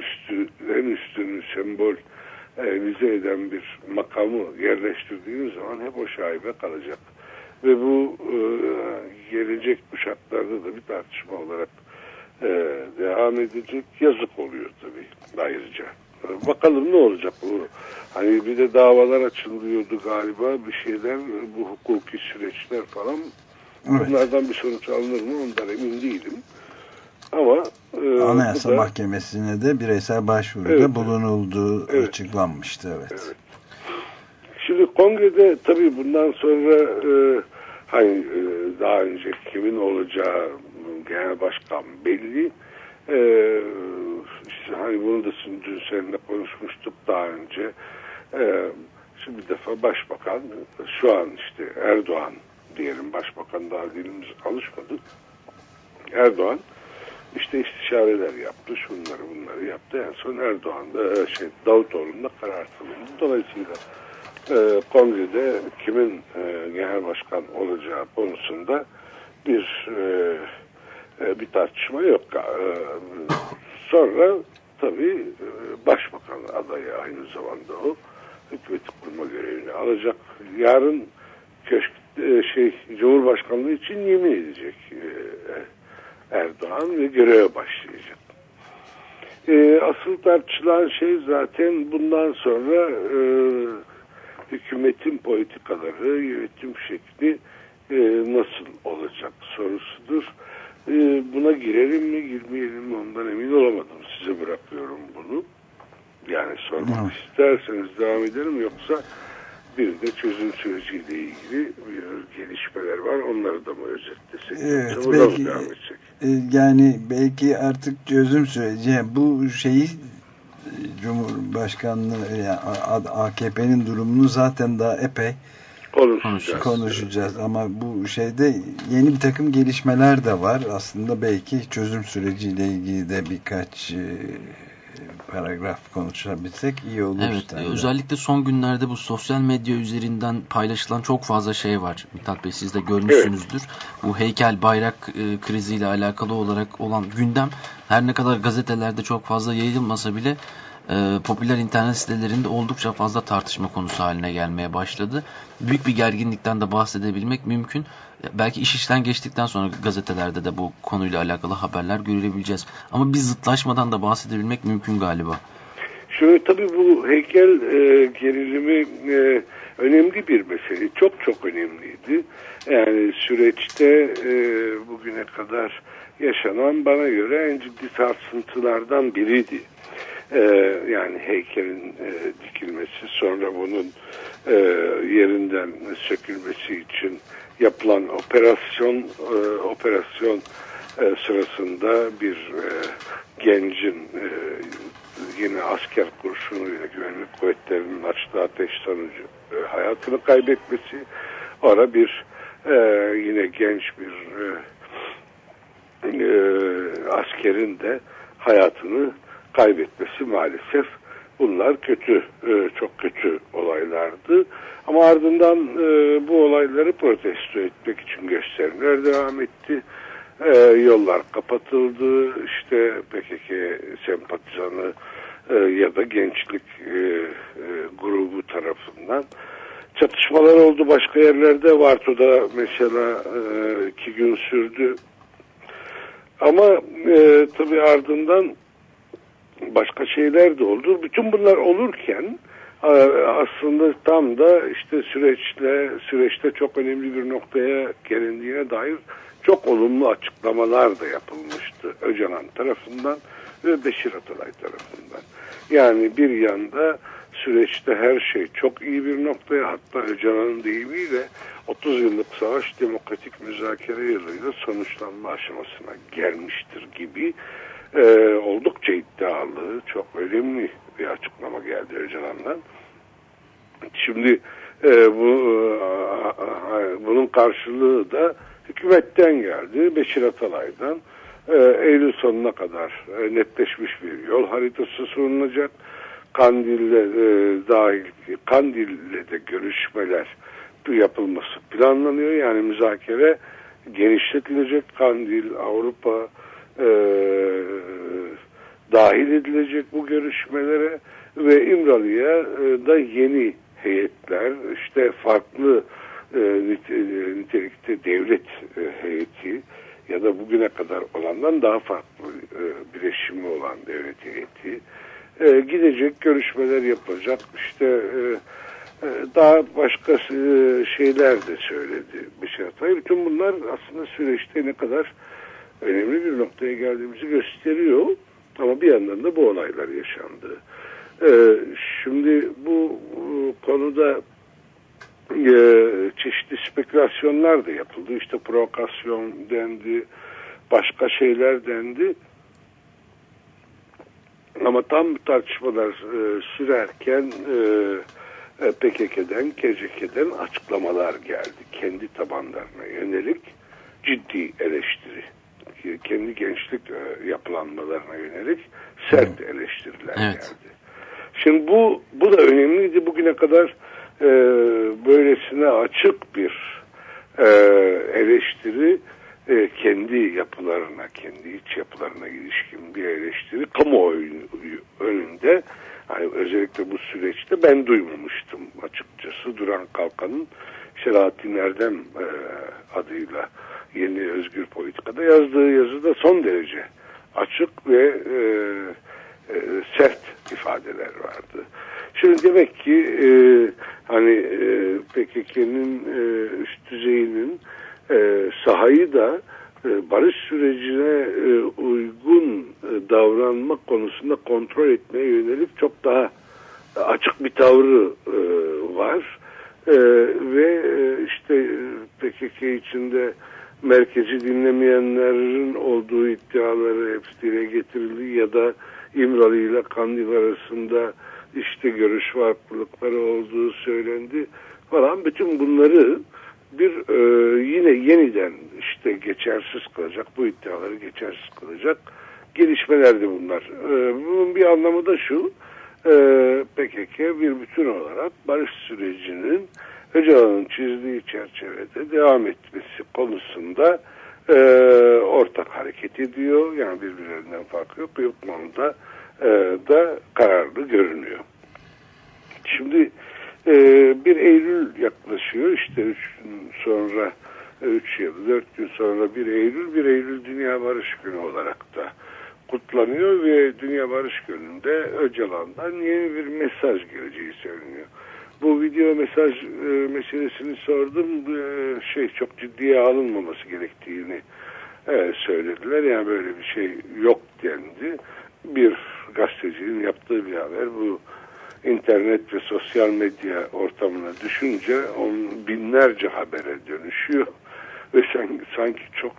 üstü en üstünü sembol e, vize eden bir makamı yerleştirdiğiniz zaman hep o şaibe kalacak. Ve bu e, gelecek kuşaklarda da bir tartışma olarak e, devam edecek. Yazık oluyor tabii ayrıca. E, Bakalım ne olacak bu. Hani bir de davalar açılıyordu galiba bir şeyler bu hukuki süreçler falan. Evet. Bunlardan bir sonuç alınır mı ondan emin değilim. Ama e, Anayasa da- Mahkemesi'ne de bireysel başvuruda Evet. bulunulduğu Evet. açıklanmıştı. Evet. Evet. Şimdi kongrede tabii bundan sonra e, hani e, daha önce kimin olacağı genel başkan belli. E, işte hani bunu da dün seninle konuşmuştuk daha önce. E, şimdi bir defa başbakan şu an işte Erdoğan diyelim başbakan daha dilimiz alışmadı. Erdoğan işte istişareler yaptı, şunları bunları yaptı. En son Erdoğan da e, şey Davutoğlu'nda karar kılındı. Dolayısıyla e, kongrede kimin e, genel başkan olacağı konusunda bir e, e, bir tartışma yok. E, sonra tabii e, başbakan adayı aynı zamanda o hükümeti kurma görevini alacak. Yarın köşk e, şey Cumhurbaşkanlığı için yemin edecek e, Erdoğan ve göreve başlayacak. E, asıl tartışılan şey zaten bundan sonra e, hükümetin politikaları, yönetim şekli e, nasıl olacak sorusudur. E, buna girelim mi girmeyelim mi ondan emin olamadım. Size bırakıyorum bunu. Yani sormak isterseniz devam edelim yoksa bir de çözüm süreciyle ilgili bir gelişmeler var. Onları da mı özetlesek? Evet, mı belki- devam etsek? E, Yani belki artık çözüm süreci bu şeyi e, Cumhurbaşkanlığı yani A- AKP'nin durumunu zaten daha epey Konuşacağız. konuşacağız ama bu şeyde yeni bir takım gelişmeler de var. Aslında belki çözüm süreciyle ilgili de birkaç e, paragraf konuşabilsek iyi olur. Evet, e, özellikle son günlerde bu sosyal medya üzerinden paylaşılan çok fazla şey var. Mithat Bey siz de görmüşsünüzdür. Bu heykel bayrak e, kriziyle alakalı olarak olan gündem her ne kadar gazetelerde çok fazla yayılmasa bile e, popüler internet sitelerinde oldukça fazla tartışma konusu haline gelmeye başladı. Büyük bir gerginlikten de bahsedebilmek mümkün. Belki iş işten geçtikten sonra gazetelerde de bu konuyla alakalı haberler görebileceğiz. Ama bir zıtlaşmadan da bahsedebilmek mümkün galiba. Şöyle tabii bu heykel e, gerilimi e, önemli bir mesele. Çok çok önemliydi. Yani süreçte e, bugüne kadar yaşanan bana göre en ciddi sarsıntılardan biriydi. E, yani heykelin e, dikilmesi sonra bunun e, yerinden sökülmesi için yapılan operasyon e, operasyon e, sırasında bir e, gencin e, yine asker kurşunuyla güvenlik kuvvetlerinin açtığı ateş sonucu e, hayatını kaybetmesi ara bir e, yine genç bir e, e, askerin de hayatını kaybetmesi maalesef bunlar kötü, e, çok kötü olaylardı. Ama ardından e, bu olayları protesto etmek için gösteriler devam etti. E, yollar kapatıldı. İşte PKK sempatizanı ya da gençlik grubu tarafından çatışmalar oldu başka yerlerde. Varto'da mesela iki gün sürdü. Ama e, tabii ardından başka şeyler de oldu. Bütün bunlar olurken e, aslında tam da işte süreçle süreçte çok önemli bir noktaya gelindiğine dair çok olumlu açıklamalar da yapılmıştı Öcalan tarafından ve Beşir Atalay tarafından. Yani bir yanda süreçte her şey çok iyi bir noktaya hatta Öcalan'ın deyimiyle 30 yıllık savaş demokratik müzakere yılıyla sonuçlanma aşamasına gelmiştir gibi e, oldukça iddialı, çok önemli bir açıklama geldi Öcalan'dan. Şimdi e, bu e, bunun karşılığı da hükümetten geldi, Beşir Atalay'dan. E, Eylül sonuna kadar e, netleşmiş bir yol haritası sunulacak. Kandil'le e, dahil, Kandil'le de görüşmeler yapılması planlanıyor. Yani müzakere genişletilecek. Kandil, Avrupa e, dahil edilecek bu görüşmelere ve İmralı'ya e, da yeni heyetler, işte farklı e, nitelikte devlet e, heyeti ya da bugüne kadar olandan daha farklı e, bileşimi olan devlet heyeti e, gidecek, görüşmeler yapılacak. İşte e, e, daha başka e, şeyler de söyledi Beşir Atay. Bütün bunlar aslında süreçte ne kadar önemli bir noktaya geldiğimizi gösteriyor. Ama bir yandan da bu olaylar yaşandı. Ee, şimdi bu, konuda e, çeşitli spekülasyonlar da yapıldı. İşte provokasyon dendi, başka şeyler dendi. Ama tam tartışmalar e, sürerken e, e, PKK'den, KCK'den açıklamalar geldi. Kendi tabanlarına yönelik ciddi eleştiri. Kendi gençlik e, yapılanmalarına yönelik sert eleştiriler Evet. geldi. Şimdi bu bu da önemliydi. Bugüne kadar e, böylesine açık bir e, eleştiri e, kendi yapılarına, kendi iç yapılarına ilişkin bir eleştiri kamuoyu önünde hani özellikle bu süreçte ben duymamıştım açıkçası. Duran Kalkan'ın Selahattin Erdem e, adıyla Yeni Özgür Politika'da yazdığı yazıda son derece açık ve e, e, sert ifadeler vardı. Şimdi demek ki e, hani e, PKK'nın e, üst düzeyinin e, sahayı da e, barış sürecine e, uygun e, davranmak konusunda kontrol etmeye yönelik çok daha açık bir tavrı e, var. E, ve e, işte PKK içinde merkezi dinlemeyenlerin olduğu iddiaları hepsi dile getirildi ya da İmralı ile Kandil arasında işte görüş farklılıkları olduğu söylendi falan. Bütün bunları bir e, yine yeniden işte geçersiz kılacak, bu iddiaları geçersiz kılacak gelişmelerdi bunlar. E, bunun bir anlamı da şu, e, PKK bir bütün olarak barış sürecinin Öcalan'ın çizdiği çerçevede devam etmesi konusunda e, ortak hareket ediyor. Yani birbirlerinden farkı yok. Bir konuda e, da kararlı görünüyor. Şimdi e, bir Eylül yaklaşıyor. İşte üç gün sonra, üç yıl, dört gün sonra bir Eylül, bir Eylül Dünya Barış Günü olarak da kutlanıyor ve Dünya Barış Günü'nde Öcalan'dan yeni bir mesaj geleceği söyleniyor. Bu video mesaj e, meselesini sordum. E, şey çok ciddiye alınmaması gerektiğini e, söylediler. Yani böyle bir şey yok dendi. Bir gazetecinin yaptığı bir haber bu internet ve sosyal medya ortamına düşünce on binlerce habere dönüşüyor ve sen, sanki çok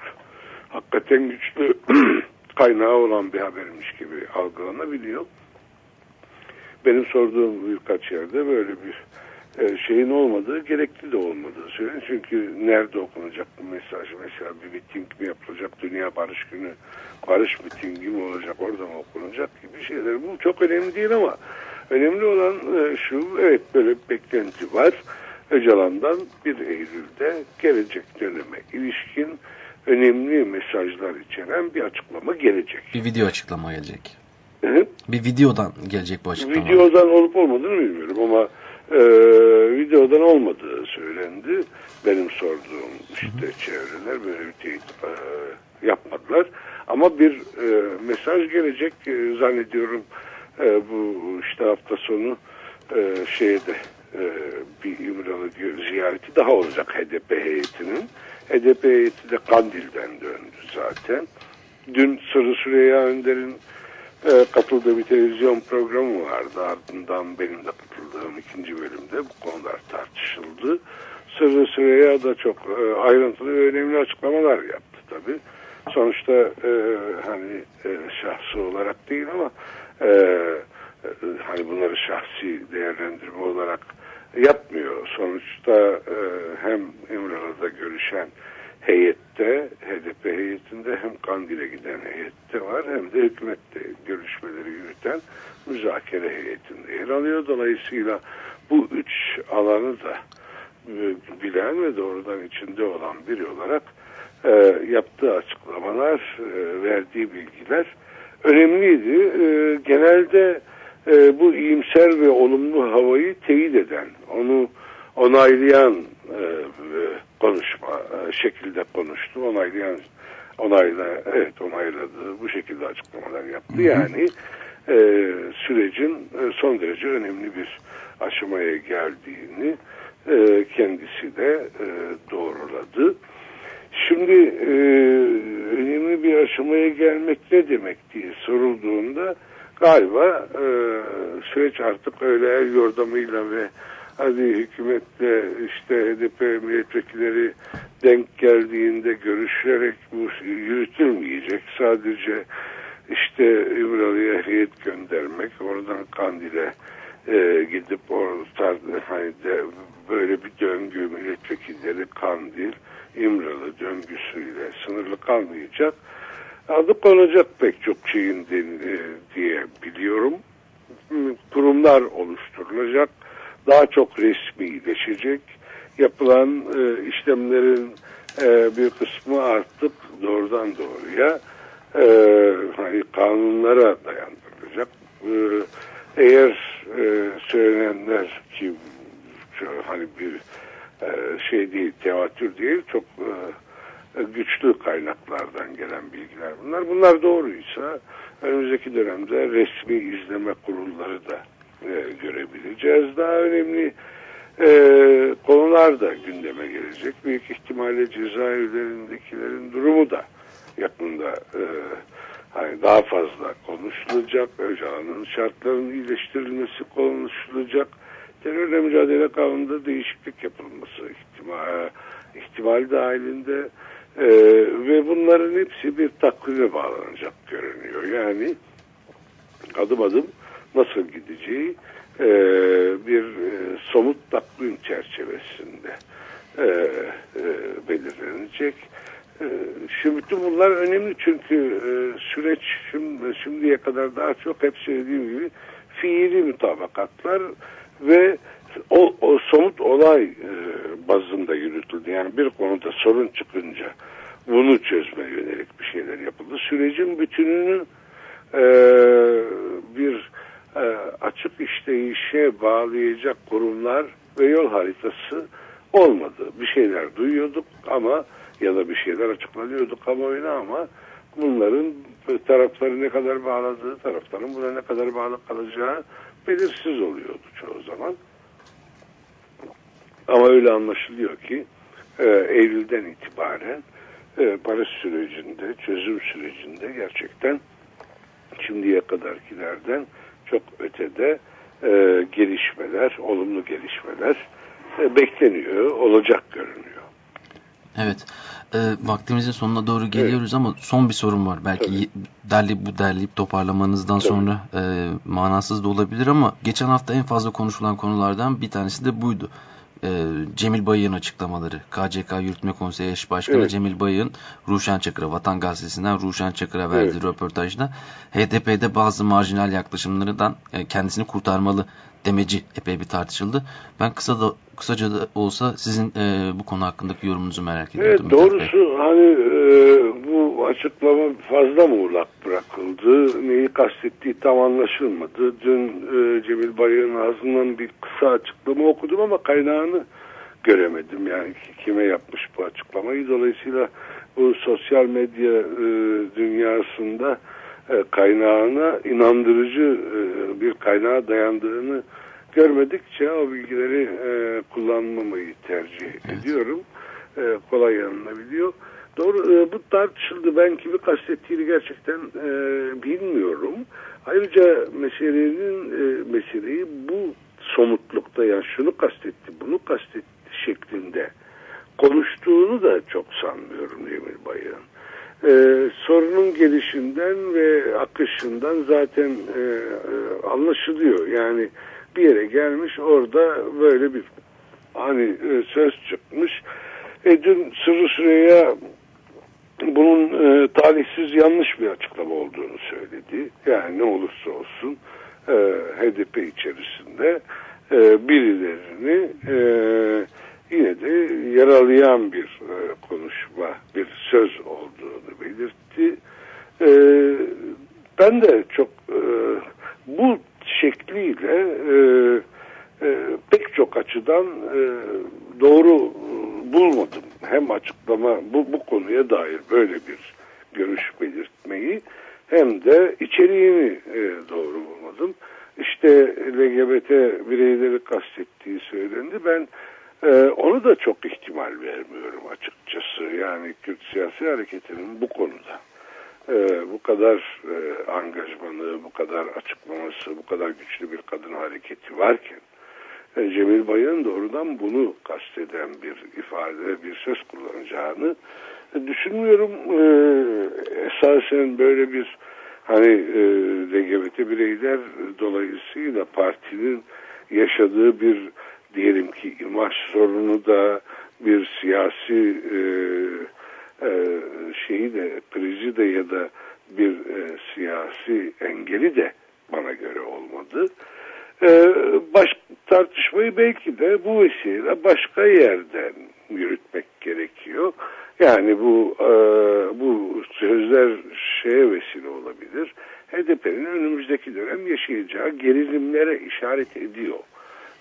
hakikaten güçlü kaynağı olan bir habermiş gibi algılanabiliyor. Benim sorduğum birkaç yerde böyle bir e, şeyin olmadığı, gerekli de olmadığı söyleniyor. Çünkü nerede okunacak bu mesaj? Mesela bir miting mi yapılacak? Dünya Barış Günü barış mitingi mi olacak? Orada mı okunacak gibi şeyler. Bu çok önemli değil ama önemli olan e, şu, evet böyle bir beklenti var. Öcalan'dan 1 Eylül'de gelecek döneme ilişkin önemli mesajlar içeren bir açıklama gelecek. Bir video açıklama gelecek. Hı? Bir videodan gelecek bu açıklama. Videodan olup olmadığını bilmiyorum ama e, videodan olmadığı söylendi. Benim sorduğum işte çevreler böyle bir teyit e, yapmadılar. Ama bir e, mesaj gelecek e, zannediyorum e, bu işte hafta sonu e, şeyde e, bir İmralı ziyareti daha olacak HDP heyetinin. HDP heyeti de Kandil'den döndü zaten. Dün Sırrı Süreyya Önder'in e, katıldığı bir televizyon programı vardı. Ardından benim de katıldığım ikinci bölümde bu konular tartışıldı. Sırrı Süreyya da çok e, ayrıntılı ve önemli açıklamalar yaptı tabii. Sonuçta e, hani e, şahsı olarak değil ama e, e, hani bunları şahsi değerlendirme olarak yapmıyor. Sonuçta e, hem İmralı'da görüşen heyette, HDP heyetinde hem Kandil'e giden heyette var hem de hükümette görüşmeleri yürüten müzakere heyetinde yer alıyor. Dolayısıyla bu üç alanı da e, bilen ve doğrudan içinde olan biri olarak e, yaptığı açıklamalar, e, verdiği bilgiler önemliydi. E, genelde e, bu iyimser ve olumlu havayı teyit eden, onu onaylayan e, konuşma e, şekilde konuştu. Onaylayan onayla evet onayladı. Bu şekilde açıklamalar yaptı. Yani e, sürecin e, son derece önemli bir aşamaya geldiğini e, kendisi de e, doğruladı. Şimdi e, önemli bir aşamaya gelmek ne demek diye sorulduğunda galiba e, süreç artık öyle el yordamıyla ve hadi hükümetle işte HDP milletvekilleri denk geldiğinde görüşerek bu yürütülmeyecek. Sadece işte İmralı'ya heyet göndermek, oradan Kandil'e e, gidip orada hani de böyle bir döngü milletvekilleri Kandil, İmralı döngüsüyle sınırlı kalmayacak. Adı konacak pek çok şeyin e, diye biliyorum. Kurumlar oluşturulacak. Daha çok resmileşecek. Yapılan e, işlemlerin e, bir kısmı artık doğrudan doğruya e, hani kanunlara dayandırılacak. E, eğer e, söylenenler ki hani bir e, şey değil, tevatür değil, çok e, güçlü kaynaklardan gelen bilgiler bunlar. Bunlar doğruysa önümüzdeki dönemde resmi izleme kurulları da e, görebileceğiz. Daha önemli e, konular da gündeme gelecek. Büyük ihtimalle cezaevlerindekilerin durumu da yakında e, hani daha fazla konuşulacak. Öcalan'ın şartlarının iyileştirilmesi konuşulacak. Terörle mücadele kanununda değişiklik yapılması ihtimal, ihtimal dahilinde e, ve bunların hepsi bir takvime bağlanacak görünüyor. Yani adım adım nasıl gideceği e, bir e, somut takvim çerçevesinde e, e, belirlenecek. E, şimdi bütün bunlar önemli çünkü e, süreç şimdi, şimdiye kadar daha çok hep söylediğim gibi fiili mutabakatlar ve o, o somut olay e, bazında yürütüldü. Yani bir konuda sorun çıkınca bunu çözme yönelik bir şeyler yapıldı. Sürecin bütününü e, bir e, açık işleyişe bağlayacak kurumlar ve yol haritası olmadı. Bir şeyler duyuyorduk ama ya da bir şeyler açıklanıyorduk kamuoyuna ama bunların tarafları ne kadar bağladığı, tarafların buna ne kadar bağlı kalacağı belirsiz oluyordu çoğu zaman. Ama öyle anlaşılıyor ki e, Eylül'den itibaren e, barış sürecinde, çözüm sürecinde gerçekten şimdiye kadarkilerden çok ötede e, gelişmeler, olumlu gelişmeler e, bekleniyor, olacak görünüyor. Evet. E, vaktimizin sonuna doğru geliyoruz ama son bir sorum var. Belki Tabii. derli bu derleyip toparlamanızdan Tabii. sonra e, manasız da olabilir ama geçen hafta en fazla konuşulan konulardan bir tanesi de buydu. E, Cemil Bayık'ın açıklamaları. KCK Yürütme Konseyi Eş Başkanı Evet. Cemil Bayık'ın Ruşen Çakır'a, Vatan Gazetesi'nden Ruşen Çakır'a verdiği Evet. röportajda HDP'de bazı marjinal yaklaşımlarından e, kendisini kurtarmalı demeci epey bir tartışıldı. Ben kısa da kısaca da olsa sizin e, bu konu hakkındaki yorumunuzu merak Evet, ediyordum. Bey. doğrusu hani e, bu açıklama fazla muğlak bırakıldı. Neyi kastettiği tam anlaşılmadı. Dün e, Cemil Bayır'ın ağzından bir kısa açıklama okudum ama kaynağını göremedim. Yani ki- kime yapmış bu açıklamayı. Dolayısıyla bu sosyal medya e, dünyasında kaynağına inandırıcı e, bir kaynağa dayandığını görmedikçe o bilgileri e, kullanmamayı tercih ediyorum. E, kolay yanılabiliyor. Doğru e, bu tartışıldı. Ben kimi kastettiğini gerçekten e, bilmiyorum. Ayrıca meselenin e, meseleyi bu somutlukta yani şunu kastetti, bunu kastetti şeklinde konuştuğunu da çok sanmıyorum Cemil Bayır'ın. Ee, sorunun gelişinden ve akışından zaten e, e, anlaşılıyor. Yani bir yere gelmiş orada böyle bir hani e, söz çıkmış. E, dün Sırrı Süreyya bunun e, talihsiz yanlış bir açıklama olduğunu söyledi. Yani ne olursa olsun e, HDP içerisinde e, birilerini e, yine de yaralayan bir e, konuşma, bir söz olduğunu belirtti. E, ben de çok e, bu şekliyle e, e, pek çok açıdan e, doğru bulmadım. Hem açıklama bu, bu konuya dair böyle bir görüş belirtmeyi hem de içeriğini e, doğru bulmadım. İşte LGBT bireyleri kastettiği söylendi. Ben e, onu da çok ihtimal vermiyorum açıkçası. Yani Kürt siyasi hareketinin bu konuda e, bu kadar e, angajmanı, bu kadar açıklaması, bu kadar güçlü bir kadın hareketi varken e, Cemil Bay'ın doğrudan bunu kasteden bir ifade, bir söz kullanacağını e, düşünmüyorum. E, esasen böyle bir hani e, LGBT bireyler dolayısıyla partinin yaşadığı bir diyelim ki imaj sorunu da bir siyasi e, e, şeyi de krizi de ya da bir e, siyasi engeli de bana göre olmadı. E, baş tartışmayı belki de bu vesileyle başka yerden yürütmek gerekiyor. Yani bu e, bu sözler şeye vesile olabilir. HDP'nin önümüzdeki dönem yaşayacağı gerilimlere işaret ediyor.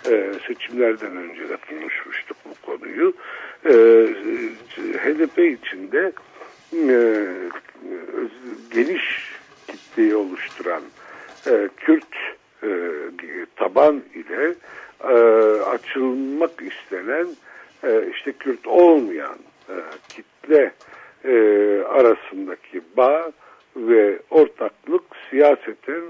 Ee, seçimlerden önce de konuşmuştuk bu konuyu. Ee, HDP içinde e, geniş kitleyi oluşturan e, Kürt e, taban ile e, açılmak istenen e, işte Kürt olmayan e, kitle e, arasındaki bağ ve ortaklık siyaseten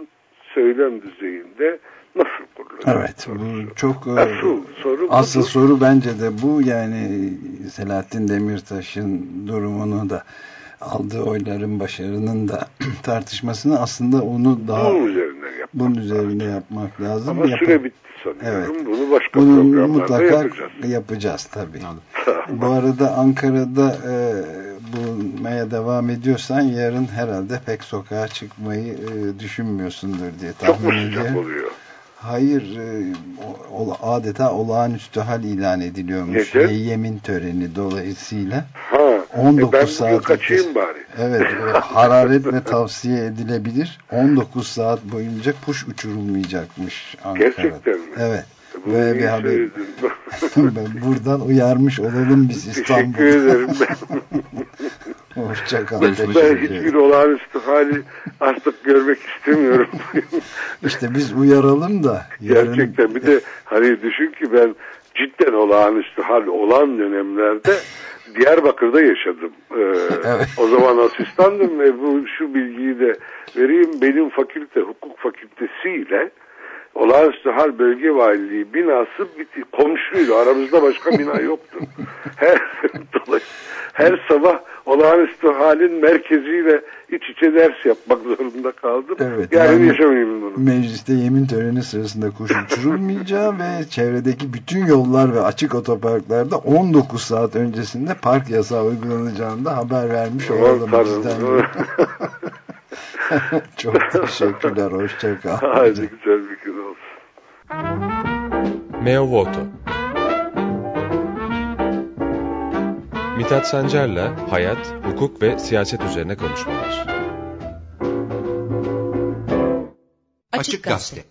söylem düzeyinde nasıl? Evet bu çok e, Asıl soru asıl budur. soru bence de bu yani Selahattin Demirtaş'ın durumunu da aldığı oyların başarının da tartışmasını aslında onu daha Bunun üzerine yapmak bunun üzerinde yapmak lazım. Ama Yapın- süre bitti sanıyorum. Evet. Bunu başka Bunu programlarda mutlaka yapacağız. yapacağız tabii. Tamam. Bu arada Ankara'da e, bulmaya devam ediyorsan yarın herhalde pek sokağa çıkmayı e, düşünmüyorsundur diye Çok mu tahmin sıcak ediyorum. oluyor? Hayır, e, o- adeta olağanüstü hal ilan ediliyormuş. Neden? Yemin töreni dolayısıyla. Ha. 19 e ben saat kaçayım bari. Evet, e, hararetle tavsiye edilebilir. 19 saat boyunca kuş uçurulmayacakmış Ankara'da. Gerçekten mi? Evet. Bunu Böyle iyi bir haber. buradan uyarmış olalım biz İstanbul'da. Teşekkür ederim. Hoşça kal. Görüşmek Teşekkür ben hiçbir olağanüstü hali artık görmek istemiyorum. İşte biz uyaralım da. yarın- Gerçekten bir de hani düşün ki ben cidden olağanüstü hal olan dönemlerde Diyarbakır'da yaşadım. Ee, Evet. O zaman asistandım ve bu şu bilgiyi de vereyim. Benim fakülte, hukuk fakültesiyle olağanüstü hal bölge valiliği binası bir komşuydu. Aramızda başka bina yoktu. Her, her sabah olağanüstü halin merkeziyle iç içe ders yapmak zorunda kaldım. Evet, Yarın yani- yaşamayayım bunu. Mecliste yemin töreni sırasında kuş uçurulmayacağı ve çevredeki bütün yollar ve açık otoparklarda 19 saat öncesinde park yasağı uygulanacağını da haber vermiş olalım. Çok teşekkürler. Hoşçakal. Haydi güzel bir gün olsun. Meo Voto Mithat Sancar'la hayat, hukuk ve siyaset üzerine konuşmalar. Açık Gazete.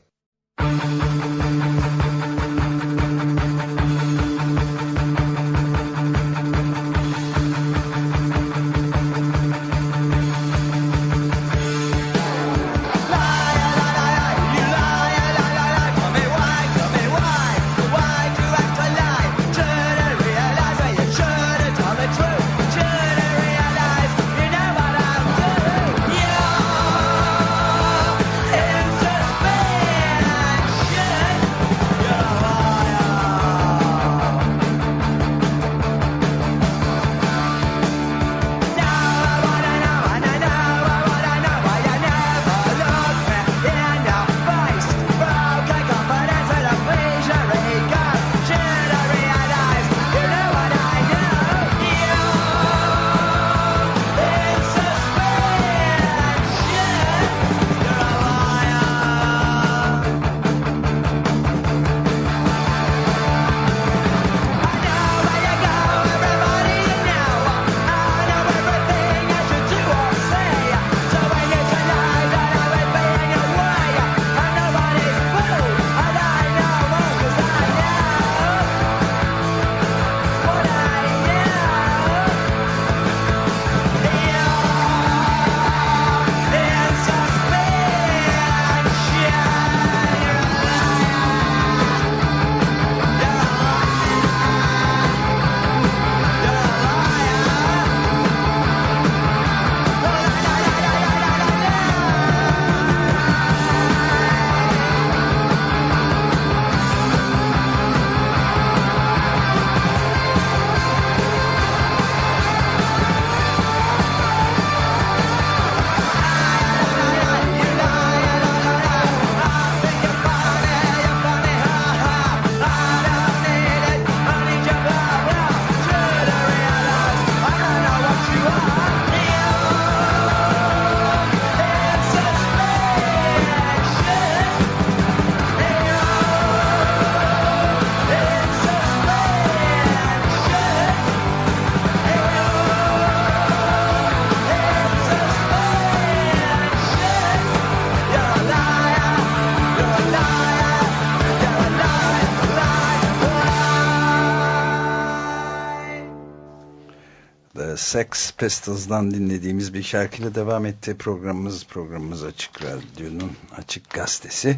Sex Pistols'dan dinlediğimiz bir şarkıyla devam etti programımız. Programımız Açık Radyo'nun Açık Gazetesi.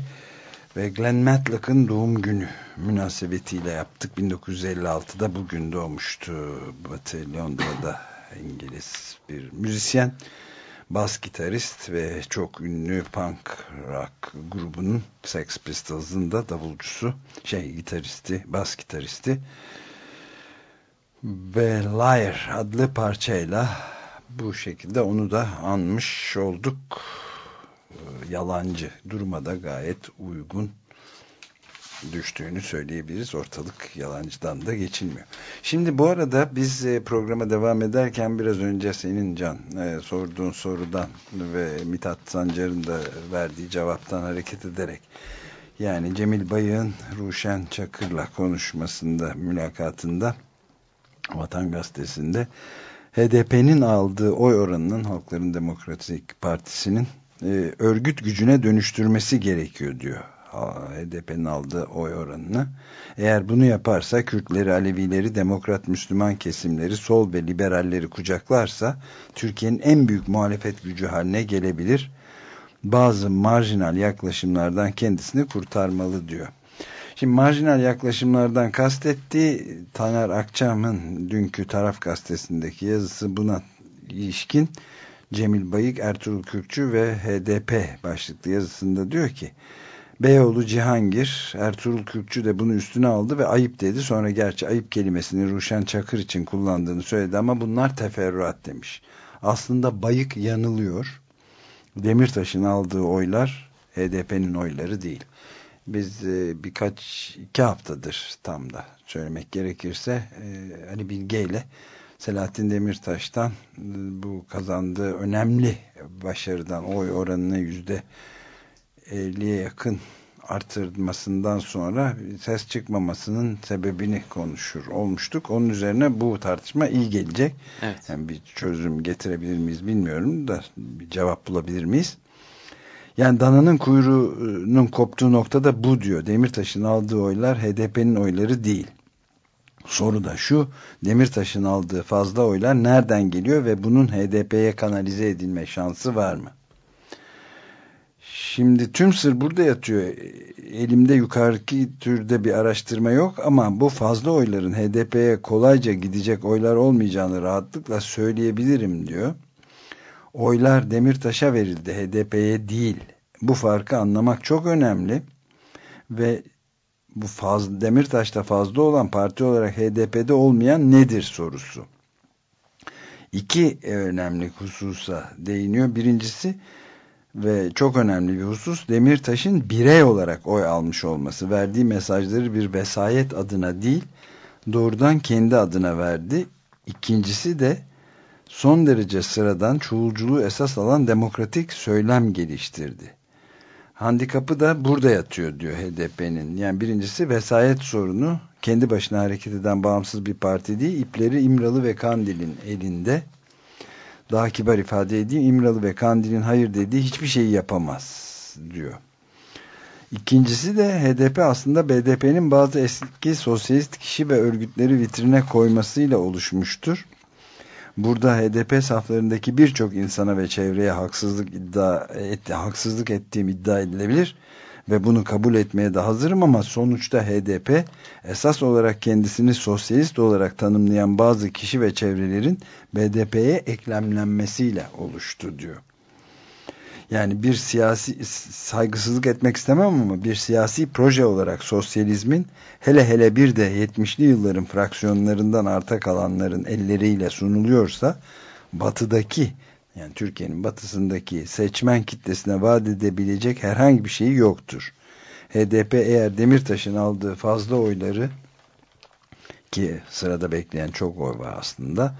Ve Glenn Matlock'ın doğum günü münasebetiyle yaptık. 1956'da bugün doğmuştu. Batı Londra'da İngiliz bir müzisyen, bas gitarist ve çok ünlü punk rock grubunun Sex Pistols'ın da davulcusu, şey gitaristi, bas gitaristi ve Liar adlı parçayla bu şekilde onu da anmış olduk. Ee, Yalancı duruma da gayet uygun düştüğünü söyleyebiliriz. Ortalık yalancıdan da geçilmiyor. Şimdi bu arada biz e, programa devam ederken biraz önce senin Can e, sorduğun sorudan ve Mithat Sancar'ın da verdiği cevaptan hareket ederek yani Cemil Bayık'ın Ruşen Çakır'la konuşmasında, mülakatında Vatan Gazetesi'nde HDP'nin aldığı oy oranının Halkların Demokratik Partisi'nin e, örgüt gücüne dönüştürmesi gerekiyor diyor. HDP'nin aldığı oy oranını. Eğer bunu yaparsa Kürtleri, Alevileri, Demokrat Müslüman kesimleri, sol ve liberalleri kucaklarsa Türkiye'nin en büyük muhalefet gücü haline gelebilir. Bazı marjinal yaklaşımlardan kendisini kurtarmalı diyor. Şimdi marjinal yaklaşımlardan kastetti Taner Akçam'ın dünkü Taraf Gazetesi'ndeki yazısı buna ilişkin Cemil Bayık, Ertuğrul Kürkçü ve HDP başlıklı yazısında diyor ki Beyoğlu Cihangir, Ertuğrul Kürkçü de bunu üstüne aldı ve ayıp dedi. Sonra gerçi ayıp kelimesini Ruşen Çakır için kullandığını söyledi ama bunlar teferruat demiş. Aslında bayık yanılıyor. Demirtaş'ın aldığı oylar HDP'nin oyları değil. Biz e, birkaç iki haftadır tam da söylemek gerekirse e, Ali Bilge ile Selahattin Demirtaş'tan e, bu kazandığı önemli başarıdan oy oranını yüzde 50'ye yakın artırmasından sonra ses çıkmamasının sebebini konuşur olmuştuk. Onun üzerine bu tartışma iyi gelecek. Evet. Yani bir çözüm getirebilir miyiz bilmiyorum da bir cevap bulabilir miyiz? Yani dananın kuyruğunun koptuğu noktada bu diyor. Demirtaş'ın aldığı oylar HDP'nin oyları değil. Soru da şu, Demirtaş'ın aldığı fazla oylar nereden geliyor ve bunun HDP'ye kanalize edilme şansı var mı? Şimdi tüm sır burada yatıyor. Elimde yukarıki türde bir araştırma yok ama bu fazla oyların HDP'ye kolayca gidecek oylar olmayacağını rahatlıkla söyleyebilirim diyor. Oylar Demirtaş'a verildi, HDP'ye değil. Bu farkı anlamak çok önemli ve bu fazla, Demirtaş'ta fazla olan parti olarak HDP'de olmayan nedir sorusu. İki önemli hususa değiniyor. Birincisi ve çok önemli bir husus Demirtaş'ın birey olarak oy almış olması. Verdiği mesajları bir vesayet adına değil doğrudan kendi adına verdi. İkincisi de son derece sıradan çoğulculuğu esas alan demokratik söylem geliştirdi. Handikapı da burada yatıyor diyor HDP'nin. Yani birincisi vesayet sorunu kendi başına hareket eden bağımsız bir parti değil, ipleri İmralı ve Kandil'in elinde. Daha kibar ifade edeyim, İmralı ve Kandil'in hayır dediği hiçbir şeyi yapamaz diyor. İkincisi de HDP aslında BDP'nin bazı eski sosyalist kişi ve örgütleri vitrine koymasıyla oluşmuştur. Burada HDP saflarındaki birçok insana ve çevreye haksızlık iddia etti, haksızlık ettiğim iddia edilebilir ve bunu kabul etmeye de hazırım ama sonuçta HDP esas olarak kendisini sosyalist olarak tanımlayan bazı kişi ve çevrelerin BDP'ye eklemlenmesiyle oluştu diyor. Yani bir siyasi saygısızlık etmek istemem ama bir siyasi proje olarak sosyalizmin hele hele bir de 70'li yılların fraksiyonlarından arta kalanların elleriyle sunuluyorsa batıdaki yani Türkiye'nin batısındaki seçmen kitlesine vaat edebilecek herhangi bir şeyi yoktur. HDP eğer Demirtaş'ın aldığı fazla oyları ki sırada bekleyen çok oy var aslında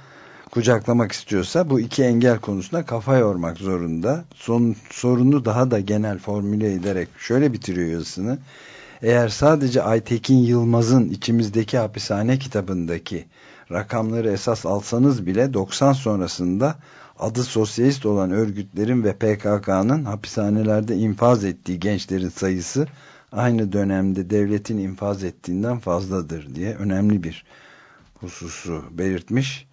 kucaklamak istiyorsa bu iki engel konusunda kafa yormak zorunda. Son, sorunu daha da genel formüle ederek şöyle bitiriyor yazısını. Eğer sadece Aytekin Yılmaz'ın içimizdeki hapishane kitabındaki rakamları esas alsanız bile 90 sonrasında adı sosyalist olan örgütlerin ve PKK'nın hapishanelerde infaz ettiği gençlerin sayısı aynı dönemde devletin infaz ettiğinden fazladır diye önemli bir hususu belirtmiş.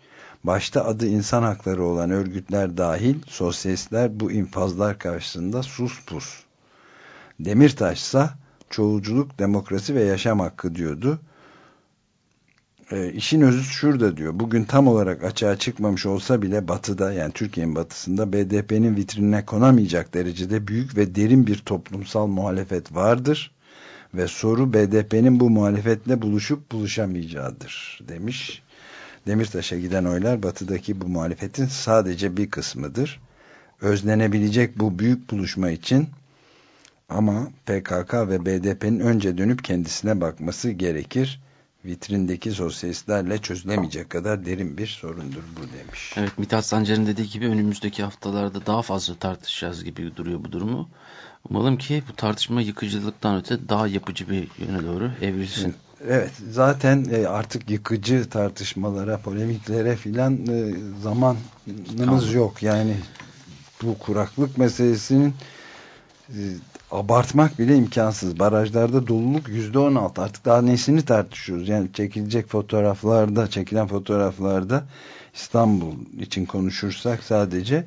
Başta adı insan hakları olan örgütler dahil sosyalistler bu infazlar karşısında sus pus. Demirtaş ise çoğulculuk, demokrasi ve yaşam hakkı diyordu. E, işin özü şurada diyor. Bugün tam olarak açığa çıkmamış olsa bile batıda yani Türkiye'nin batısında BDP'nin vitrinine konamayacak derecede büyük ve derin bir toplumsal muhalefet vardır. Ve soru BDP'nin bu muhalefetle buluşup buluşamayacağıdır demiş. Demirtaş'a giden oylar batıdaki bu muhalefetin sadece bir kısmıdır. Özlenebilecek bu büyük buluşma için ama PKK ve BDP'nin önce dönüp kendisine bakması gerekir. Vitrindeki sosyalistlerle çözülemeyecek kadar derin bir sorundur bu demiş. Evet Mithat Sancar'ın dediği gibi önümüzdeki haftalarda daha fazla tartışacağız gibi duruyor bu durumu. Umalım ki bu tartışma yıkıcılıktan öte daha yapıcı bir yöne doğru evrilsin. Evet zaten e, artık yıkıcı tartışmalara, polemiklere filan e, zamanımız yok. Yani bu kuraklık meselesinin e, abartmak bile imkansız. Barajlarda doluluk yüzde on altı. Artık daha nesini tartışıyoruz. Yani çekilecek fotoğraflarda, çekilen fotoğraflarda İstanbul için konuşursak sadece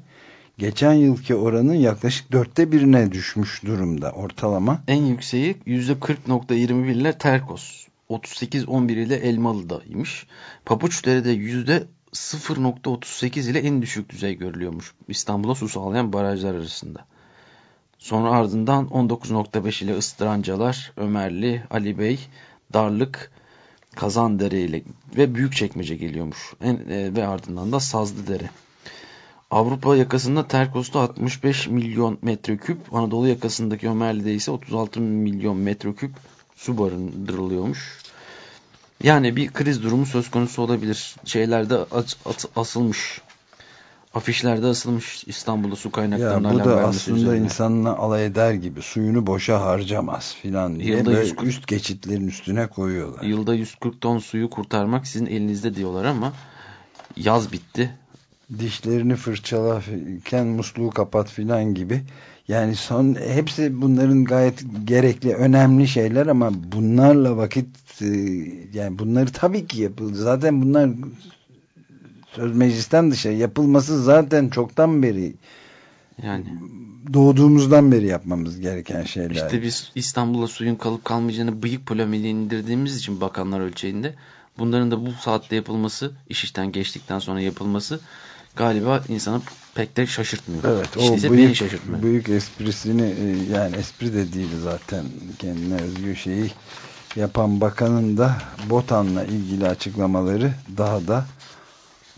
geçen yılki oranın yaklaşık dörtte birine düşmüş durumda ortalama. En yükseği yüzde 40.21 ile Terkos. 38-11 ile Elmalı'daymış. Papuçdere'de yüzde 0.38 ile en düşük düzey görülüyormuş. İstanbul'a su sağlayan barajlar arasında. Sonra ardından 19.5 ile Istırancalar, Ömerli, Ali Bey, Darlık, Kazandere ile ve Büyükçekmece geliyormuş. En, e, ve ardından da Sazlıdere. Avrupa yakasında Terkos'ta 65 milyon metreküp, Anadolu yakasındaki Ömerli'de ise 36 milyon metreküp su barındırılıyormuş. Yani bir kriz durumu söz konusu olabilir. Şeylerde at, at, asılmış. Afişlerde asılmış İstanbul'da su kaynaklarına ya bu da aslında üzerine. insanla alay eder gibi suyunu boşa harcamaz filan diye Yılda böyle 140 üst geçitlerin üstüne koyuyorlar. Yılda 140 ton suyu kurtarmak sizin elinizde diyorlar ama yaz bitti. Dişlerini fırçalarken musluğu kapat filan gibi. Yani son hepsi bunların gayet gerekli, önemli şeyler ama bunlarla vakit e, yani bunları tabii ki yapıldı. Zaten bunlar söz meclisten dışarı yapılması zaten çoktan beri Yani doğduğumuzdan beri yapmamız gereken şeyler. işte biz İstanbul'da suyun kalıp kalmayacağını bıyık polemiğini indirdiğimiz için bakanlar ölçeğinde bunların da bu saatte yapılması, iş işten geçtikten sonra yapılması galiba insanı pek de şaşırtmıyor. Evet o beni büyük, şaşırtmıyor. büyük esprisini e, yani espri de değil zaten kendine özgü şeyi yapan bakanın da Botan'la ilgili açıklamaları daha da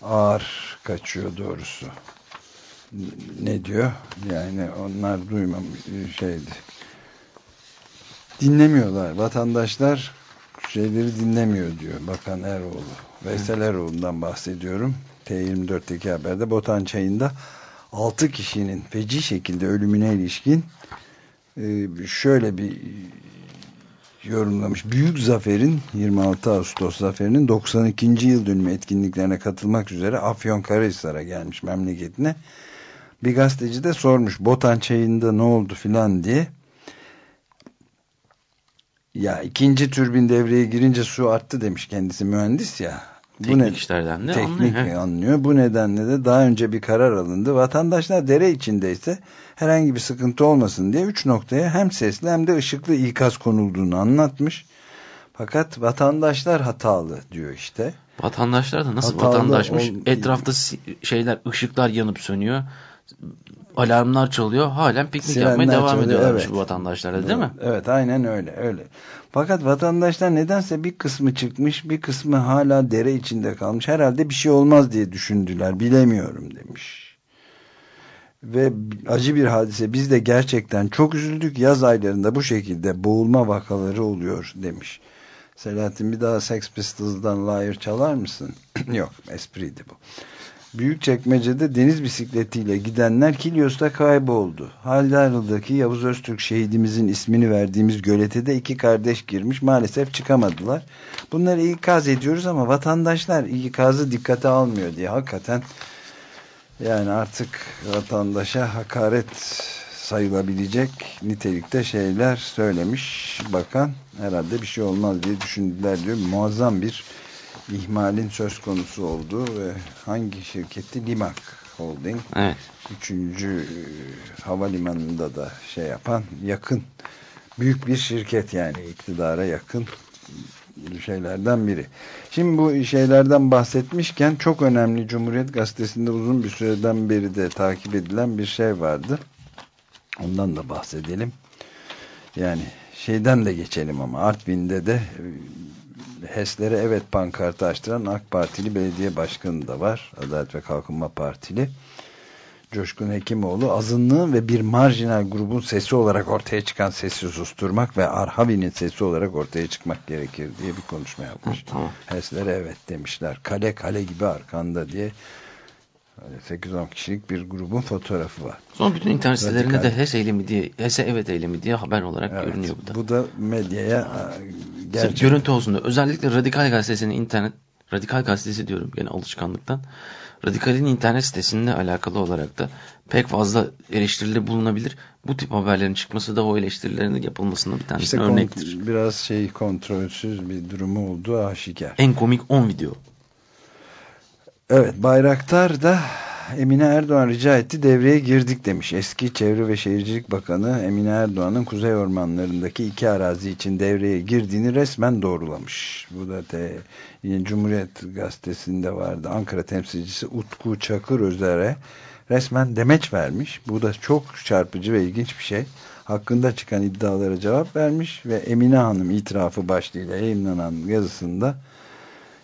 ağır kaçıyor doğrusu. Ne diyor? Yani onlar duymamış şeydi. Dinlemiyorlar. Vatandaşlar şeyleri dinlemiyor diyor Bakan Eroğlu. Veysel Eroğlu'ndan bahsediyorum. T24'teki haberde Botan Çayı'nda 6 kişinin feci şekilde ölümüne ilişkin e, şöyle bir yorumlamış. Büyük zaferin 26 Ağustos zaferinin 92. yıl dönümü etkinliklerine katılmak üzere Afyonkarahisar'a gelmiş memleketine. Bir gazeteci de sormuş Botan Çayı'nda ne oldu filan diye. Ya ikinci türbin devreye girince su arttı demiş kendisi mühendis ya. Teknik ne, işlerden de teknik anlıyor. anlıyor. Bu nedenle de daha önce bir karar alındı. Vatandaşlar dere içindeyse herhangi bir sıkıntı olmasın diye üç noktaya hem sesli hem de ışıklı ikaz konulduğunu anlatmış. Fakat vatandaşlar hatalı diyor işte. Vatandaşlar da nasıl Hatalı vatandaşmış? ol- Etrafta şeyler, ışıklar yanıp sönüyor. Alarmlar çalıyor. Halen piknik Sirenler yapmaya devam çalıyor, ediyorlarmış evet. bu vatandaşlar değil mi? Evet aynen öyle öyle. Fakat vatandaşlar nedense bir kısmı çıkmış bir kısmı hala dere içinde kalmış. Herhalde bir şey olmaz diye düşündüler bilemiyorum demiş. Ve acı bir hadise biz de gerçekten çok üzüldük yaz aylarında bu şekilde boğulma vakaları oluyor demiş. Selahattin bir daha Sex Pistols'dan Liar çalar mısın? Yok espriydi bu. Büyükçekmece'de deniz bisikletiyle gidenler Kilyos'ta kayboldu. Haldarlı'daki Yavuz Öztürk şehidimizin ismini verdiğimiz gölete de iki kardeş girmiş. Maalesef çıkamadılar. Bunları ikaz ediyoruz ama vatandaşlar ikazı dikkate almıyor diye. Hakikaten yani artık vatandaşa hakaret sayılabilecek nitelikte şeyler söylemiş bakan. Herhalde bir şey olmaz diye düşündüler diyor. Muazzam bir ihmalin söz konusu olduğu ve hangi şirketi Limak Holding Evet. üçüncü e, havalimanında da şey yapan yakın büyük bir şirket yani iktidara yakın şeylerden biri. Şimdi bu şeylerden bahsetmişken çok önemli Cumhuriyet Gazetesi'nde uzun bir süreden beri de takip edilen bir şey vardı. Ondan da bahsedelim. Yani şeyden de geçelim ama Artvin'de de e, HES'lere evet pankartı açtıran AK Partili belediye başkanı da var. Adalet ve Kalkınma Partili. Coşkun Hekimoğlu azınlığın ve bir marjinal grubun sesi olarak ortaya çıkan sesi susturmak ve Arhavi'nin sesi olarak ortaya çıkmak gerekir diye bir konuşma yapmış. Tamam. HES'lere evet demişler. Kale kale gibi arkanda diye 8-10 kişilik bir grubun fotoğrafı var. Son bütün internet sitelerinde de HES eylemi diye, HES'e evet eylemi diye haber olarak Evet, görünüyor bu da. bu da medyaya e, Sırf gerçek görüntü olsun da özellikle Radikal Gazetesi'nin internet Radikal Gazetesi diyorum gene alışkanlıktan. Radikal'in internet sitesinde alakalı olarak da pek fazla eleştirili bulunabilir. Bu tip haberlerin çıkması da o eleştirilerin yapılmasına bir tanesi işte örnektir. biraz şey kontrolsüz bir durumu olduğu aşikar. En komik 10 video. Evet Bayraktar da Emine Erdoğan rica etti devreye girdik demiş. Eski Çevre ve Şehircilik Bakanı Emine Erdoğan'ın Kuzey Ormanları'ndaki iki arazi için devreye girdiğini resmen doğrulamış. Bu da te, Cumhuriyet Gazetesi'nde vardı. Ankara temsilcisi Utku Çakır Özer'e resmen demeç vermiş. Bu da çok çarpıcı ve ilginç bir şey. Hakkında çıkan iddialara cevap vermiş ve Emine Hanım itirafı başlığıyla yayınlanan yazısında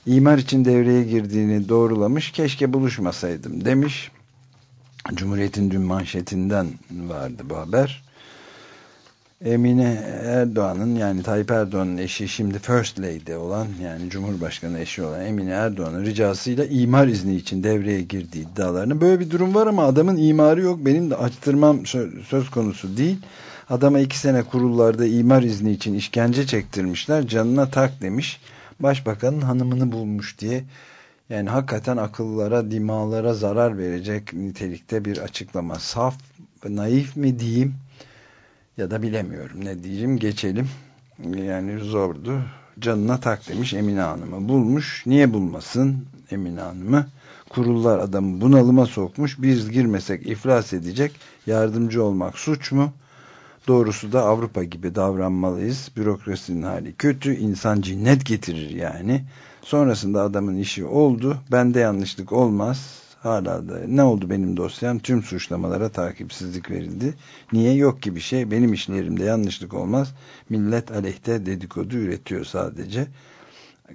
imar için devreye girdiğini doğrulamış. Keşke buluşmasaydım demiş. Cumhuriyet'in dün manşetinden vardı bu haber. Emine Erdoğan'ın yani Tayyip Erdoğan'ın eşi şimdi First Lady olan yani Cumhurbaşkanı eşi olan Emine Erdoğan'ın ricasıyla imar izni için devreye girdiği iddialarını böyle bir durum var ama adamın imarı yok benim de açtırmam söz konusu değil adama iki sene kurullarda imar izni için işkence çektirmişler canına tak demiş başbakanın hanımını bulmuş diye yani hakikaten akıllara dimalara zarar verecek nitelikte bir açıklama. Saf naif mi diyeyim ya da bilemiyorum ne diyeyim geçelim. Yani zordu. Canına tak demiş Emine Hanım'ı. Bulmuş. Niye bulmasın Emine Hanım'ı? Kurullar adamı bunalıma sokmuş. Biz girmesek iflas edecek. Yardımcı olmak suç mu doğrusu da Avrupa gibi davranmalıyız bürokrasinin hali kötü insan cinnet getirir yani sonrasında adamın işi oldu bende yanlışlık olmaz Hala da ne oldu benim dosyam? Tüm suçlamalara takipsizlik verildi. Niye? Yok ki bir şey. Benim işlerimde yanlışlık olmaz. Millet aleyhte dedikodu üretiyor sadece.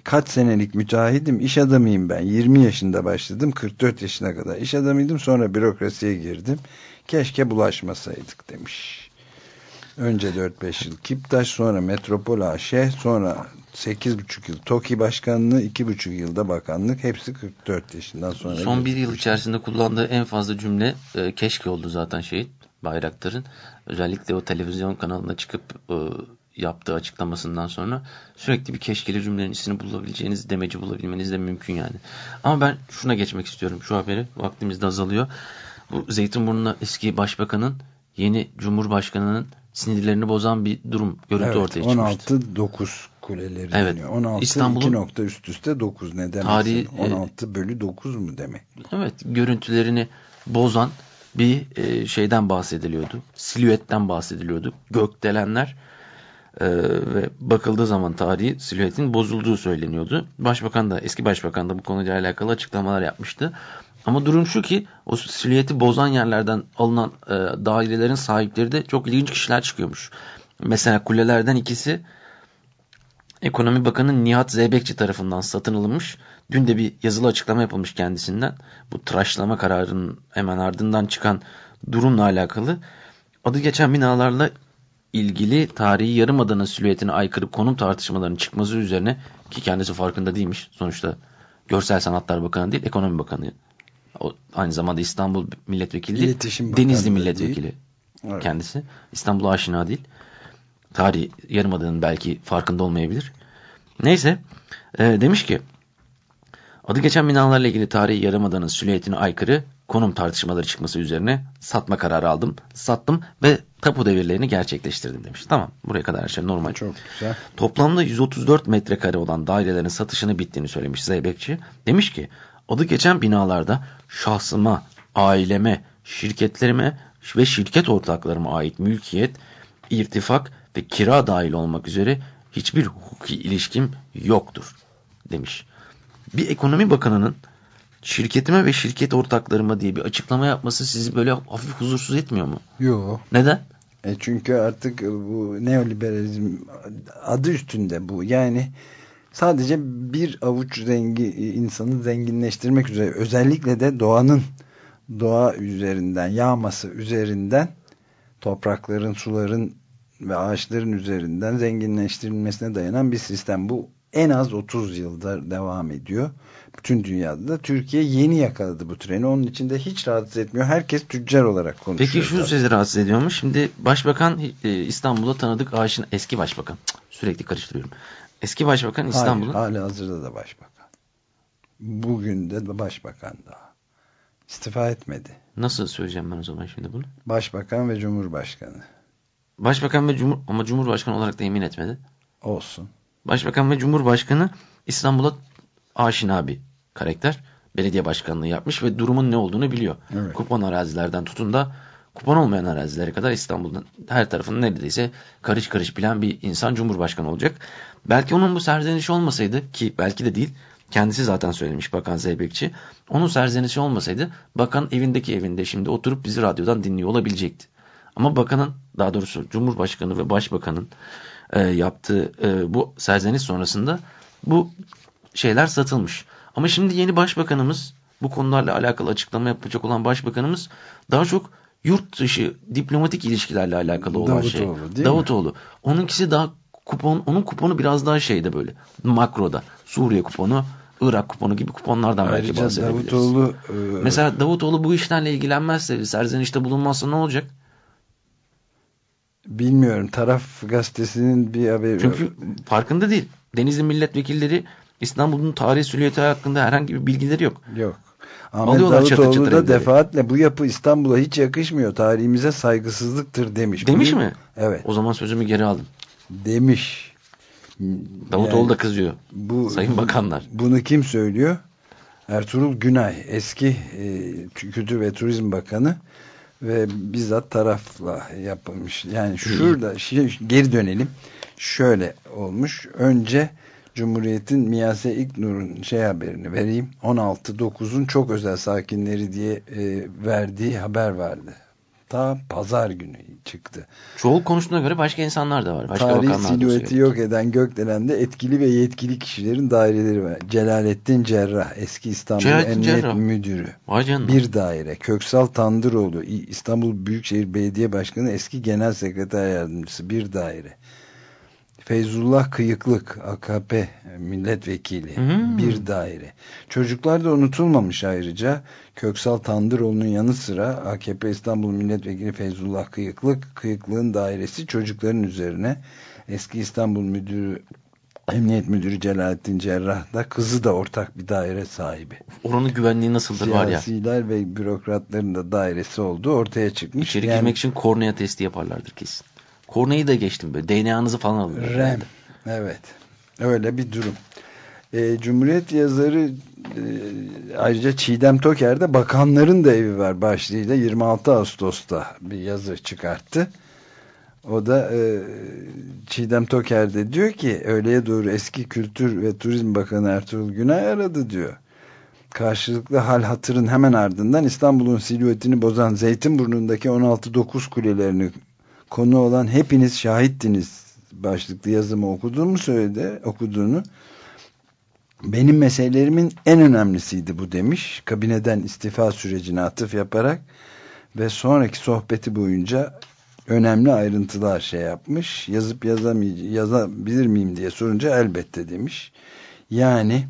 Kaç senelik müteahhidim, iş adamıyım ben. 20 yaşında başladım, 44 yaşına kadar iş adamıydım. Sonra bürokrasiye girdim. Keşke bulaşmasaydık demiş. Önce 4-5 yıl Kiptaş, sonra Metropol AŞ, sonra 8,5 yıl TOKİ başkanlığı, 2,5 yılda bakanlık. Hepsi 44 yaşından sonra. Son bir yıl içerisinde kullandığı en fazla cümle e, keşke oldu zaten şey Bayraktar'ın. Özellikle o televizyon kanalına çıkıp e, yaptığı açıklamasından sonra sürekli bir keşkeli cümlenin içini bulabileceğiniz demeci bulabilmeniz de mümkün yani. Ama ben şuna geçmek istiyorum şu haberi. Vaktimiz de azalıyor. Bu Zeytinburnu'na eski başbakanın yeni cumhurbaşkanının sinirlerini bozan bir durum görüntü evet, ortaya çıkmıştı. 16-9 kuleleri evet. deniyor. 16 İstanbul'un 2 nokta üst üste 9 ne demek? Tarihi, 16 bölü 9 mu demek? Evet görüntülerini bozan bir e, şeyden bahsediliyordu. Silüetten bahsediliyordu. Gökdelenler e, ve bakıldığı zaman tarihi silüetin bozulduğu söyleniyordu. Başbakan da eski başbakan da bu konuyla alakalı açıklamalar yapmıştı. Ama durum şu ki o silüeti bozan yerlerden alınan e, dairelerin sahipleri de çok ilginç kişiler çıkıyormuş. Mesela kulelerden ikisi Ekonomi Bakanı Nihat Zeybekçi tarafından satın alınmış. Dün de bir yazılı açıklama yapılmış kendisinden. Bu tıraşlama kararının hemen ardından çıkan durumla alakalı. Adı geçen binalarla ilgili tarihi yarımadanın silüetine aykırı konum tartışmalarının çıkması üzerine ki kendisi farkında değilmiş. Sonuçta Görsel Sanatlar Bakanı değil, Ekonomi Bakanı. O, aynı zamanda İstanbul Milletvekili değil, Denizli Milletvekili değil. Evet. kendisi. İstanbul'a aşina değil tarih yarımadığının belki farkında olmayabilir. Neyse e, demiş ki adı geçen binalarla ilgili tarihi yarımadanın süliyetine aykırı konum tartışmaları çıkması üzerine satma kararı aldım. Sattım ve tapu devirlerini gerçekleştirdim demiş. Tamam buraya kadar her şey normal. Çok güzel. Toplamda 134 metrekare olan dairelerin satışını bittiğini söylemiş Zeybekçi. Demiş ki adı geçen binalarda şahsıma, aileme, şirketlerime ve şirket ortaklarıma ait mülkiyet, irtifak ve kira dahil olmak üzere hiçbir hukuki ilişkim yoktur demiş. Bir ekonomi bakanının şirketime ve şirket ortaklarıma diye bir açıklama yapması sizi böyle hafif huzursuz etmiyor mu? Yok. Neden? E çünkü artık bu neoliberalizm adı üstünde bu. Yani sadece bir avuç zengi, insanı zenginleştirmek üzere özellikle de doğanın doğa üzerinden yağması üzerinden toprakların suların ve ağaçların üzerinden zenginleştirilmesine dayanan bir sistem. Bu en az 30 yıldır devam ediyor. Bütün dünyada da Türkiye yeni yakaladı bu treni. Onun için de hiç rahatsız etmiyor. Herkes tüccar olarak konuşuyor. Peki şu sizi rahatsız ediyor mu? Şimdi başbakan e, İstanbul'da tanıdık aşina eski başbakan. Sürekli karıştırıyorum. Eski başbakan İstanbul'un. Hala hazırda da başbakan. Bugün de başbakan daha. İstifa etmedi. Nasıl söyleyeceğim ben o zaman şimdi bunu? Başbakan ve Cumhurbaşkanı. Başbakan ve Cumhur ama Cumhurbaşkanı olarak da yemin etmedi. Olsun. Başbakan ve Cumhurbaşkanı İstanbul'a aşina bir karakter. Belediye başkanlığı yapmış ve durumun ne olduğunu biliyor. Evet. Kupon arazilerden tutun da kupon olmayan arazilere kadar İstanbul'dan her tarafını neredeyse karış karış bilen bir insan Cumhurbaşkanı olacak. Belki onun bu serzenişi olmasaydı ki belki de değil Kendisi zaten söylemiş Bakan Zeybekçi. Onun serzenişi olmasaydı bakan evindeki evinde şimdi oturup bizi radyodan dinliyor olabilecekti. Ama bakanın daha doğrusu Cumhurbaşkanı ve Başbakanın e, yaptığı e, bu serzeniş sonrasında bu şeyler satılmış. Ama şimdi yeni başbakanımız bu konularla alakalı açıklama yapacak olan başbakanımız daha çok yurt dışı diplomatik ilişkilerle alakalı olan Davutoğlu, şey. değil mi? Davutoğlu. Onunkisi daha kupon, onun kuponu biraz daha şeyde böyle makroda. Suriye kuponu, Irak kuponu gibi kuponlardan belki Ayrıca bahsedebiliriz. Davutoğlu e, Mesela Davutoğlu bu işlerle ilgilenmezse, serzenişte bulunmazsa ne olacak? bilmiyorum taraf gazetesinin bir haberi Çünkü farkında değil. Denizli milletvekilleri İstanbul'un tarih süliyeti hakkında herhangi bir bilgileri yok. yok. Ahmet Alıyorlar Davutoğlu çatır da defaatle bu yapı İstanbul'a hiç yakışmıyor. Tarihimize saygısızlıktır demiş. Demiş Bugün- mi? Evet. O zaman sözümü geri aldım. Demiş. Davutoğlu Yani da kızıyor. bu, Sayın bakanlar. Bunu kim söylüyor? Ertuğrul Günay eski e, Kültür ve Turizm Bakanı ve bizzat tarafla yapılmış. Yani şurada şey, geri dönelim. Şöyle olmuş. Önce Cumhuriyet'in Miyase İknur'un şey haberini vereyim. 16.9'un çok özel sakinleri diye e, verdiği haber vardı. Ta pazar günü çıktı. Çoğul konusuna göre başka insanlar da var. Başka Tarih silüeti yok eden Gökdelen'de etkili ve yetkili kişilerin daireleri var. Celalettin Cerrah, eski İstanbul Celalettin Emniyet Cerrah. Müdürü. Bir daire. Köksal Tandıroğlu, İstanbul Büyükşehir Belediye Başkanı, eski Genel Sekreter Yardımcısı. Bir daire. Feyzullah Kıyıklık, AKP milletvekili. Hmm. Bir daire. Çocuklar da unutulmamış ayrıca. Köksal Tandıroğlu'nun yanı sıra AKP İstanbul Milletvekili Feyzullah Kıyıklık, Kıyıklık'ın dairesi çocukların üzerine. Eski İstanbul Müdürü Emniyet Müdürü Celalettin Cerrah da kızı da ortak bir daire sahibi. Oranın güvenliği nasıldır var ya. Siyasiler ve bürokratların da dairesi olduğu ortaya çıkmış. İçeri Yani girmek için kornea testi yaparlardır kesin. Korneayı da geçtim böyle. DNA'nızı falan alın. REM. Evet. Öyle bir durum. E, Cumhuriyet yazarı e, ayrıca Çiğdem Toker'de bakanların da evi var başlığıyla 26 Ağustos'ta bir yazı çıkarttı. O da e, Çiğdem Toker de diyor ki öğleye doğru eski Kültür ve Turizm Bakanı Ertuğrul Günay aradı diyor. Karşılıklı hal hatırın hemen ardından İstanbul'un silüetini bozan Zeytinburnu'ndaki 16-9 kulelerini konu olan hepiniz şahittiniz başlıklı yazımı okuduğumu söyledi, okuduğunu. Benim meselelerimin en önemlisiydi bu demiş. Kabineden istifa sürecine atıf yaparak ve sonraki sohbeti boyunca önemli ayrıntılar şey yapmış. Yazıp yazamayacağım, yazabilir miyim diye sorunca elbette demiş. Yani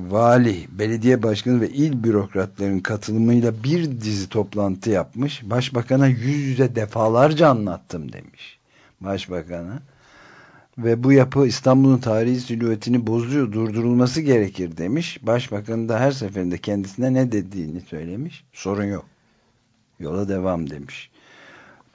vali, belediye başkanı ve il bürokratlarının katılımıyla bir dizi toplantı yapmış. Başbakana yüz yüze defalarca anlattım demiş. Başbakana. Ve bu yapı İstanbul'un tarihi silüetini bozuyor, durdurulması gerekir demiş. Başbakan da her seferinde kendisine ne dediğini söylemiş. Sorun yok. Yola devam demiş.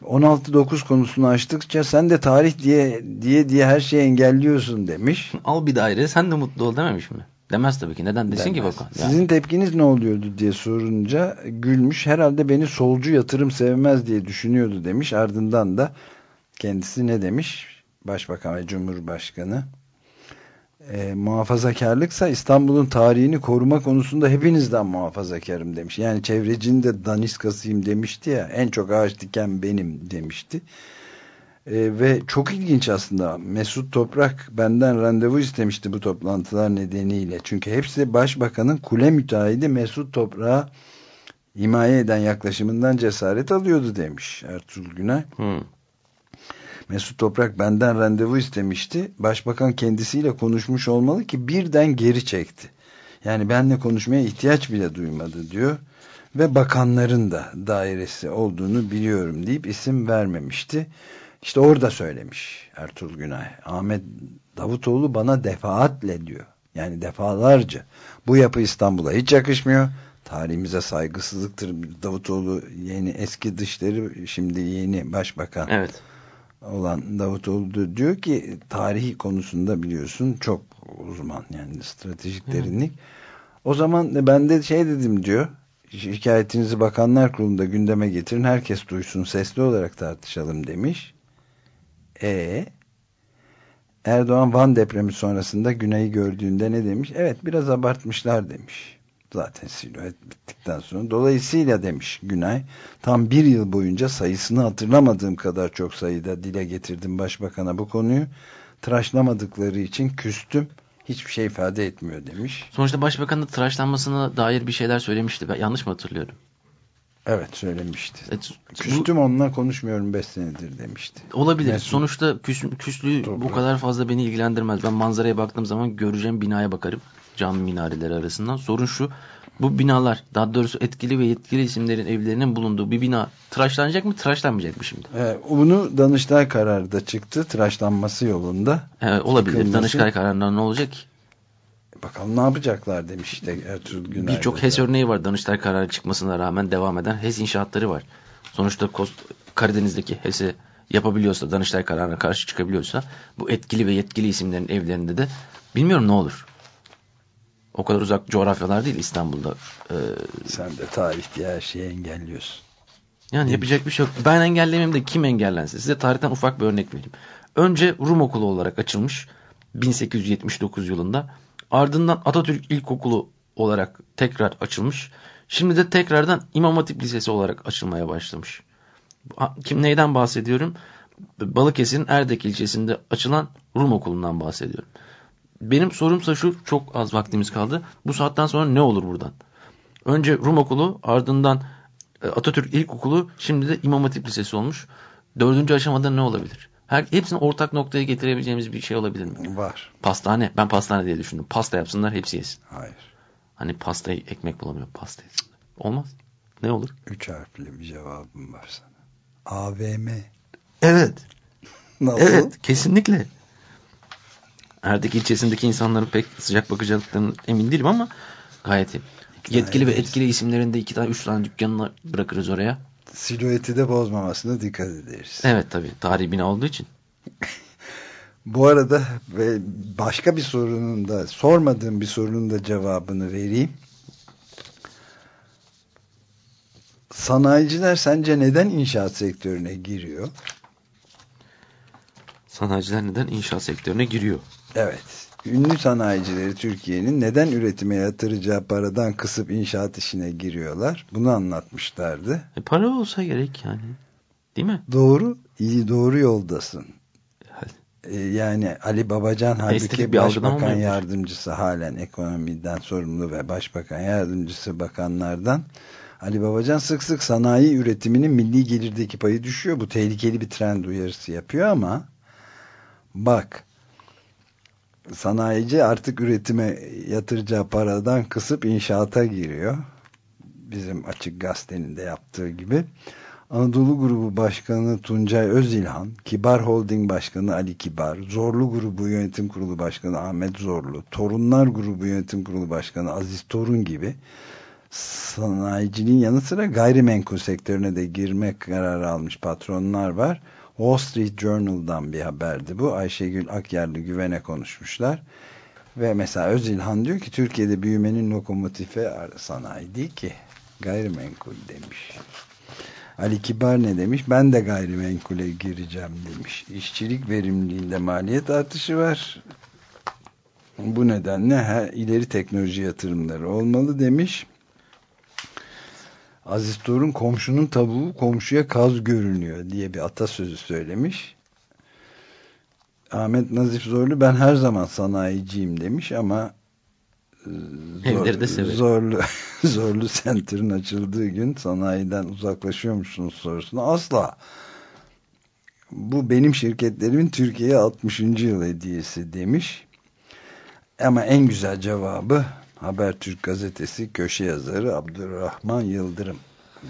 16-9 konusunu açtıkça sen de tarih diye diye diye her şeyi engelliyorsun demiş. Al bir daire sen de mutlu ol dememiş mi? Demez tabii ki. Neden desin ki Demez. bakan? Yani. Sizin tepkiniz ne oluyordu diye sorunca gülmüş. Herhalde beni solcu yatırım sevmez diye düşünüyordu demiş. Ardından da kendisi ne demiş? Başbakan ve Cumhurbaşkanı. E, muhafazakarlıksa İstanbul'un tarihini koruma konusunda hepinizden muhafazakarım demiş. Yani çevrecinin de daniskasıyım demişti ya. En çok ağaç diken benim demişti. E, ve çok ilginç aslında Mesut Toprak benden randevu istemişti bu toplantılar nedeniyle. Çünkü hepsi başbakanın kule müteahhidi Mesut Toprak'a himaye eden yaklaşımından cesaret alıyordu demiş Ertuğrul Günay. Hı. Mesut Toprak benden randevu istemişti. Başbakan kendisiyle konuşmuş olmalı ki birden geri çekti. Yani benle konuşmaya ihtiyaç bile duymadı diyor. Ve bakanların da dairesi olduğunu biliyorum deyip isim vermemişti. İşte orada söylemiş Ertuğrul Günay. Ahmet Davutoğlu bana defaatle diyor. Yani defalarca. Bu yapı İstanbul'a hiç yakışmıyor. Tarihimize saygısızlıktır. Davutoğlu yeni eski dışları şimdi yeni başbakan Evet. olan Davutoğlu da diyor ki tarihi konusunda biliyorsun çok uzman yani stratejik derinlik. O zaman ben de şey dedim diyor şikayetinizi bakanlar kurulunda gündeme getirin herkes duysun sesli olarak tartışalım demiş. E Erdoğan Van depremi sonrasında Güney'i gördüğünde ne demiş? Evet biraz abartmışlar demiş. Zaten silüet bittikten sonra. Dolayısıyla demiş Günay tam bir yıl boyunca sayısını hatırlamadığım kadar çok sayıda dile getirdim başbakana bu konuyu. Tıraşlamadıkları için küstüm. Hiçbir şey ifade etmiyor demiş. Sonuçta başbakanın tıraşlanmasına dair bir şeyler söylemişti. Ben yanlış mı hatırlıyorum? Evet söylemişti. Evet, Küstüm onunla konuşmuyorum 5 senedir demişti. Olabilir. Mesut. Sonuçta küs, küslüğü Doğru. bu kadar fazla beni ilgilendirmez. Ben manzaraya baktığım zaman göreceğim binaya bakarım. Cami minareleri arasından. Sorun şu. Bu binalar daha doğrusu etkili ve yetkili isimlerin evlerinin bulunduğu bir bina tıraşlanacak mı tıraşlanmayacak mı şimdi? Ee, bunu Danıştay kararı da çıktı. Tıraşlanması yolunda. Ee, olabilir. Yıkılması- Danıştay kararından ne olacak ki? Bakalım ne yapacaklar demiş işte Ertuğrul Günay. Birçok HES örneği var. Danıştay kararı çıkmasına rağmen devam eden HES inşaatları var. Sonuçta Karadeniz'deki HES'i yapabiliyorsa, Danıştay kararına karşı çıkabiliyorsa bu etkili ve yetkili isimlerin evlerinde de bilmiyorum ne olur. O kadar uzak coğrafyalar değil İstanbul'da. Ee, Sen de tarih diye her şeyi engelliyorsun. yani yapacak bir şey yok. Ben engellemeyeyim de kim engellensin? Size tarihten ufak bir örnek vereyim. Önce Rum Okulu olarak açılmış 1879 yılında. Ardından Atatürk İlkokulu olarak tekrar açılmış. Şimdi de tekrardan İmam Hatip Lisesi olarak açılmaya başlamış. Kim neyden bahsediyorum? Balıkesir'in Erdek ilçesinde açılan Rum Okulu'ndan bahsediyorum. Benim sorumsa şu, çok az vaktimiz kaldı. Bu saatten sonra ne olur buradan? Önce Rum Okulu, ardından e, Atatürk İlkokulu, şimdi de İmam Hatip Lisesi olmuş. Dördüncü aşamada ne olabilir? Her, hepsini ortak noktaya getirebileceğimiz bir şey olabilir mi? Var. Pastane. Ben pastane diye düşündüm. Pasta yapsınlar hepsi yesin. Hayır. Hani pastayı ekmek bulamıyor. Pasta yesinler. Olmaz. Ne olur? Üç harfli bir cevabım var sana. AVM. Evet. Nasıl? Evet. Kesinlikle. Erdek ilçesindeki insanların pek sıcak bakacaklarından emin değilim ama gayet iyi. Yetkili ve etkili isimlerinde iki tane üç tane dükkanını bırakırız oraya. Silüeti de bozmamasına dikkat ederiz. Evet tabii. Tarihi bina olduğu için. Bu arada ve başka bir sorunun da sormadığım bir sorunun da cevabını vereyim. Sanayiciler sence neden inşaat sektörüne giriyor? Sanayiciler neden inşaat sektörüne giriyor? Evet. Ünlü sanayicileri Türkiye'nin neden üretime yatıracağı paradan kısıp inşaat işine giriyorlar? Bunu anlatmışlardı. E, para olsa gerek yani. Değil mi? Doğru, iyi doğru yoldasın. Ee, yani Ali Babacan halbuki bir başbakan yardımcısı halen ekonomiden sorumlu ve başbakan yardımcısı bakanlardan Ali Babacan sık sık sanayi üretiminin milli gelirdeki payı düşüyor. Bu tehlikeli bir trend uyarısı yapıyor ama bak sanayici artık üretime yatıracağı paradan kısıp inşaata giriyor. Bizim Açık Gazete'nin de yaptığı gibi. Anadolu Grubu Başkanı Tuncay Özilhan, Kibar Holding Başkanı Ali Kibar, Zorlu Grubu Yönetim Kurulu Başkanı Ahmet Zorlu, Torunlar Grubu Yönetim Kurulu Başkanı Aziz Torun gibi sanayicinin yanı sıra gayrimenkul sektörüne de girme kararı almış patronlar var. Wall Street Journal'dan bir haberdi bu. Ayşegül Akyarlı güvene konuşmuşlar. Ve mesela Özilhan diyor ki Türkiye'de büyümenin lokomotifi sanayi değil ki gayrimenkul demiş. Ali Kibar ne demiş? Ben de gayrimenkule gireceğim demiş. İşçilik verimliliğinde maliyet artışı var. Bu nedenle her, ileri teknoloji yatırımları olmalı demiş. Aziz Torun komşunun tavuğu komşuya kaz görünüyor diye bir atasözü söylemiş. Ahmet Nazif Zorlu ben her zaman sanayiciyim demiş ama e, Evleri de severim. zorlu, zorlu center'ın açıldığı gün sanayiden uzaklaşıyor musunuz sorusuna asla bu benim şirketlerimin Türkiye'ye 60. yıl hediyesi demiş. Ama en güzel cevabı Habertürk gazetesi köşe yazarı Abdurrahman Yıldırım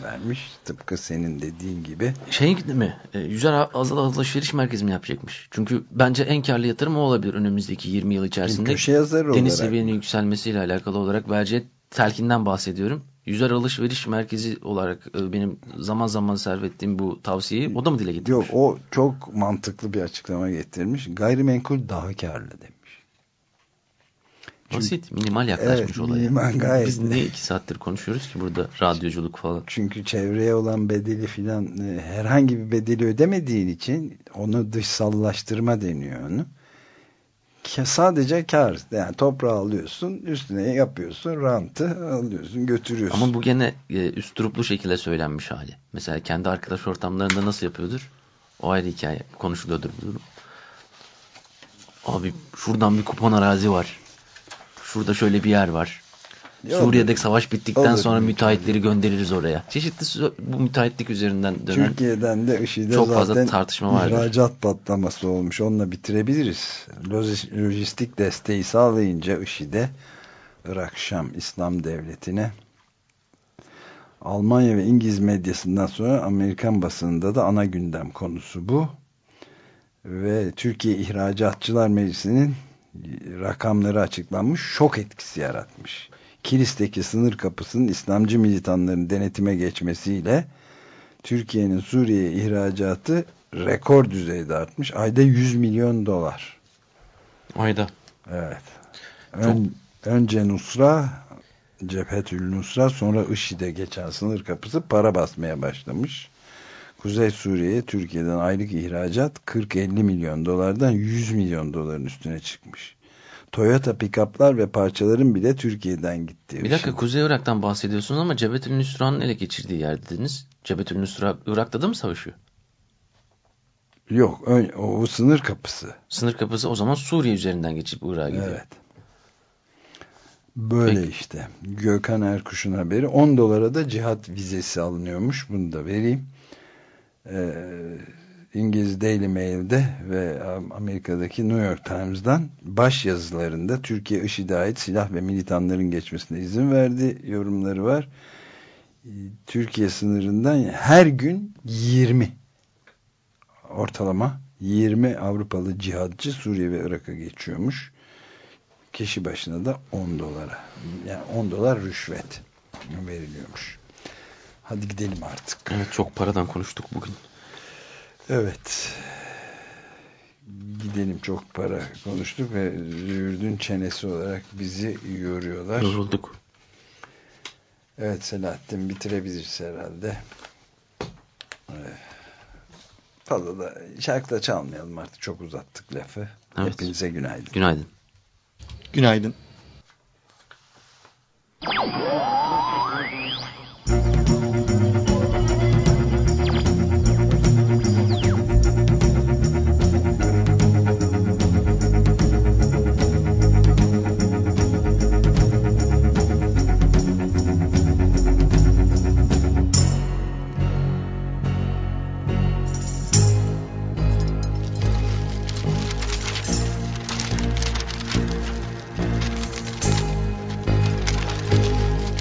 vermiş. Tıpkı senin dediğin gibi. Şey mi? E, yüzer azal alışveriş merkezi mi yapacakmış? Çünkü bence en karlı yatırım o olabilir önümüzdeki 20 yıl içerisinde. Köşe yazarı Deniz seviyenin yükselmesiyle alakalı olarak bence telkinden bahsediyorum. Yüzer alışveriş merkezi olarak e, benim zaman zaman servettiğim bu tavsiyeyi o da mı dile getirmiş? Yok o çok mantıklı bir açıklama getirmiş. Gayrimenkul daha karlı demiş. Çünkü- Basit, minimal yaklaşmış Evet, olaya. minimal, gayet. Biz niye iki saattir konuşuyoruz ki burada radyoculuk falan? Çünkü çevreye olan bedeli filan e, herhangi bir bedeli ödemediğin için onu dışsallaştırma deniyor onu. sadece kar. Yani toprağı alıyorsun, üstüne yapıyorsun, rantı alıyorsun, götürüyorsun. Ama bu gene e, üstruplu şekilde söylenmiş hali. Mesela kendi arkadaş ortamlarında nasıl yapıyordur? O ayrı hikaye. Konuşuluyordur bu durum. Abi şuradan bir kupon arazi var. Şurada şöyle bir yer var. Ya Suriye'deki savaş bittikten olur, sonra müteahhitleri göndeririz oraya. Çeşitli bu müteahhitlik üzerinden dönen Türkiye'den de IŞİD'e çok fazla tartışma vardır. ihracat patlaması olmuş. Onunla bitirebiliriz. Lojis- Lojistik desteği sağlayınca IŞİD'e Irak Şam İslam Devleti'ne Almanya ve İngiliz medyasından sonra Amerikan basınında da ana gündem konusu bu. Ve Türkiye İhracatçılar Meclisi'nin rakamları açıklanmış. Şok etkisi yaratmış. Kilis'teki sınır kapısının İslamcı militanların denetime geçmesiyle Türkiye'nin Suriye ihracatı rekor düzeyde artmış. Ayda 100 milyon dolar. ayda. Evet. Ön, önce Nusra, Cephetül Nusra, sonra IŞİD'e geçen sınır kapısı para basmaya başlamış. Kuzey Suriye'ye Türkiye'den aylık ihracat 40-50 milyon dolardan 100 milyon doların üstüne çıkmış. Toyota pikaplar ve parçaların bile Türkiye'den gitti. Bir dakika Kuzey Irak'tan bahsediyorsunuz ama Cebetül Nusra'nın ele geçirdiği yer dediniz. Cebetül Nusra Irak'ta da mı savaşıyor? Yok, ön, o, o sınır kapısı. Sınır kapısı o zaman Suriye üzerinden geçip Irak'a gidiyor. Evet. Böyle Peki. işte. Gökhan Erkuş'un haberi. 10 dolara da cihat vizesi alınıyormuş. Bunu da vereyim. Ee, İngiliz Daily Mail'de ve Amerika'daki New York Times'dan baş yazılarında Türkiye IŞİD'e ait silah ve militanların geçmesine izin verdi yorumları var. Ee, Türkiye sınırından her gün 20 ortalama 20 Avrupalı cihatçı Suriye ve Irak'a geçiyormuş. Kişi başına da 10 dolara. Yani 10 dolar rüşvet veriliyormuş. Hadi gidelim artık. Evet çok paradan konuştuk bugün. Evet. Gidelim çok para konuştuk ve Züğürdün çenesi olarak bizi yoruyorlar. Yorulduk. Evet Selahattin bitirebiliriz herhalde. Evet. Fazla da şarkı da çalmayalım artık. Çok uzattık lafı. Evet. Hepinize günaydın. Günaydın. Günaydın.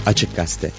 Açık Gazete